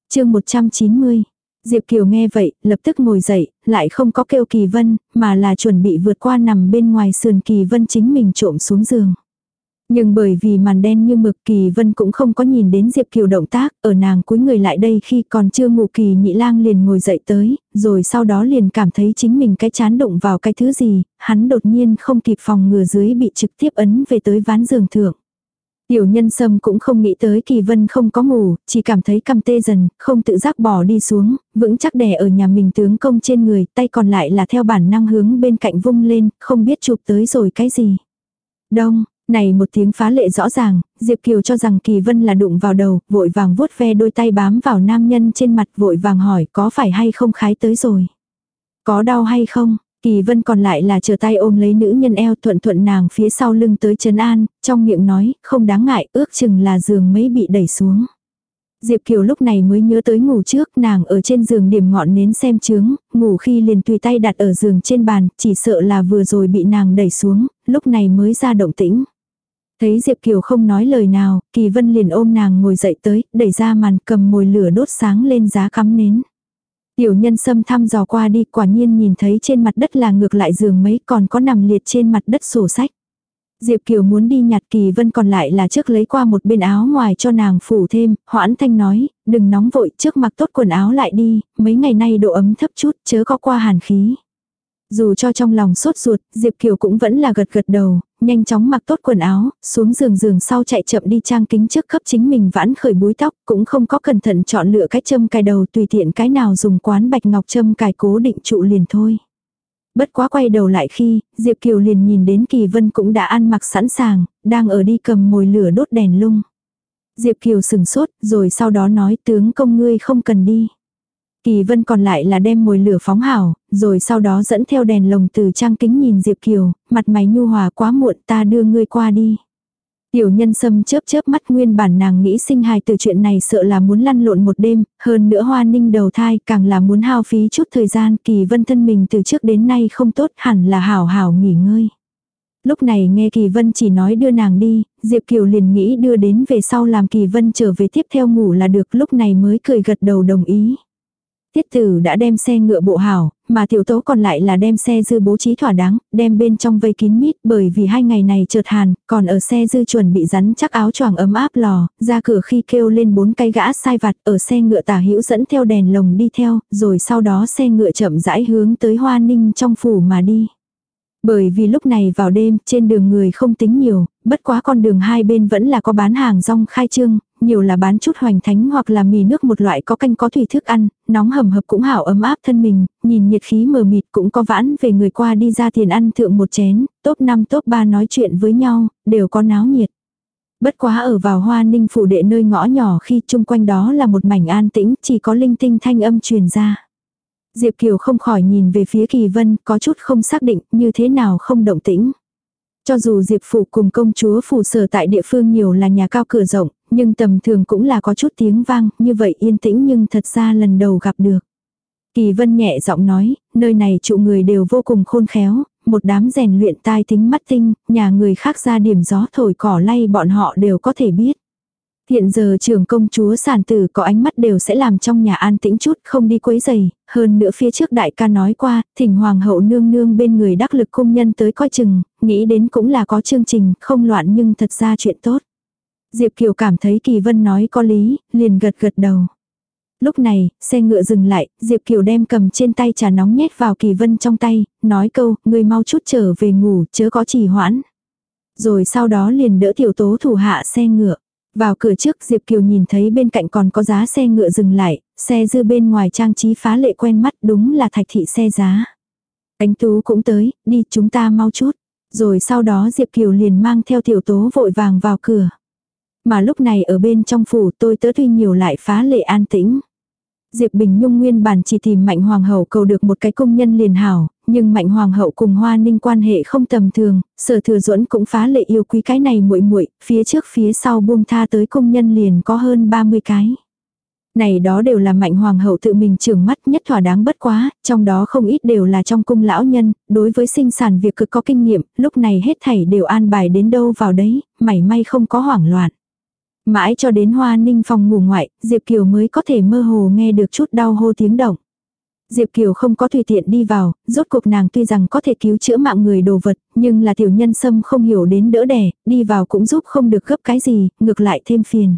[SPEAKER 1] chương 190. Diệp Kiều nghe vậy, lập tức ngồi dậy, lại không có kêu Kỳ Vân, mà là chuẩn bị vượt qua nằm bên ngoài sườn Kỳ Vân chính mình trộm xuống giường. Nhưng bởi vì màn đen như mực kỳ vân cũng không có nhìn đến Diệp Kiều động tác, ở nàng cúi người lại đây khi còn chưa ngủ kỳ nhị lang liền ngồi dậy tới, rồi sau đó liền cảm thấy chính mình cái chán đụng vào cái thứ gì, hắn đột nhiên không kịp phòng ngừa dưới bị trực tiếp ấn về tới ván giường thượng. Tiểu nhân sâm cũng không nghĩ tới kỳ vân không có ngủ, chỉ cảm thấy cầm tê dần, không tự giác bỏ đi xuống, vững chắc đè ở nhà mình tướng công trên người, tay còn lại là theo bản năng hướng bên cạnh vung lên, không biết chụp tới rồi cái gì. Đông, này một tiếng phá lệ rõ ràng, Diệp Kiều cho rằng Kỳ Vân là đụng vào đầu, vội vàng vuốt ve đôi tay bám vào nam nhân trên mặt vội vàng hỏi có phải hay không khái tới rồi. Có đau hay không? Kỳ Vân còn lại là chờ tay ôm lấy nữ nhân eo thuận thuận nàng phía sau lưng tới Trấn An, trong miệng nói, không đáng ngại, ước chừng là giường mấy bị đẩy xuống. Diệp Kiều lúc này mới nhớ tới ngủ trước, nàng ở trên giường điểm ngọn nến xem chướng, ngủ khi liền tùy tay đặt ở giường trên bàn, chỉ sợ là vừa rồi bị nàng đẩy xuống, lúc này mới ra động tĩnh. Thấy Diệp Kiều không nói lời nào, Kỳ Vân liền ôm nàng ngồi dậy tới, đẩy ra màn cầm mồi lửa đốt sáng lên giá cắm nến. Tiểu nhân sâm thăm dò qua đi quả nhiên nhìn thấy trên mặt đất là ngược lại giường mấy còn có nằm liệt trên mặt đất sổ sách. Diệp Kiều muốn đi nhặt kỳ vân còn lại là trước lấy qua một bên áo ngoài cho nàng phủ thêm, hoãn thanh nói, đừng nóng vội trước mặc tốt quần áo lại đi, mấy ngày nay độ ấm thấp chút chớ có qua hàn khí. Dù cho trong lòng sốt ruột, Diệp Kiều cũng vẫn là gật gật đầu, nhanh chóng mặc tốt quần áo, xuống giường giường sau chạy chậm đi trang kính trước cấp chính mình vãn khởi búi tóc, cũng không có cẩn thận chọn lựa cái châm cài đầu tùy tiện cái nào dùng quán bạch ngọc châm cài cố định trụ liền thôi. Bất quá quay đầu lại khi, Diệp Kiều liền nhìn đến Kỳ Vân cũng đã ăn mặc sẵn sàng, đang ở đi cầm mồi lửa đốt đèn lung. Diệp Kiều sừng sốt, rồi sau đó nói tướng công ngươi không cần đi. Kỳ Vân còn lại là đem mồi lửa phóng hảo, rồi sau đó dẫn theo đèn lồng từ trang kính nhìn Diệp Kiều, mặt mày nhu hòa quá muộn ta đưa ngươi qua đi. Tiểu nhân sâm chớp chớp mắt nguyên bản nàng nghĩ sinh hài từ chuyện này sợ là muốn lăn lộn một đêm, hơn nữa hoa ninh đầu thai càng là muốn hao phí chút thời gian kỳ vân thân mình từ trước đến nay không tốt hẳn là hảo hảo nghỉ ngơi. Lúc này nghe Kỳ Vân chỉ nói đưa nàng đi, Diệp Kiều liền nghĩ đưa đến về sau làm Kỳ Vân trở về tiếp theo ngủ là được lúc này mới cười gật đầu đồng ý. Tiết tử đã đem xe ngựa bộ hảo, mà tiểu tố còn lại là đem xe dư bố trí thỏa đáng, đem bên trong vây kín mít bởi vì hai ngày này chợt hàn, còn ở xe dư chuẩn bị rắn chắc áo choàng ấm áp lò, ra cửa khi kêu lên bốn cái gã sai vặt ở xe ngựa tả hữu dẫn theo đèn lồng đi theo, rồi sau đó xe ngựa chậm rãi hướng tới hoa ninh trong phủ mà đi. Bởi vì lúc này vào đêm, trên đường người không tính nhiều, bất quá con đường hai bên vẫn là có bán hàng rong khai trương, nhiều là bán chút hoành thánh hoặc là mì nước một loại có canh có thủy thức ăn, nóng hầm hập cũng hảo ấm áp thân mình, nhìn nhiệt khí mờ mịt cũng có vãn về người qua đi ra tiền ăn thượng một chén, top 5 top 3 nói chuyện với nhau, đều có náo nhiệt. Bất quá ở vào hoa ninh phủ đệ nơi ngõ nhỏ khi chung quanh đó là một mảnh an tĩnh, chỉ có linh tinh thanh âm truyền ra. Diệp Kiều không khỏi nhìn về phía Kỳ Vân, có chút không xác định, như thế nào không động tĩnh. Cho dù Diệp Phủ cùng công chúa phủ sở tại địa phương nhiều là nhà cao cửa rộng, nhưng tầm thường cũng là có chút tiếng vang, như vậy yên tĩnh nhưng thật ra lần đầu gặp được. Kỳ Vân nhẹ giọng nói, nơi này trụ người đều vô cùng khôn khéo, một đám rèn luyện tai tính mắt tinh, nhà người khác ra điểm gió thổi cỏ lay bọn họ đều có thể biết. Hiện giờ trưởng công chúa sản tử có ánh mắt đều sẽ làm trong nhà an tĩnh chút không đi quấy giày, hơn nữa phía trước đại ca nói qua, thỉnh hoàng hậu nương nương bên người đắc lực công nhân tới coi chừng, nghĩ đến cũng là có chương trình, không loạn nhưng thật ra chuyện tốt. Diệp Kiều cảm thấy Kỳ Vân nói có lý, liền gật gật đầu. Lúc này, xe ngựa dừng lại, Diệp Kiều đem cầm trên tay trà nóng nhét vào Kỳ Vân trong tay, nói câu, người mau chút trở về ngủ, chớ có trì hoãn. Rồi sau đó liền đỡ tiểu tố thủ hạ xe ngựa. Vào cửa trước Diệp Kiều nhìn thấy bên cạnh còn có giá xe ngựa dừng lại, xe dư bên ngoài trang trí phá lệ quen mắt đúng là thạch thị xe giá. Ánh tú cũng tới, đi chúng ta mau chút. Rồi sau đó Diệp Kiều liền mang theo tiểu tố vội vàng vào cửa. Mà lúc này ở bên trong phủ tôi tớ tuy nhiều lại phá lệ an tĩnh. Diệp Bình Nhung nguyên bản chỉ tìm Mạnh Hoàng hậu cầu được một cái công nhân liền hảo, nhưng Mạnh Hoàng hậu cùng Hoa Ninh quan hệ không tầm thường, Sở Thừa Duẫn cũng phá lệ yêu quý cái này muội muội, phía trước phía sau buông tha tới công nhân liền có hơn 30 cái. Này đó đều là Mạnh Hoàng hậu tự mình trưởng mắt nhất thỏa đáng bất quá, trong đó không ít đều là trong cung lão nhân, đối với sinh sản việc cực có kinh nghiệm, lúc này hết thảy đều an bài đến đâu vào đấy, mảy may không có hoảng loạn. Mãi cho đến hoa ninh phòng ngủ ngoại, Diệp Kiều mới có thể mơ hồ nghe được chút đau hô tiếng động. Diệp Kiều không có tùy tiện đi vào, rốt cuộc nàng tuy rằng có thể cứu chữa mạng người đồ vật, nhưng là tiểu nhân sâm không hiểu đến đỡ đẻ, đi vào cũng giúp không được gấp cái gì, ngược lại thêm phiền.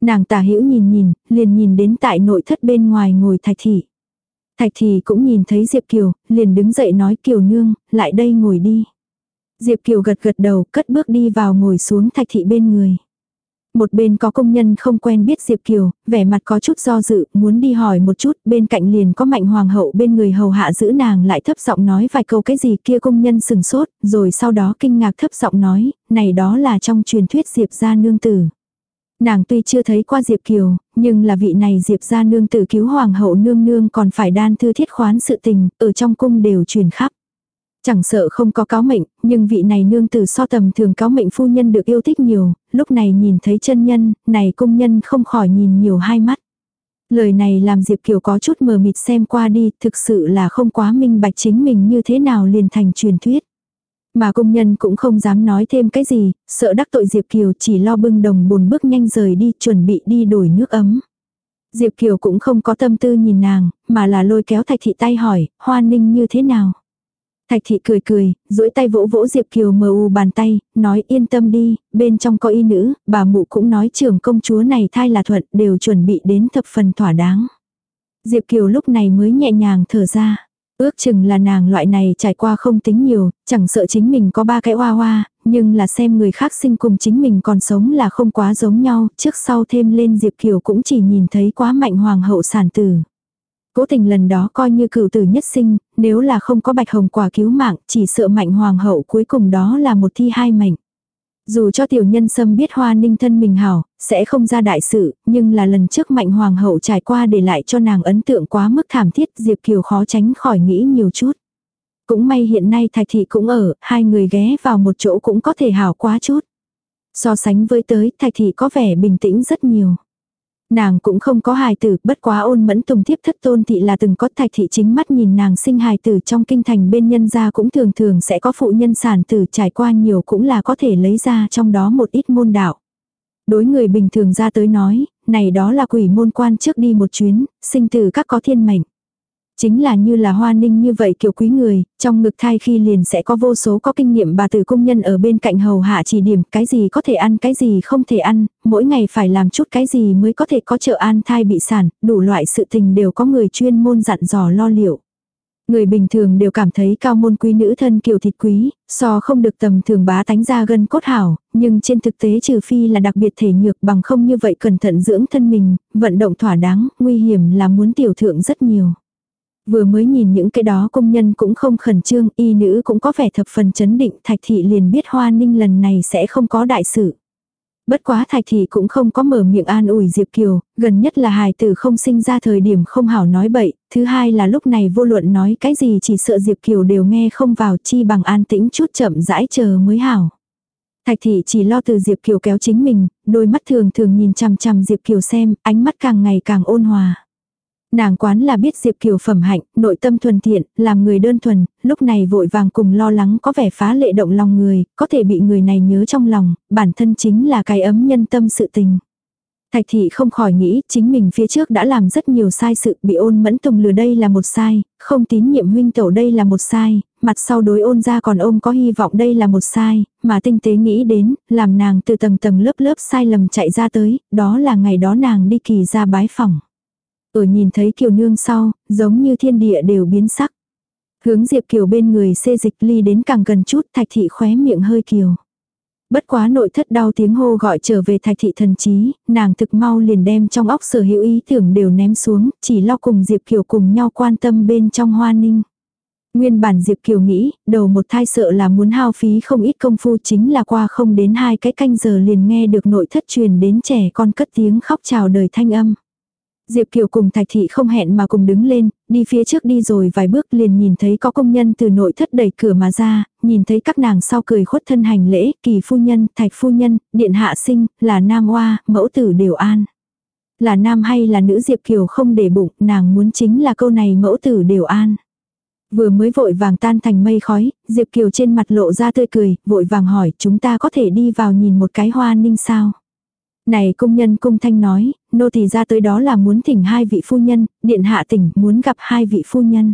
[SPEAKER 1] Nàng tả hữu nhìn nhìn, liền nhìn đến tại nội thất bên ngoài ngồi thạch thị. Thạch thị cũng nhìn thấy Diệp Kiều, liền đứng dậy nói Kiều nương, lại đây ngồi đi. Diệp Kiều gật gật đầu, cất bước đi vào ngồi xuống thạch thị bên người. Một bên có công nhân không quen biết Diệp Kiều, vẻ mặt có chút do dự, muốn đi hỏi một chút, bên cạnh liền có mạnh hoàng hậu bên người hầu hạ giữ nàng lại thấp giọng nói vài câu cái gì kia công nhân sừng sốt, rồi sau đó kinh ngạc thấp giọng nói, này đó là trong truyền thuyết Diệp gia nương tử. Nàng tuy chưa thấy qua Diệp Kiều, nhưng là vị này Diệp gia nương tử cứu hoàng hậu nương nương còn phải đan thư thiết khoán sự tình, ở trong cung đều truyền khắp. Chẳng sợ không có cáo mệnh, nhưng vị này nương tử so tầm thường cáo mệnh phu nhân được yêu thích nhiều, lúc này nhìn thấy chân nhân, này công nhân không khỏi nhìn nhiều hai mắt. Lời này làm Diệp Kiều có chút mờ mịt xem qua đi, thực sự là không quá minh bạch chính mình như thế nào liền thành truyền thuyết. Mà công nhân cũng không dám nói thêm cái gì, sợ đắc tội Diệp Kiều chỉ lo bưng đồng bồn bước nhanh rời đi chuẩn bị đi đổi nước ấm. Diệp Kiều cũng không có tâm tư nhìn nàng, mà là lôi kéo Thạch Thị tay hỏi, Hoa Ninh như thế nào? Thạch Thị cười cười, duỗi tay vỗ vỗ Diệp Kiều mờ u bàn tay, nói yên tâm đi, bên trong có y nữ, bà mụ cũng nói trưởng công chúa này thai là thuận, đều chuẩn bị đến thập phần thỏa đáng. Diệp Kiều lúc này mới nhẹ nhàng thở ra. Ước chừng là nàng loại này trải qua không tính nhiều, chẳng sợ chính mình có ba cái hoa hoa, nhưng là xem người khác sinh cùng chính mình còn sống là không quá giống nhau, trước sau thêm lên Diệp Kiều cũng chỉ nhìn thấy quá mạnh hoàng hậu sản tử. Cố tình lần đó coi như cựu tử nhất sinh, nếu là không có bạch hồng quả cứu mạng, chỉ sợ mạnh hoàng hậu cuối cùng đó là một thi hai mệnh. Dù cho tiểu nhân sâm biết hoa ninh thân mình hảo, sẽ không ra đại sự, nhưng là lần trước mạnh hoàng hậu trải qua để lại cho nàng ấn tượng quá mức thảm thiết Diệp Kiều khó tránh khỏi nghĩ nhiều chút. Cũng may hiện nay thạch thị cũng ở, hai người ghé vào một chỗ cũng có thể hảo quá chút. So sánh với tới, thạch thị có vẻ bình tĩnh rất nhiều. Nàng cũng không có hài tử, bất quá ôn mẫn tùng tiếp thất tôn thị là từng có thạch thị chính mắt nhìn nàng sinh hài tử trong kinh thành bên nhân gia cũng thường thường sẽ có phụ nhân sản tử trải qua nhiều cũng là có thể lấy ra trong đó một ít môn đạo. Đối người bình thường ra tới nói, này đó là quỷ môn quan trước đi một chuyến, sinh tử các có thiên mệnh. Chính là như là hoa ninh như vậy kiểu quý người, trong ngực thai khi liền sẽ có vô số có kinh nghiệm bà tử công nhân ở bên cạnh hầu hạ chỉ điểm cái gì có thể ăn cái gì không thể ăn, mỗi ngày phải làm chút cái gì mới có thể có trợ an thai bị sản, đủ loại sự tình đều có người chuyên môn dặn dò lo liệu. Người bình thường đều cảm thấy cao môn quý nữ thân kiều thịt quý, so không được tầm thường bá tánh ra gân cốt hảo, nhưng trên thực tế trừ phi là đặc biệt thể nhược bằng không như vậy cẩn thận dưỡng thân mình, vận động thỏa đáng, nguy hiểm là muốn tiểu thượng rất nhiều. Vừa mới nhìn những cái đó công nhân cũng không khẩn trương, y nữ cũng có vẻ thập phần chấn định, thạch thị liền biết hoa ninh lần này sẽ không có đại sự. Bất quá thạch thị cũng không có mở miệng an ủi Diệp Kiều, gần nhất là hài tử không sinh ra thời điểm không hảo nói bậy, thứ hai là lúc này vô luận nói cái gì chỉ sợ Diệp Kiều đều nghe không vào chi bằng an tĩnh chút chậm rãi chờ mới hảo. Thạch thị chỉ lo từ Diệp Kiều kéo chính mình, đôi mắt thường thường nhìn chằm chằm Diệp Kiều xem, ánh mắt càng ngày càng ôn hòa. Nàng quán là biết Diệp Kiều phẩm hạnh, nội tâm thuần thiện, làm người đơn thuần, lúc này vội vàng cùng lo lắng có vẻ phá lệ động lòng người, có thể bị người này nhớ trong lòng, bản thân chính là cái ấm nhân tâm sự tình. Thạch thị không khỏi nghĩ chính mình phía trước đã làm rất nhiều sai sự bị ôn mẫn tùng lừa đây là một sai, không tín nhiệm huynh tẩu đây là một sai, mặt sau đối ôn ra còn ôm có hy vọng đây là một sai, mà tinh tế nghĩ đến, làm nàng từ tầng tầng lớp lớp sai lầm chạy ra tới, đó là ngày đó nàng đi kỳ ra bái phòng. Ở nhìn thấy kiều nương sau, giống như thiên địa đều biến sắc. Hướng Diệp Kiều bên người xê dịch ly đến càng gần chút thạch thị khóe miệng hơi kiều. Bất quá nội thất đau tiếng hô gọi trở về thạch thị thần trí, nàng thực mau liền đem trong óc sở hữu ý tưởng đều ném xuống, chỉ lo cùng Diệp Kiều cùng nhau quan tâm bên trong hoa ninh. Nguyên bản Diệp Kiều nghĩ, đầu một thai sợ là muốn hao phí không ít công phu chính là qua không đến hai cái canh giờ liền nghe được nội thất truyền đến trẻ con cất tiếng khóc chào đời thanh âm. Diệp Kiều cùng Thạch Thị không hẹn mà cùng đứng lên, đi phía trước đi rồi vài bước liền nhìn thấy có công nhân từ nội thất đẩy cửa mà ra, nhìn thấy các nàng sau cười khuất thân hành lễ, kỳ phu nhân, thạch phu nhân, điện hạ sinh, là nam hoa, mẫu tử đều an. Là nam hay là nữ Diệp Kiều không để bụng, nàng muốn chính là câu này mẫu tử đều an. Vừa mới vội vàng tan thành mây khói, Diệp Kiều trên mặt lộ ra tươi cười, vội vàng hỏi chúng ta có thể đi vào nhìn một cái hoa ninh sao. Này công nhân cung thanh nói, nô tỳ ra tới đó là muốn thỉnh hai vị phu nhân, điện hạ tỉnh muốn gặp hai vị phu nhân.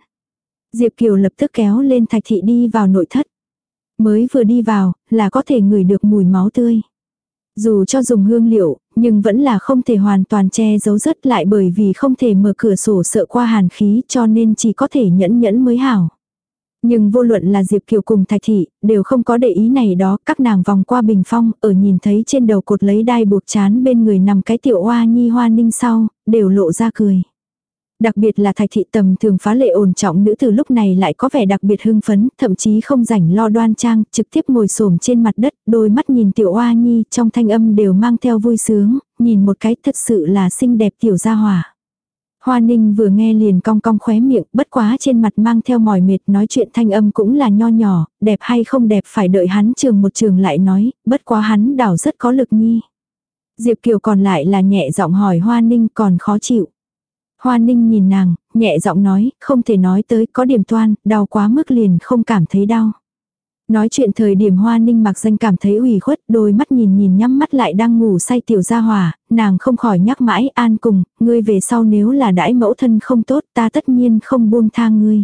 [SPEAKER 1] Diệp Kiều lập tức kéo lên thạch thị đi vào nội thất. Mới vừa đi vào, là có thể ngửi được mùi máu tươi. Dù cho dùng hương liệu, nhưng vẫn là không thể hoàn toàn che giấu rất lại bởi vì không thể mở cửa sổ sợ qua hàn khí cho nên chỉ có thể nhẫn nhẫn mới hảo. Nhưng vô luận là Diệp Kiều cùng Thạch Thị, đều không có để ý này đó, các nàng vòng qua bình phong, ở nhìn thấy trên đầu cột lấy đai buộc chán bên người nằm cái tiểu hoa nhi hoa ninh sau, đều lộ ra cười. Đặc biệt là thạch thị tầm thường phá lệ ổn trọng nữ từ lúc này lại có vẻ đặc biệt hưng phấn, thậm chí không rảnh lo đoan trang, trực tiếp ngồi xổm trên mặt đất, đôi mắt nhìn tiểu hoa nhi trong thanh âm đều mang theo vui sướng, nhìn một cái thật sự là xinh đẹp tiểu gia hỏa. Hoa ninh vừa nghe liền cong cong khóe miệng, bất quá trên mặt mang theo mỏi mệt nói chuyện thanh âm cũng là nho nhỏ, đẹp hay không đẹp phải đợi hắn trường một trường lại nói, bất quá hắn đảo rất có lực nhi. Diệp Kiều còn lại là nhẹ giọng hỏi Hoa ninh còn khó chịu. Hoa ninh nhìn nàng, nhẹ giọng nói, không thể nói tới có điểm toan, đau quá mức liền không cảm thấy đau. Nói chuyện thời điểm hoa ninh mặc danh cảm thấy ủy khuất, đôi mắt nhìn nhìn nhắm mắt lại đang ngủ say tiểu gia hòa nàng không khỏi nhắc mãi an cùng, ngươi về sau nếu là đãi mẫu thân không tốt ta tất nhiên không buông tha ngươi.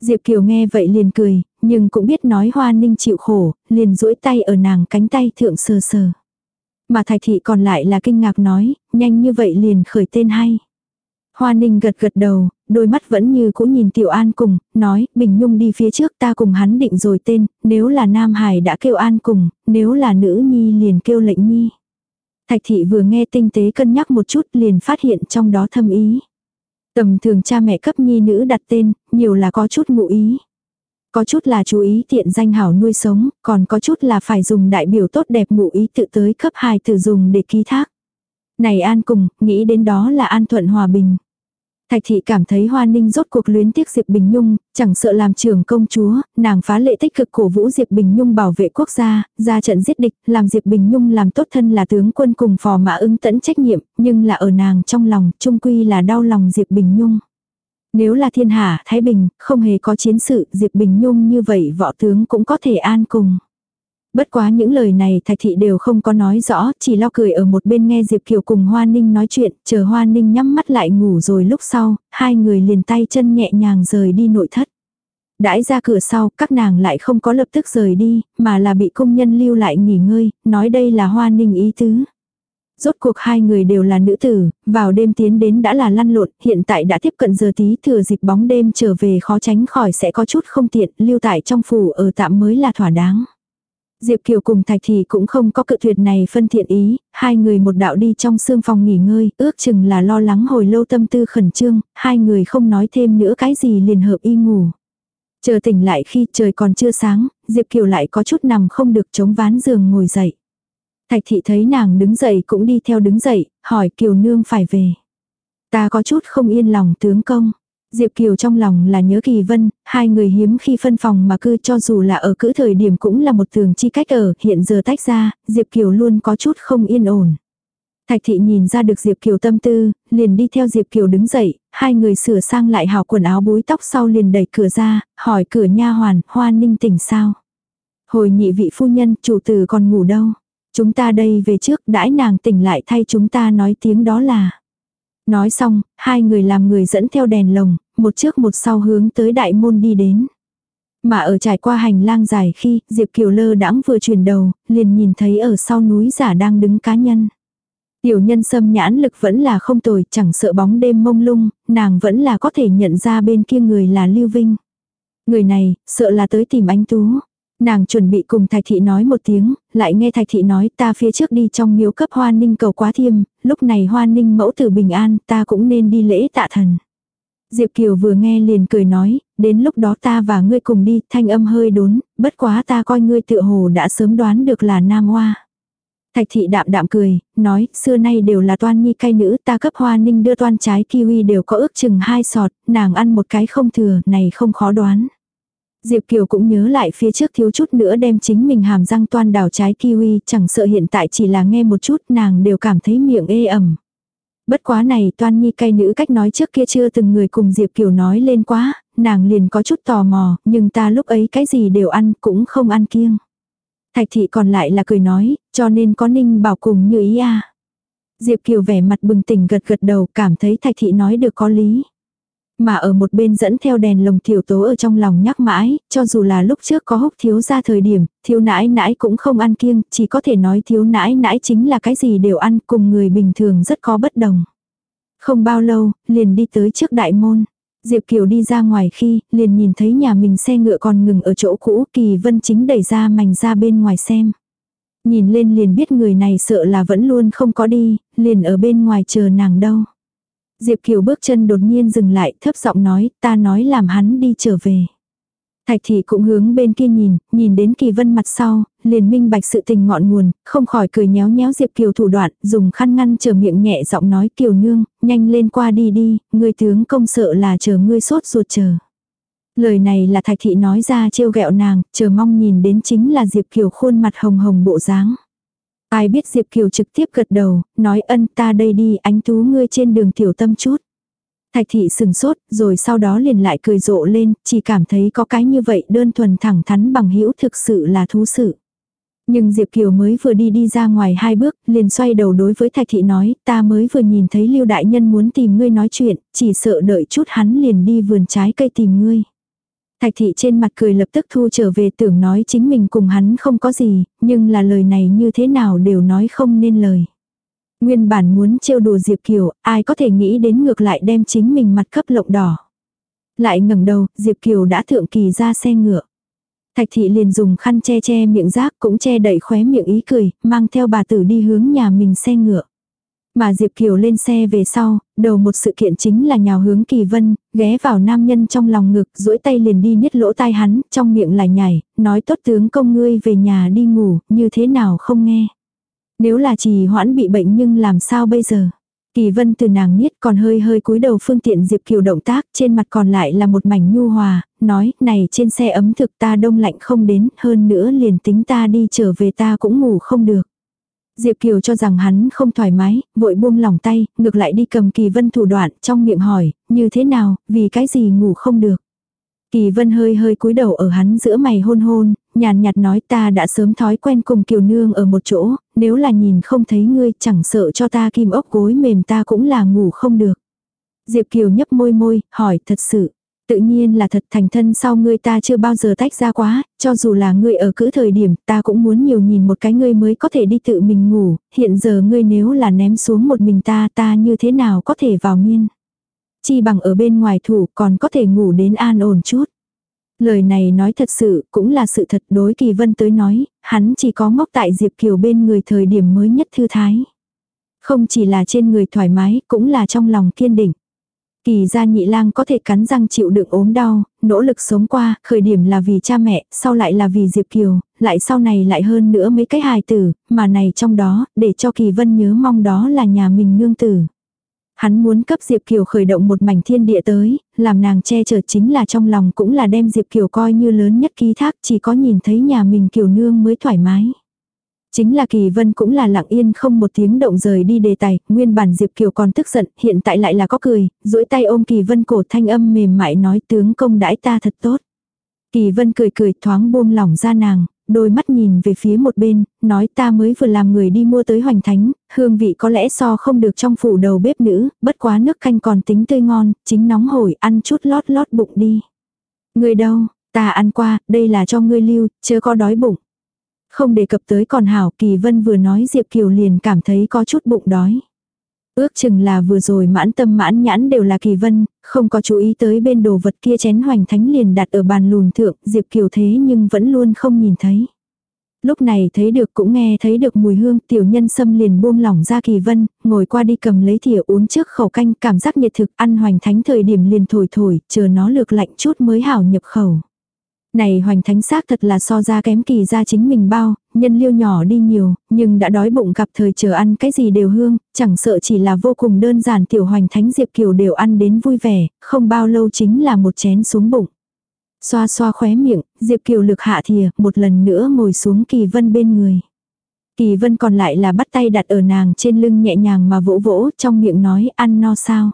[SPEAKER 1] Diệp Kiều nghe vậy liền cười, nhưng cũng biết nói hoa ninh chịu khổ, liền duỗi tay ở nàng cánh tay thượng sờ sờ. Mà thạch thị còn lại là kinh ngạc nói, nhanh như vậy liền khởi tên hay. Hoa ninh gật gật đầu, đôi mắt vẫn như cũ nhìn Tiểu An cùng, nói, Bình Nhung đi phía trước ta cùng hắn định rồi tên, nếu là Nam Hải đã kêu An cùng, nếu là nữ nhi liền kêu lệnh nhi. Thạch thị vừa nghe tinh tế cân nhắc một chút liền phát hiện trong đó thâm ý. Tầm thường cha mẹ cấp nhi nữ đặt tên, nhiều là có chút ngụ ý. Có chút là chú ý tiện danh hảo nuôi sống, còn có chút là phải dùng đại biểu tốt đẹp ngụ ý tự tới cấp hài tử dùng để ký thác. Này an cùng, nghĩ đến đó là an thuận hòa bình. Thạch thị cảm thấy Hoa Ninh rốt cuộc luyến tiếc Diệp Bình Nhung, chẳng sợ làm trưởng công chúa, nàng phá lệ tích cực cổ vũ Diệp Bình Nhung bảo vệ quốc gia, ra trận giết địch, làm Diệp Bình Nhung làm tốt thân là tướng quân cùng phò mã ứng tẫn trách nhiệm, nhưng là ở nàng trong lòng, trung quy là đau lòng Diệp Bình Nhung. Nếu là thiên hạ, Thái Bình, không hề có chiến sự, Diệp Bình Nhung như vậy võ tướng cũng có thể an cùng. Bất quá những lời này thạch thị đều không có nói rõ, chỉ lo cười ở một bên nghe Diệp Kiều cùng Hoa Ninh nói chuyện, chờ Hoa Ninh nhắm mắt lại ngủ rồi lúc sau, hai người liền tay chân nhẹ nhàng rời đi nội thất. Đãi ra cửa sau, các nàng lại không có lập tức rời đi, mà là bị công nhân lưu lại nghỉ ngơi, nói đây là Hoa Ninh ý tứ. Rốt cuộc hai người đều là nữ tử, vào đêm tiến đến đã là lăn lộn, hiện tại đã tiếp cận giờ tí thừa dịp bóng đêm trở về khó tránh khỏi sẽ có chút không tiện, lưu tại trong phủ ở tạm mới là thỏa đáng. Diệp Kiều cùng Thạch Thị cũng không có cự tuyệt này phân thiện ý, hai người một đạo đi trong sương phòng nghỉ ngơi, ước chừng là lo lắng hồi lâu tâm tư khẩn trương, hai người không nói thêm nữa cái gì liền hợp y ngủ. Chờ tỉnh lại khi trời còn chưa sáng, Diệp Kiều lại có chút nằm không được chống ván giường ngồi dậy. Thạch Thị thấy nàng đứng dậy cũng đi theo đứng dậy, hỏi Kiều Nương phải về. Ta có chút không yên lòng tướng công. Diệp Kiều trong lòng là nhớ Kỳ Vân, hai người hiếm khi phân phòng mà cư cho dù là ở cữ thời điểm cũng là một thường chi cách ở, hiện giờ tách ra, Diệp Kiều luôn có chút không yên ổn. Thạch thị nhìn ra được Diệp Kiều tâm tư, liền đi theo Diệp Kiều đứng dậy, hai người sửa sang lại hào quần áo búi tóc sau liền đẩy cửa ra, hỏi cửa nha hoàn, hoa ninh tỉnh sao. Hồi nhị vị phu nhân, chủ tử còn ngủ đâu. Chúng ta đây về trước, đãi nàng tỉnh lại thay chúng ta nói tiếng đó là. Nói xong, hai người làm người dẫn theo đèn lồng, một trước một sau hướng tới đại môn đi đến. Mà ở trải qua hành lang dài khi Diệp Kiều lơ đãng vừa chuyển đầu, liền nhìn thấy ở sau núi giả đang đứng cá nhân. Tiểu nhân xâm nhãn lực vẫn là không tồi, chẳng sợ bóng đêm mông lung, nàng vẫn là có thể nhận ra bên kia người là Lưu Vinh. Người này, sợ là tới tìm anh Tú. Nàng chuẩn bị cùng Thạch Thị nói một tiếng, lại nghe Thạch Thị nói ta phía trước đi trong miếu cấp hoa ninh cầu quá thiêm, lúc này hoa ninh mẫu tử bình an, ta cũng nên đi lễ tạ thần. Diệp Kiều vừa nghe liền cười nói, đến lúc đó ta và ngươi cùng đi, thanh âm hơi đốn, bất quá ta coi ngươi tựa hồ đã sớm đoán được là nam hoa. Thạch thị đạm đạm cười, nói, xưa nay đều là toan nhi cay nữ, ta cấp hoa ninh đưa toan trái kiwi đều có ước chừng hai sọt, nàng ăn một cái không thừa, này không khó đoán. Diệp Kiều cũng nhớ lại phía trước thiếu chút nữa đem chính mình hàm răng toan đào trái kiwi, chẳng sợ hiện tại chỉ là nghe một chút nàng đều cảm thấy miệng ê ẩm. Bất quá này toan nhi cay nữ cách nói trước kia chưa từng người cùng Diệp Kiều nói lên quá, nàng liền có chút tò mò, nhưng ta lúc ấy cái gì đều ăn cũng không ăn kiêng. Thạch thị còn lại là cười nói, cho nên có ninh bảo cùng như ý à. Diệp Kiều vẻ mặt bừng tỉnh gật gật đầu cảm thấy thạch thị nói được có lý. Mà ở một bên dẫn theo đèn lồng tiểu tố ở trong lòng nhắc mãi, cho dù là lúc trước có húc thiếu ra thời điểm, thiếu nãi nãi cũng không ăn kiêng, chỉ có thể nói thiếu nãi nãi chính là cái gì đều ăn cùng người bình thường rất có bất đồng. Không bao lâu, liền đi tới trước đại môn. Diệp Kiều đi ra ngoài khi, liền nhìn thấy nhà mình xe ngựa còn ngừng ở chỗ cũ, Kỳ Vân chính đẩy ra mảnh ra bên ngoài xem. Nhìn lên liền biết người này sợ là vẫn luôn không có đi, liền ở bên ngoài chờ nàng đâu. Diệp Kiều bước chân đột nhiên dừng lại, thấp giọng nói, ta nói làm hắn đi trở về. Thạch thị cũng hướng bên kia nhìn, nhìn đến kỳ vân mặt sau, liền minh bạch sự tình ngọn nguồn, không khỏi cười nhéo nhéo Diệp Kiều thủ đoạn, dùng khăn ngăn chờ miệng nhẹ giọng nói Kiều nương, nhanh lên qua đi đi, người tướng công sợ là chờ ngươi sốt ruột chờ. Lời này là thạch thị nói ra trêu ghẹo nàng, chờ mong nhìn đến chính là Diệp Kiều khuôn mặt hồng hồng bộ dáng. Ai biết Diệp Kiều trực tiếp gật đầu, nói ân ta đây đi, ánh tú ngươi trên đường tiểu tâm chút. Thạch thị sừng sốt, rồi sau đó liền lại cười rộ lên, chỉ cảm thấy có cái như vậy đơn thuần thẳng thắn bằng hữu thực sự là thú sự. Nhưng Diệp Kiều mới vừa đi đi ra ngoài hai bước, liền xoay đầu đối với Thạch Thị nói, ta mới vừa nhìn thấy Lưu Đại Nhân muốn tìm ngươi nói chuyện, chỉ sợ đợi chút hắn liền đi vườn trái cây tìm ngươi. Thạch Thị trên mặt cười lập tức thu trở về tưởng nói chính mình cùng hắn không có gì, nhưng là lời này như thế nào đều nói không nên lời. Nguyên bản muốn trêu đùa Diệp Kiều, ai có thể nghĩ đến ngược lại đem chính mình mặt cấp lộng đỏ. Lại ngẩng đầu, Diệp Kiều đã thượng kỳ ra xe ngựa. Thạch thị liền dùng khăn che che miệng rác cũng che đậy khóe miệng ý cười, mang theo bà tử đi hướng nhà mình xe ngựa. Mà Diệp Kiều lên xe về sau, đầu một sự kiện chính là nhào hướng Kỳ Vân, ghé vào nam nhân trong lòng ngực, duỗi tay liền đi niết lỗ tai hắn, trong miệng lại nhảy, nói tốt tướng công ngươi về nhà đi ngủ, như thế nào không nghe. Nếu là trì hoãn bị bệnh nhưng làm sao bây giờ? Kỳ vân từ nàng niết còn hơi hơi cúi đầu phương tiện Diệp Kiều động tác, trên mặt còn lại là một mảnh nhu hòa, nói, này trên xe ấm thực ta đông lạnh không đến, hơn nữa liền tính ta đi trở về ta cũng ngủ không được. Diệp Kiều cho rằng hắn không thoải mái, vội buông lỏng tay, ngược lại đi cầm Kỳ Vân thủ đoạn, trong miệng hỏi, như thế nào, vì cái gì ngủ không được. Kỳ Vân hơi hơi cúi đầu ở hắn giữa mày hôn hôn, nhàn nhạt nói ta đã sớm thói quen cùng Kiều Nương ở một chỗ, nếu là nhìn không thấy ngươi chẳng sợ cho ta kim ốc gối mềm ta cũng là ngủ không được. Diệp Kiều nhấp môi môi, hỏi thật sự. Tự nhiên là thật thành thân sau ngươi ta chưa bao giờ tách ra quá, cho dù là ngươi ở cữ thời điểm ta cũng muốn nhiều nhìn một cái ngươi mới có thể đi tự mình ngủ, hiện giờ ngươi nếu là ném xuống một mình ta ta như thế nào có thể vào miên. Chi bằng ở bên ngoài thủ còn có thể ngủ đến an ổn chút. Lời này nói thật sự cũng là sự thật đối kỳ vân tới nói, hắn chỉ có ngốc tại Diệp Kiều bên người thời điểm mới nhất thư thái. Không chỉ là trên người thoải mái, cũng là trong lòng kiên định. Kỳ gia nhị lang có thể cắn răng chịu đựng ốm đau, nỗ lực sống qua, khởi điểm là vì cha mẹ, sau lại là vì Diệp Kiều, lại sau này lại hơn nữa mấy cái hài tử, mà này trong đó, để cho Kỳ Vân nhớ mong đó là nhà mình nương tử. Hắn muốn cấp Diệp Kiều khởi động một mảnh thiên địa tới, làm nàng che chở chính là trong lòng cũng là đem Diệp Kiều coi như lớn nhất ký thác chỉ có nhìn thấy nhà mình Kiều nương mới thoải mái. Chính là Kỳ Vân cũng là lặng yên không một tiếng động rời đi đề tài, nguyên bản Diệp Kiều còn tức giận, hiện tại lại là có cười, duỗi tay ôm Kỳ Vân cổ thanh âm mềm mại nói tướng công đãi ta thật tốt. Kỳ Vân cười cười thoáng buông lỏng ra nàng, đôi mắt nhìn về phía một bên, nói ta mới vừa làm người đi mua tới hoành thánh, hương vị có lẽ so không được trong phủ đầu bếp nữ, bất quá nước canh còn tính tươi ngon, chính nóng hổi, ăn chút lót lót bụng đi. Người đâu, ta ăn qua, đây là cho ngươi lưu, chớ có đói bụng. Không đề cập tới còn hảo, Kỳ Vân vừa nói Diệp Kiều liền cảm thấy có chút bụng đói. Ước chừng là vừa rồi mãn tâm mãn nhãn đều là kỳ vân, không có chú ý tới bên đồ vật kia chén hoành thánh liền đặt ở bàn lùn thượng, Diệp Kiều thế nhưng vẫn luôn không nhìn thấy. Lúc này thấy được cũng nghe thấy được mùi hương, tiểu nhân xâm liền buông lỏng ra kỳ vân, ngồi qua đi cầm lấy thìa uống trước khẩu canh, cảm giác nhiệt thực, ăn hoành thánh thời điểm liền thổi thổi, chờ nó lược lạnh chút mới hảo nhập khẩu. Này hoành thánh xác thật là so ra kém kỳ ra chính mình bao, nhân liêu nhỏ đi nhiều, nhưng đã đói bụng gặp thời chờ ăn cái gì đều hương, chẳng sợ chỉ là vô cùng đơn giản tiểu hoành thánh Diệp Kiều đều ăn đến vui vẻ, không bao lâu chính là một chén xuống bụng. Xoa xoa khóe miệng, Diệp Kiều lực hạ thìa, một lần nữa ngồi xuống kỳ vân bên người. Kỳ vân còn lại là bắt tay đặt ở nàng trên lưng nhẹ nhàng mà vỗ vỗ trong miệng nói ăn no sao.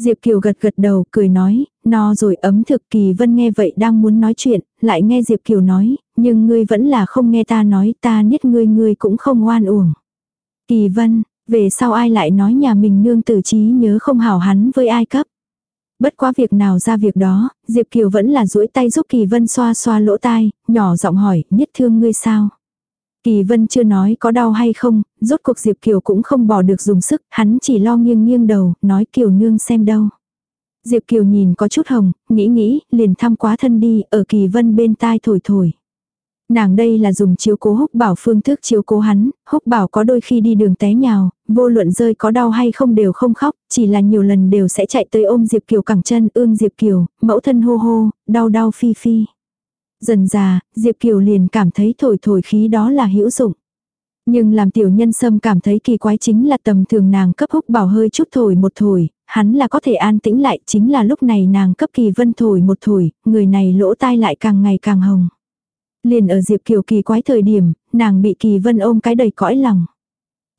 [SPEAKER 1] Diệp Kiều gật gật đầu, cười nói, no rồi ấm thực Kỳ Vân nghe vậy đang muốn nói chuyện, lại nghe Diệp Kiều nói, nhưng ngươi vẫn là không nghe ta nói ta niết ngươi ngươi cũng không oan uổng. Kỳ Vân, về sau ai lại nói nhà mình nương tử trí nhớ không hảo hắn với ai cấp. Bất quá việc nào ra việc đó, Diệp Kiều vẫn là duỗi tay giúp Kỳ Vân xoa xoa lỗ tai, nhỏ giọng hỏi, niết thương ngươi sao? Kỳ Vân chưa nói có đau hay không, rốt cuộc Diệp Kiều cũng không bỏ được dùng sức, hắn chỉ lo nghiêng nghiêng đầu, nói Kiều nương xem đâu. Diệp Kiều nhìn có chút hồng, nghĩ nghĩ, liền thăm quá thân đi, ở Kỳ Vân bên tai thổi thổi. Nàng đây là dùng chiếu cố húc bảo phương thức chiếu cố hắn, húc bảo có đôi khi đi đường té nhào, vô luận rơi có đau hay không đều không khóc, chỉ là nhiều lần đều sẽ chạy tới ôm Diệp Kiều cẳng chân ương Diệp Kiều, mẫu thân hô hô, đau đau phi phi. Dần già, Diệp Kiều liền cảm thấy thổi thổi khí đó là hữu dụng. Nhưng làm tiểu nhân sâm cảm thấy kỳ quái chính là tầm thường nàng cấp húc bảo hơi chút thổi một thổi, hắn là có thể an tĩnh lại chính là lúc này nàng cấp kỳ vân thổi một thổi, người này lỗ tai lại càng ngày càng hồng. Liền ở Diệp Kiều kỳ quái thời điểm, nàng bị kỳ vân ôm cái đầy cõi lòng.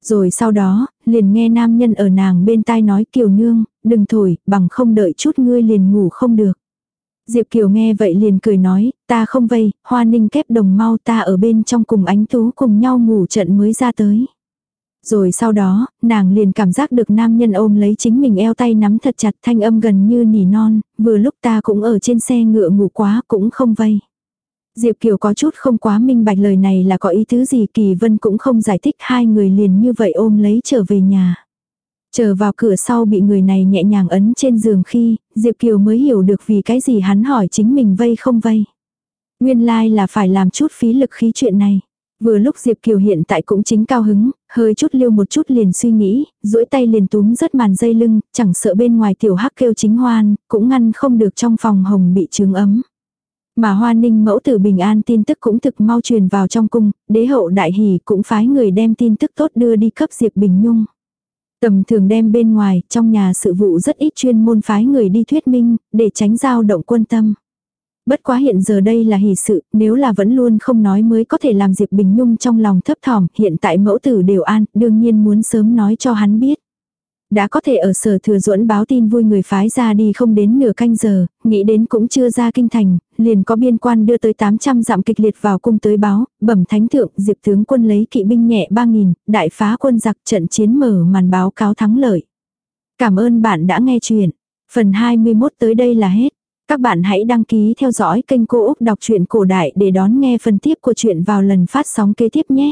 [SPEAKER 1] Rồi sau đó, liền nghe nam nhân ở nàng bên tai nói Kiều Nương, đừng thổi, bằng không đợi chút ngươi liền ngủ không được. Diệp Kiều nghe vậy liền cười nói, ta không vây, hoa ninh kép đồng mau ta ở bên trong cùng ánh tú cùng nhau ngủ trận mới ra tới. Rồi sau đó, nàng liền cảm giác được nam nhân ôm lấy chính mình eo tay nắm thật chặt thanh âm gần như nỉ non, vừa lúc ta cũng ở trên xe ngựa ngủ quá cũng không vây. Diệp Kiều có chút không quá minh bạch lời này là có ý thứ gì Kỳ Vân cũng không giải thích hai người liền như vậy ôm lấy trở về nhà. Chờ vào cửa sau bị người này nhẹ nhàng ấn trên giường khi, Diệp Kiều mới hiểu được vì cái gì hắn hỏi chính mình vây không vây. Nguyên lai like là phải làm chút phí lực khí chuyện này. Vừa lúc Diệp Kiều hiện tại cũng chính cao hứng, hơi chút liêu một chút liền suy nghĩ, duỗi tay liền túm rất màn dây lưng, chẳng sợ bên ngoài tiểu hắc kêu chính hoan, cũng ngăn không được trong phòng hồng bị trướng ấm. Mà hoa ninh mẫu tử bình an tin tức cũng thực mau truyền vào trong cung, đế hậu đại hỷ cũng phái người đem tin tức tốt đưa đi cấp Diệp Bình Nhung. Tầm thường đem bên ngoài, trong nhà sự vụ rất ít chuyên môn phái người đi thuyết minh, để tránh giao động quân tâm. Bất quá hiện giờ đây là hỷ sự, nếu là vẫn luôn không nói mới có thể làm Diệp Bình Nhung trong lòng thấp thỏm, hiện tại mẫu tử đều an, đương nhiên muốn sớm nói cho hắn biết. Đã có thể ở sở thừa duẫn báo tin vui người phái ra đi không đến nửa canh giờ, nghĩ đến cũng chưa ra kinh thành, liền có biên quan đưa tới 800 dặm kịch liệt vào cung tới báo, bẩm thánh thượng, diệp tướng quân lấy kỵ binh nhẹ 3.000, đại phá quân giặc trận chiến mở màn báo cáo thắng lợi. Cảm ơn bạn đã nghe chuyện. Phần 21 tới đây là hết. Các bạn hãy đăng ký theo dõi kênh Cô Úc Đọc truyện Cổ Đại để đón nghe phần tiếp của chuyện vào lần phát sóng kế tiếp nhé.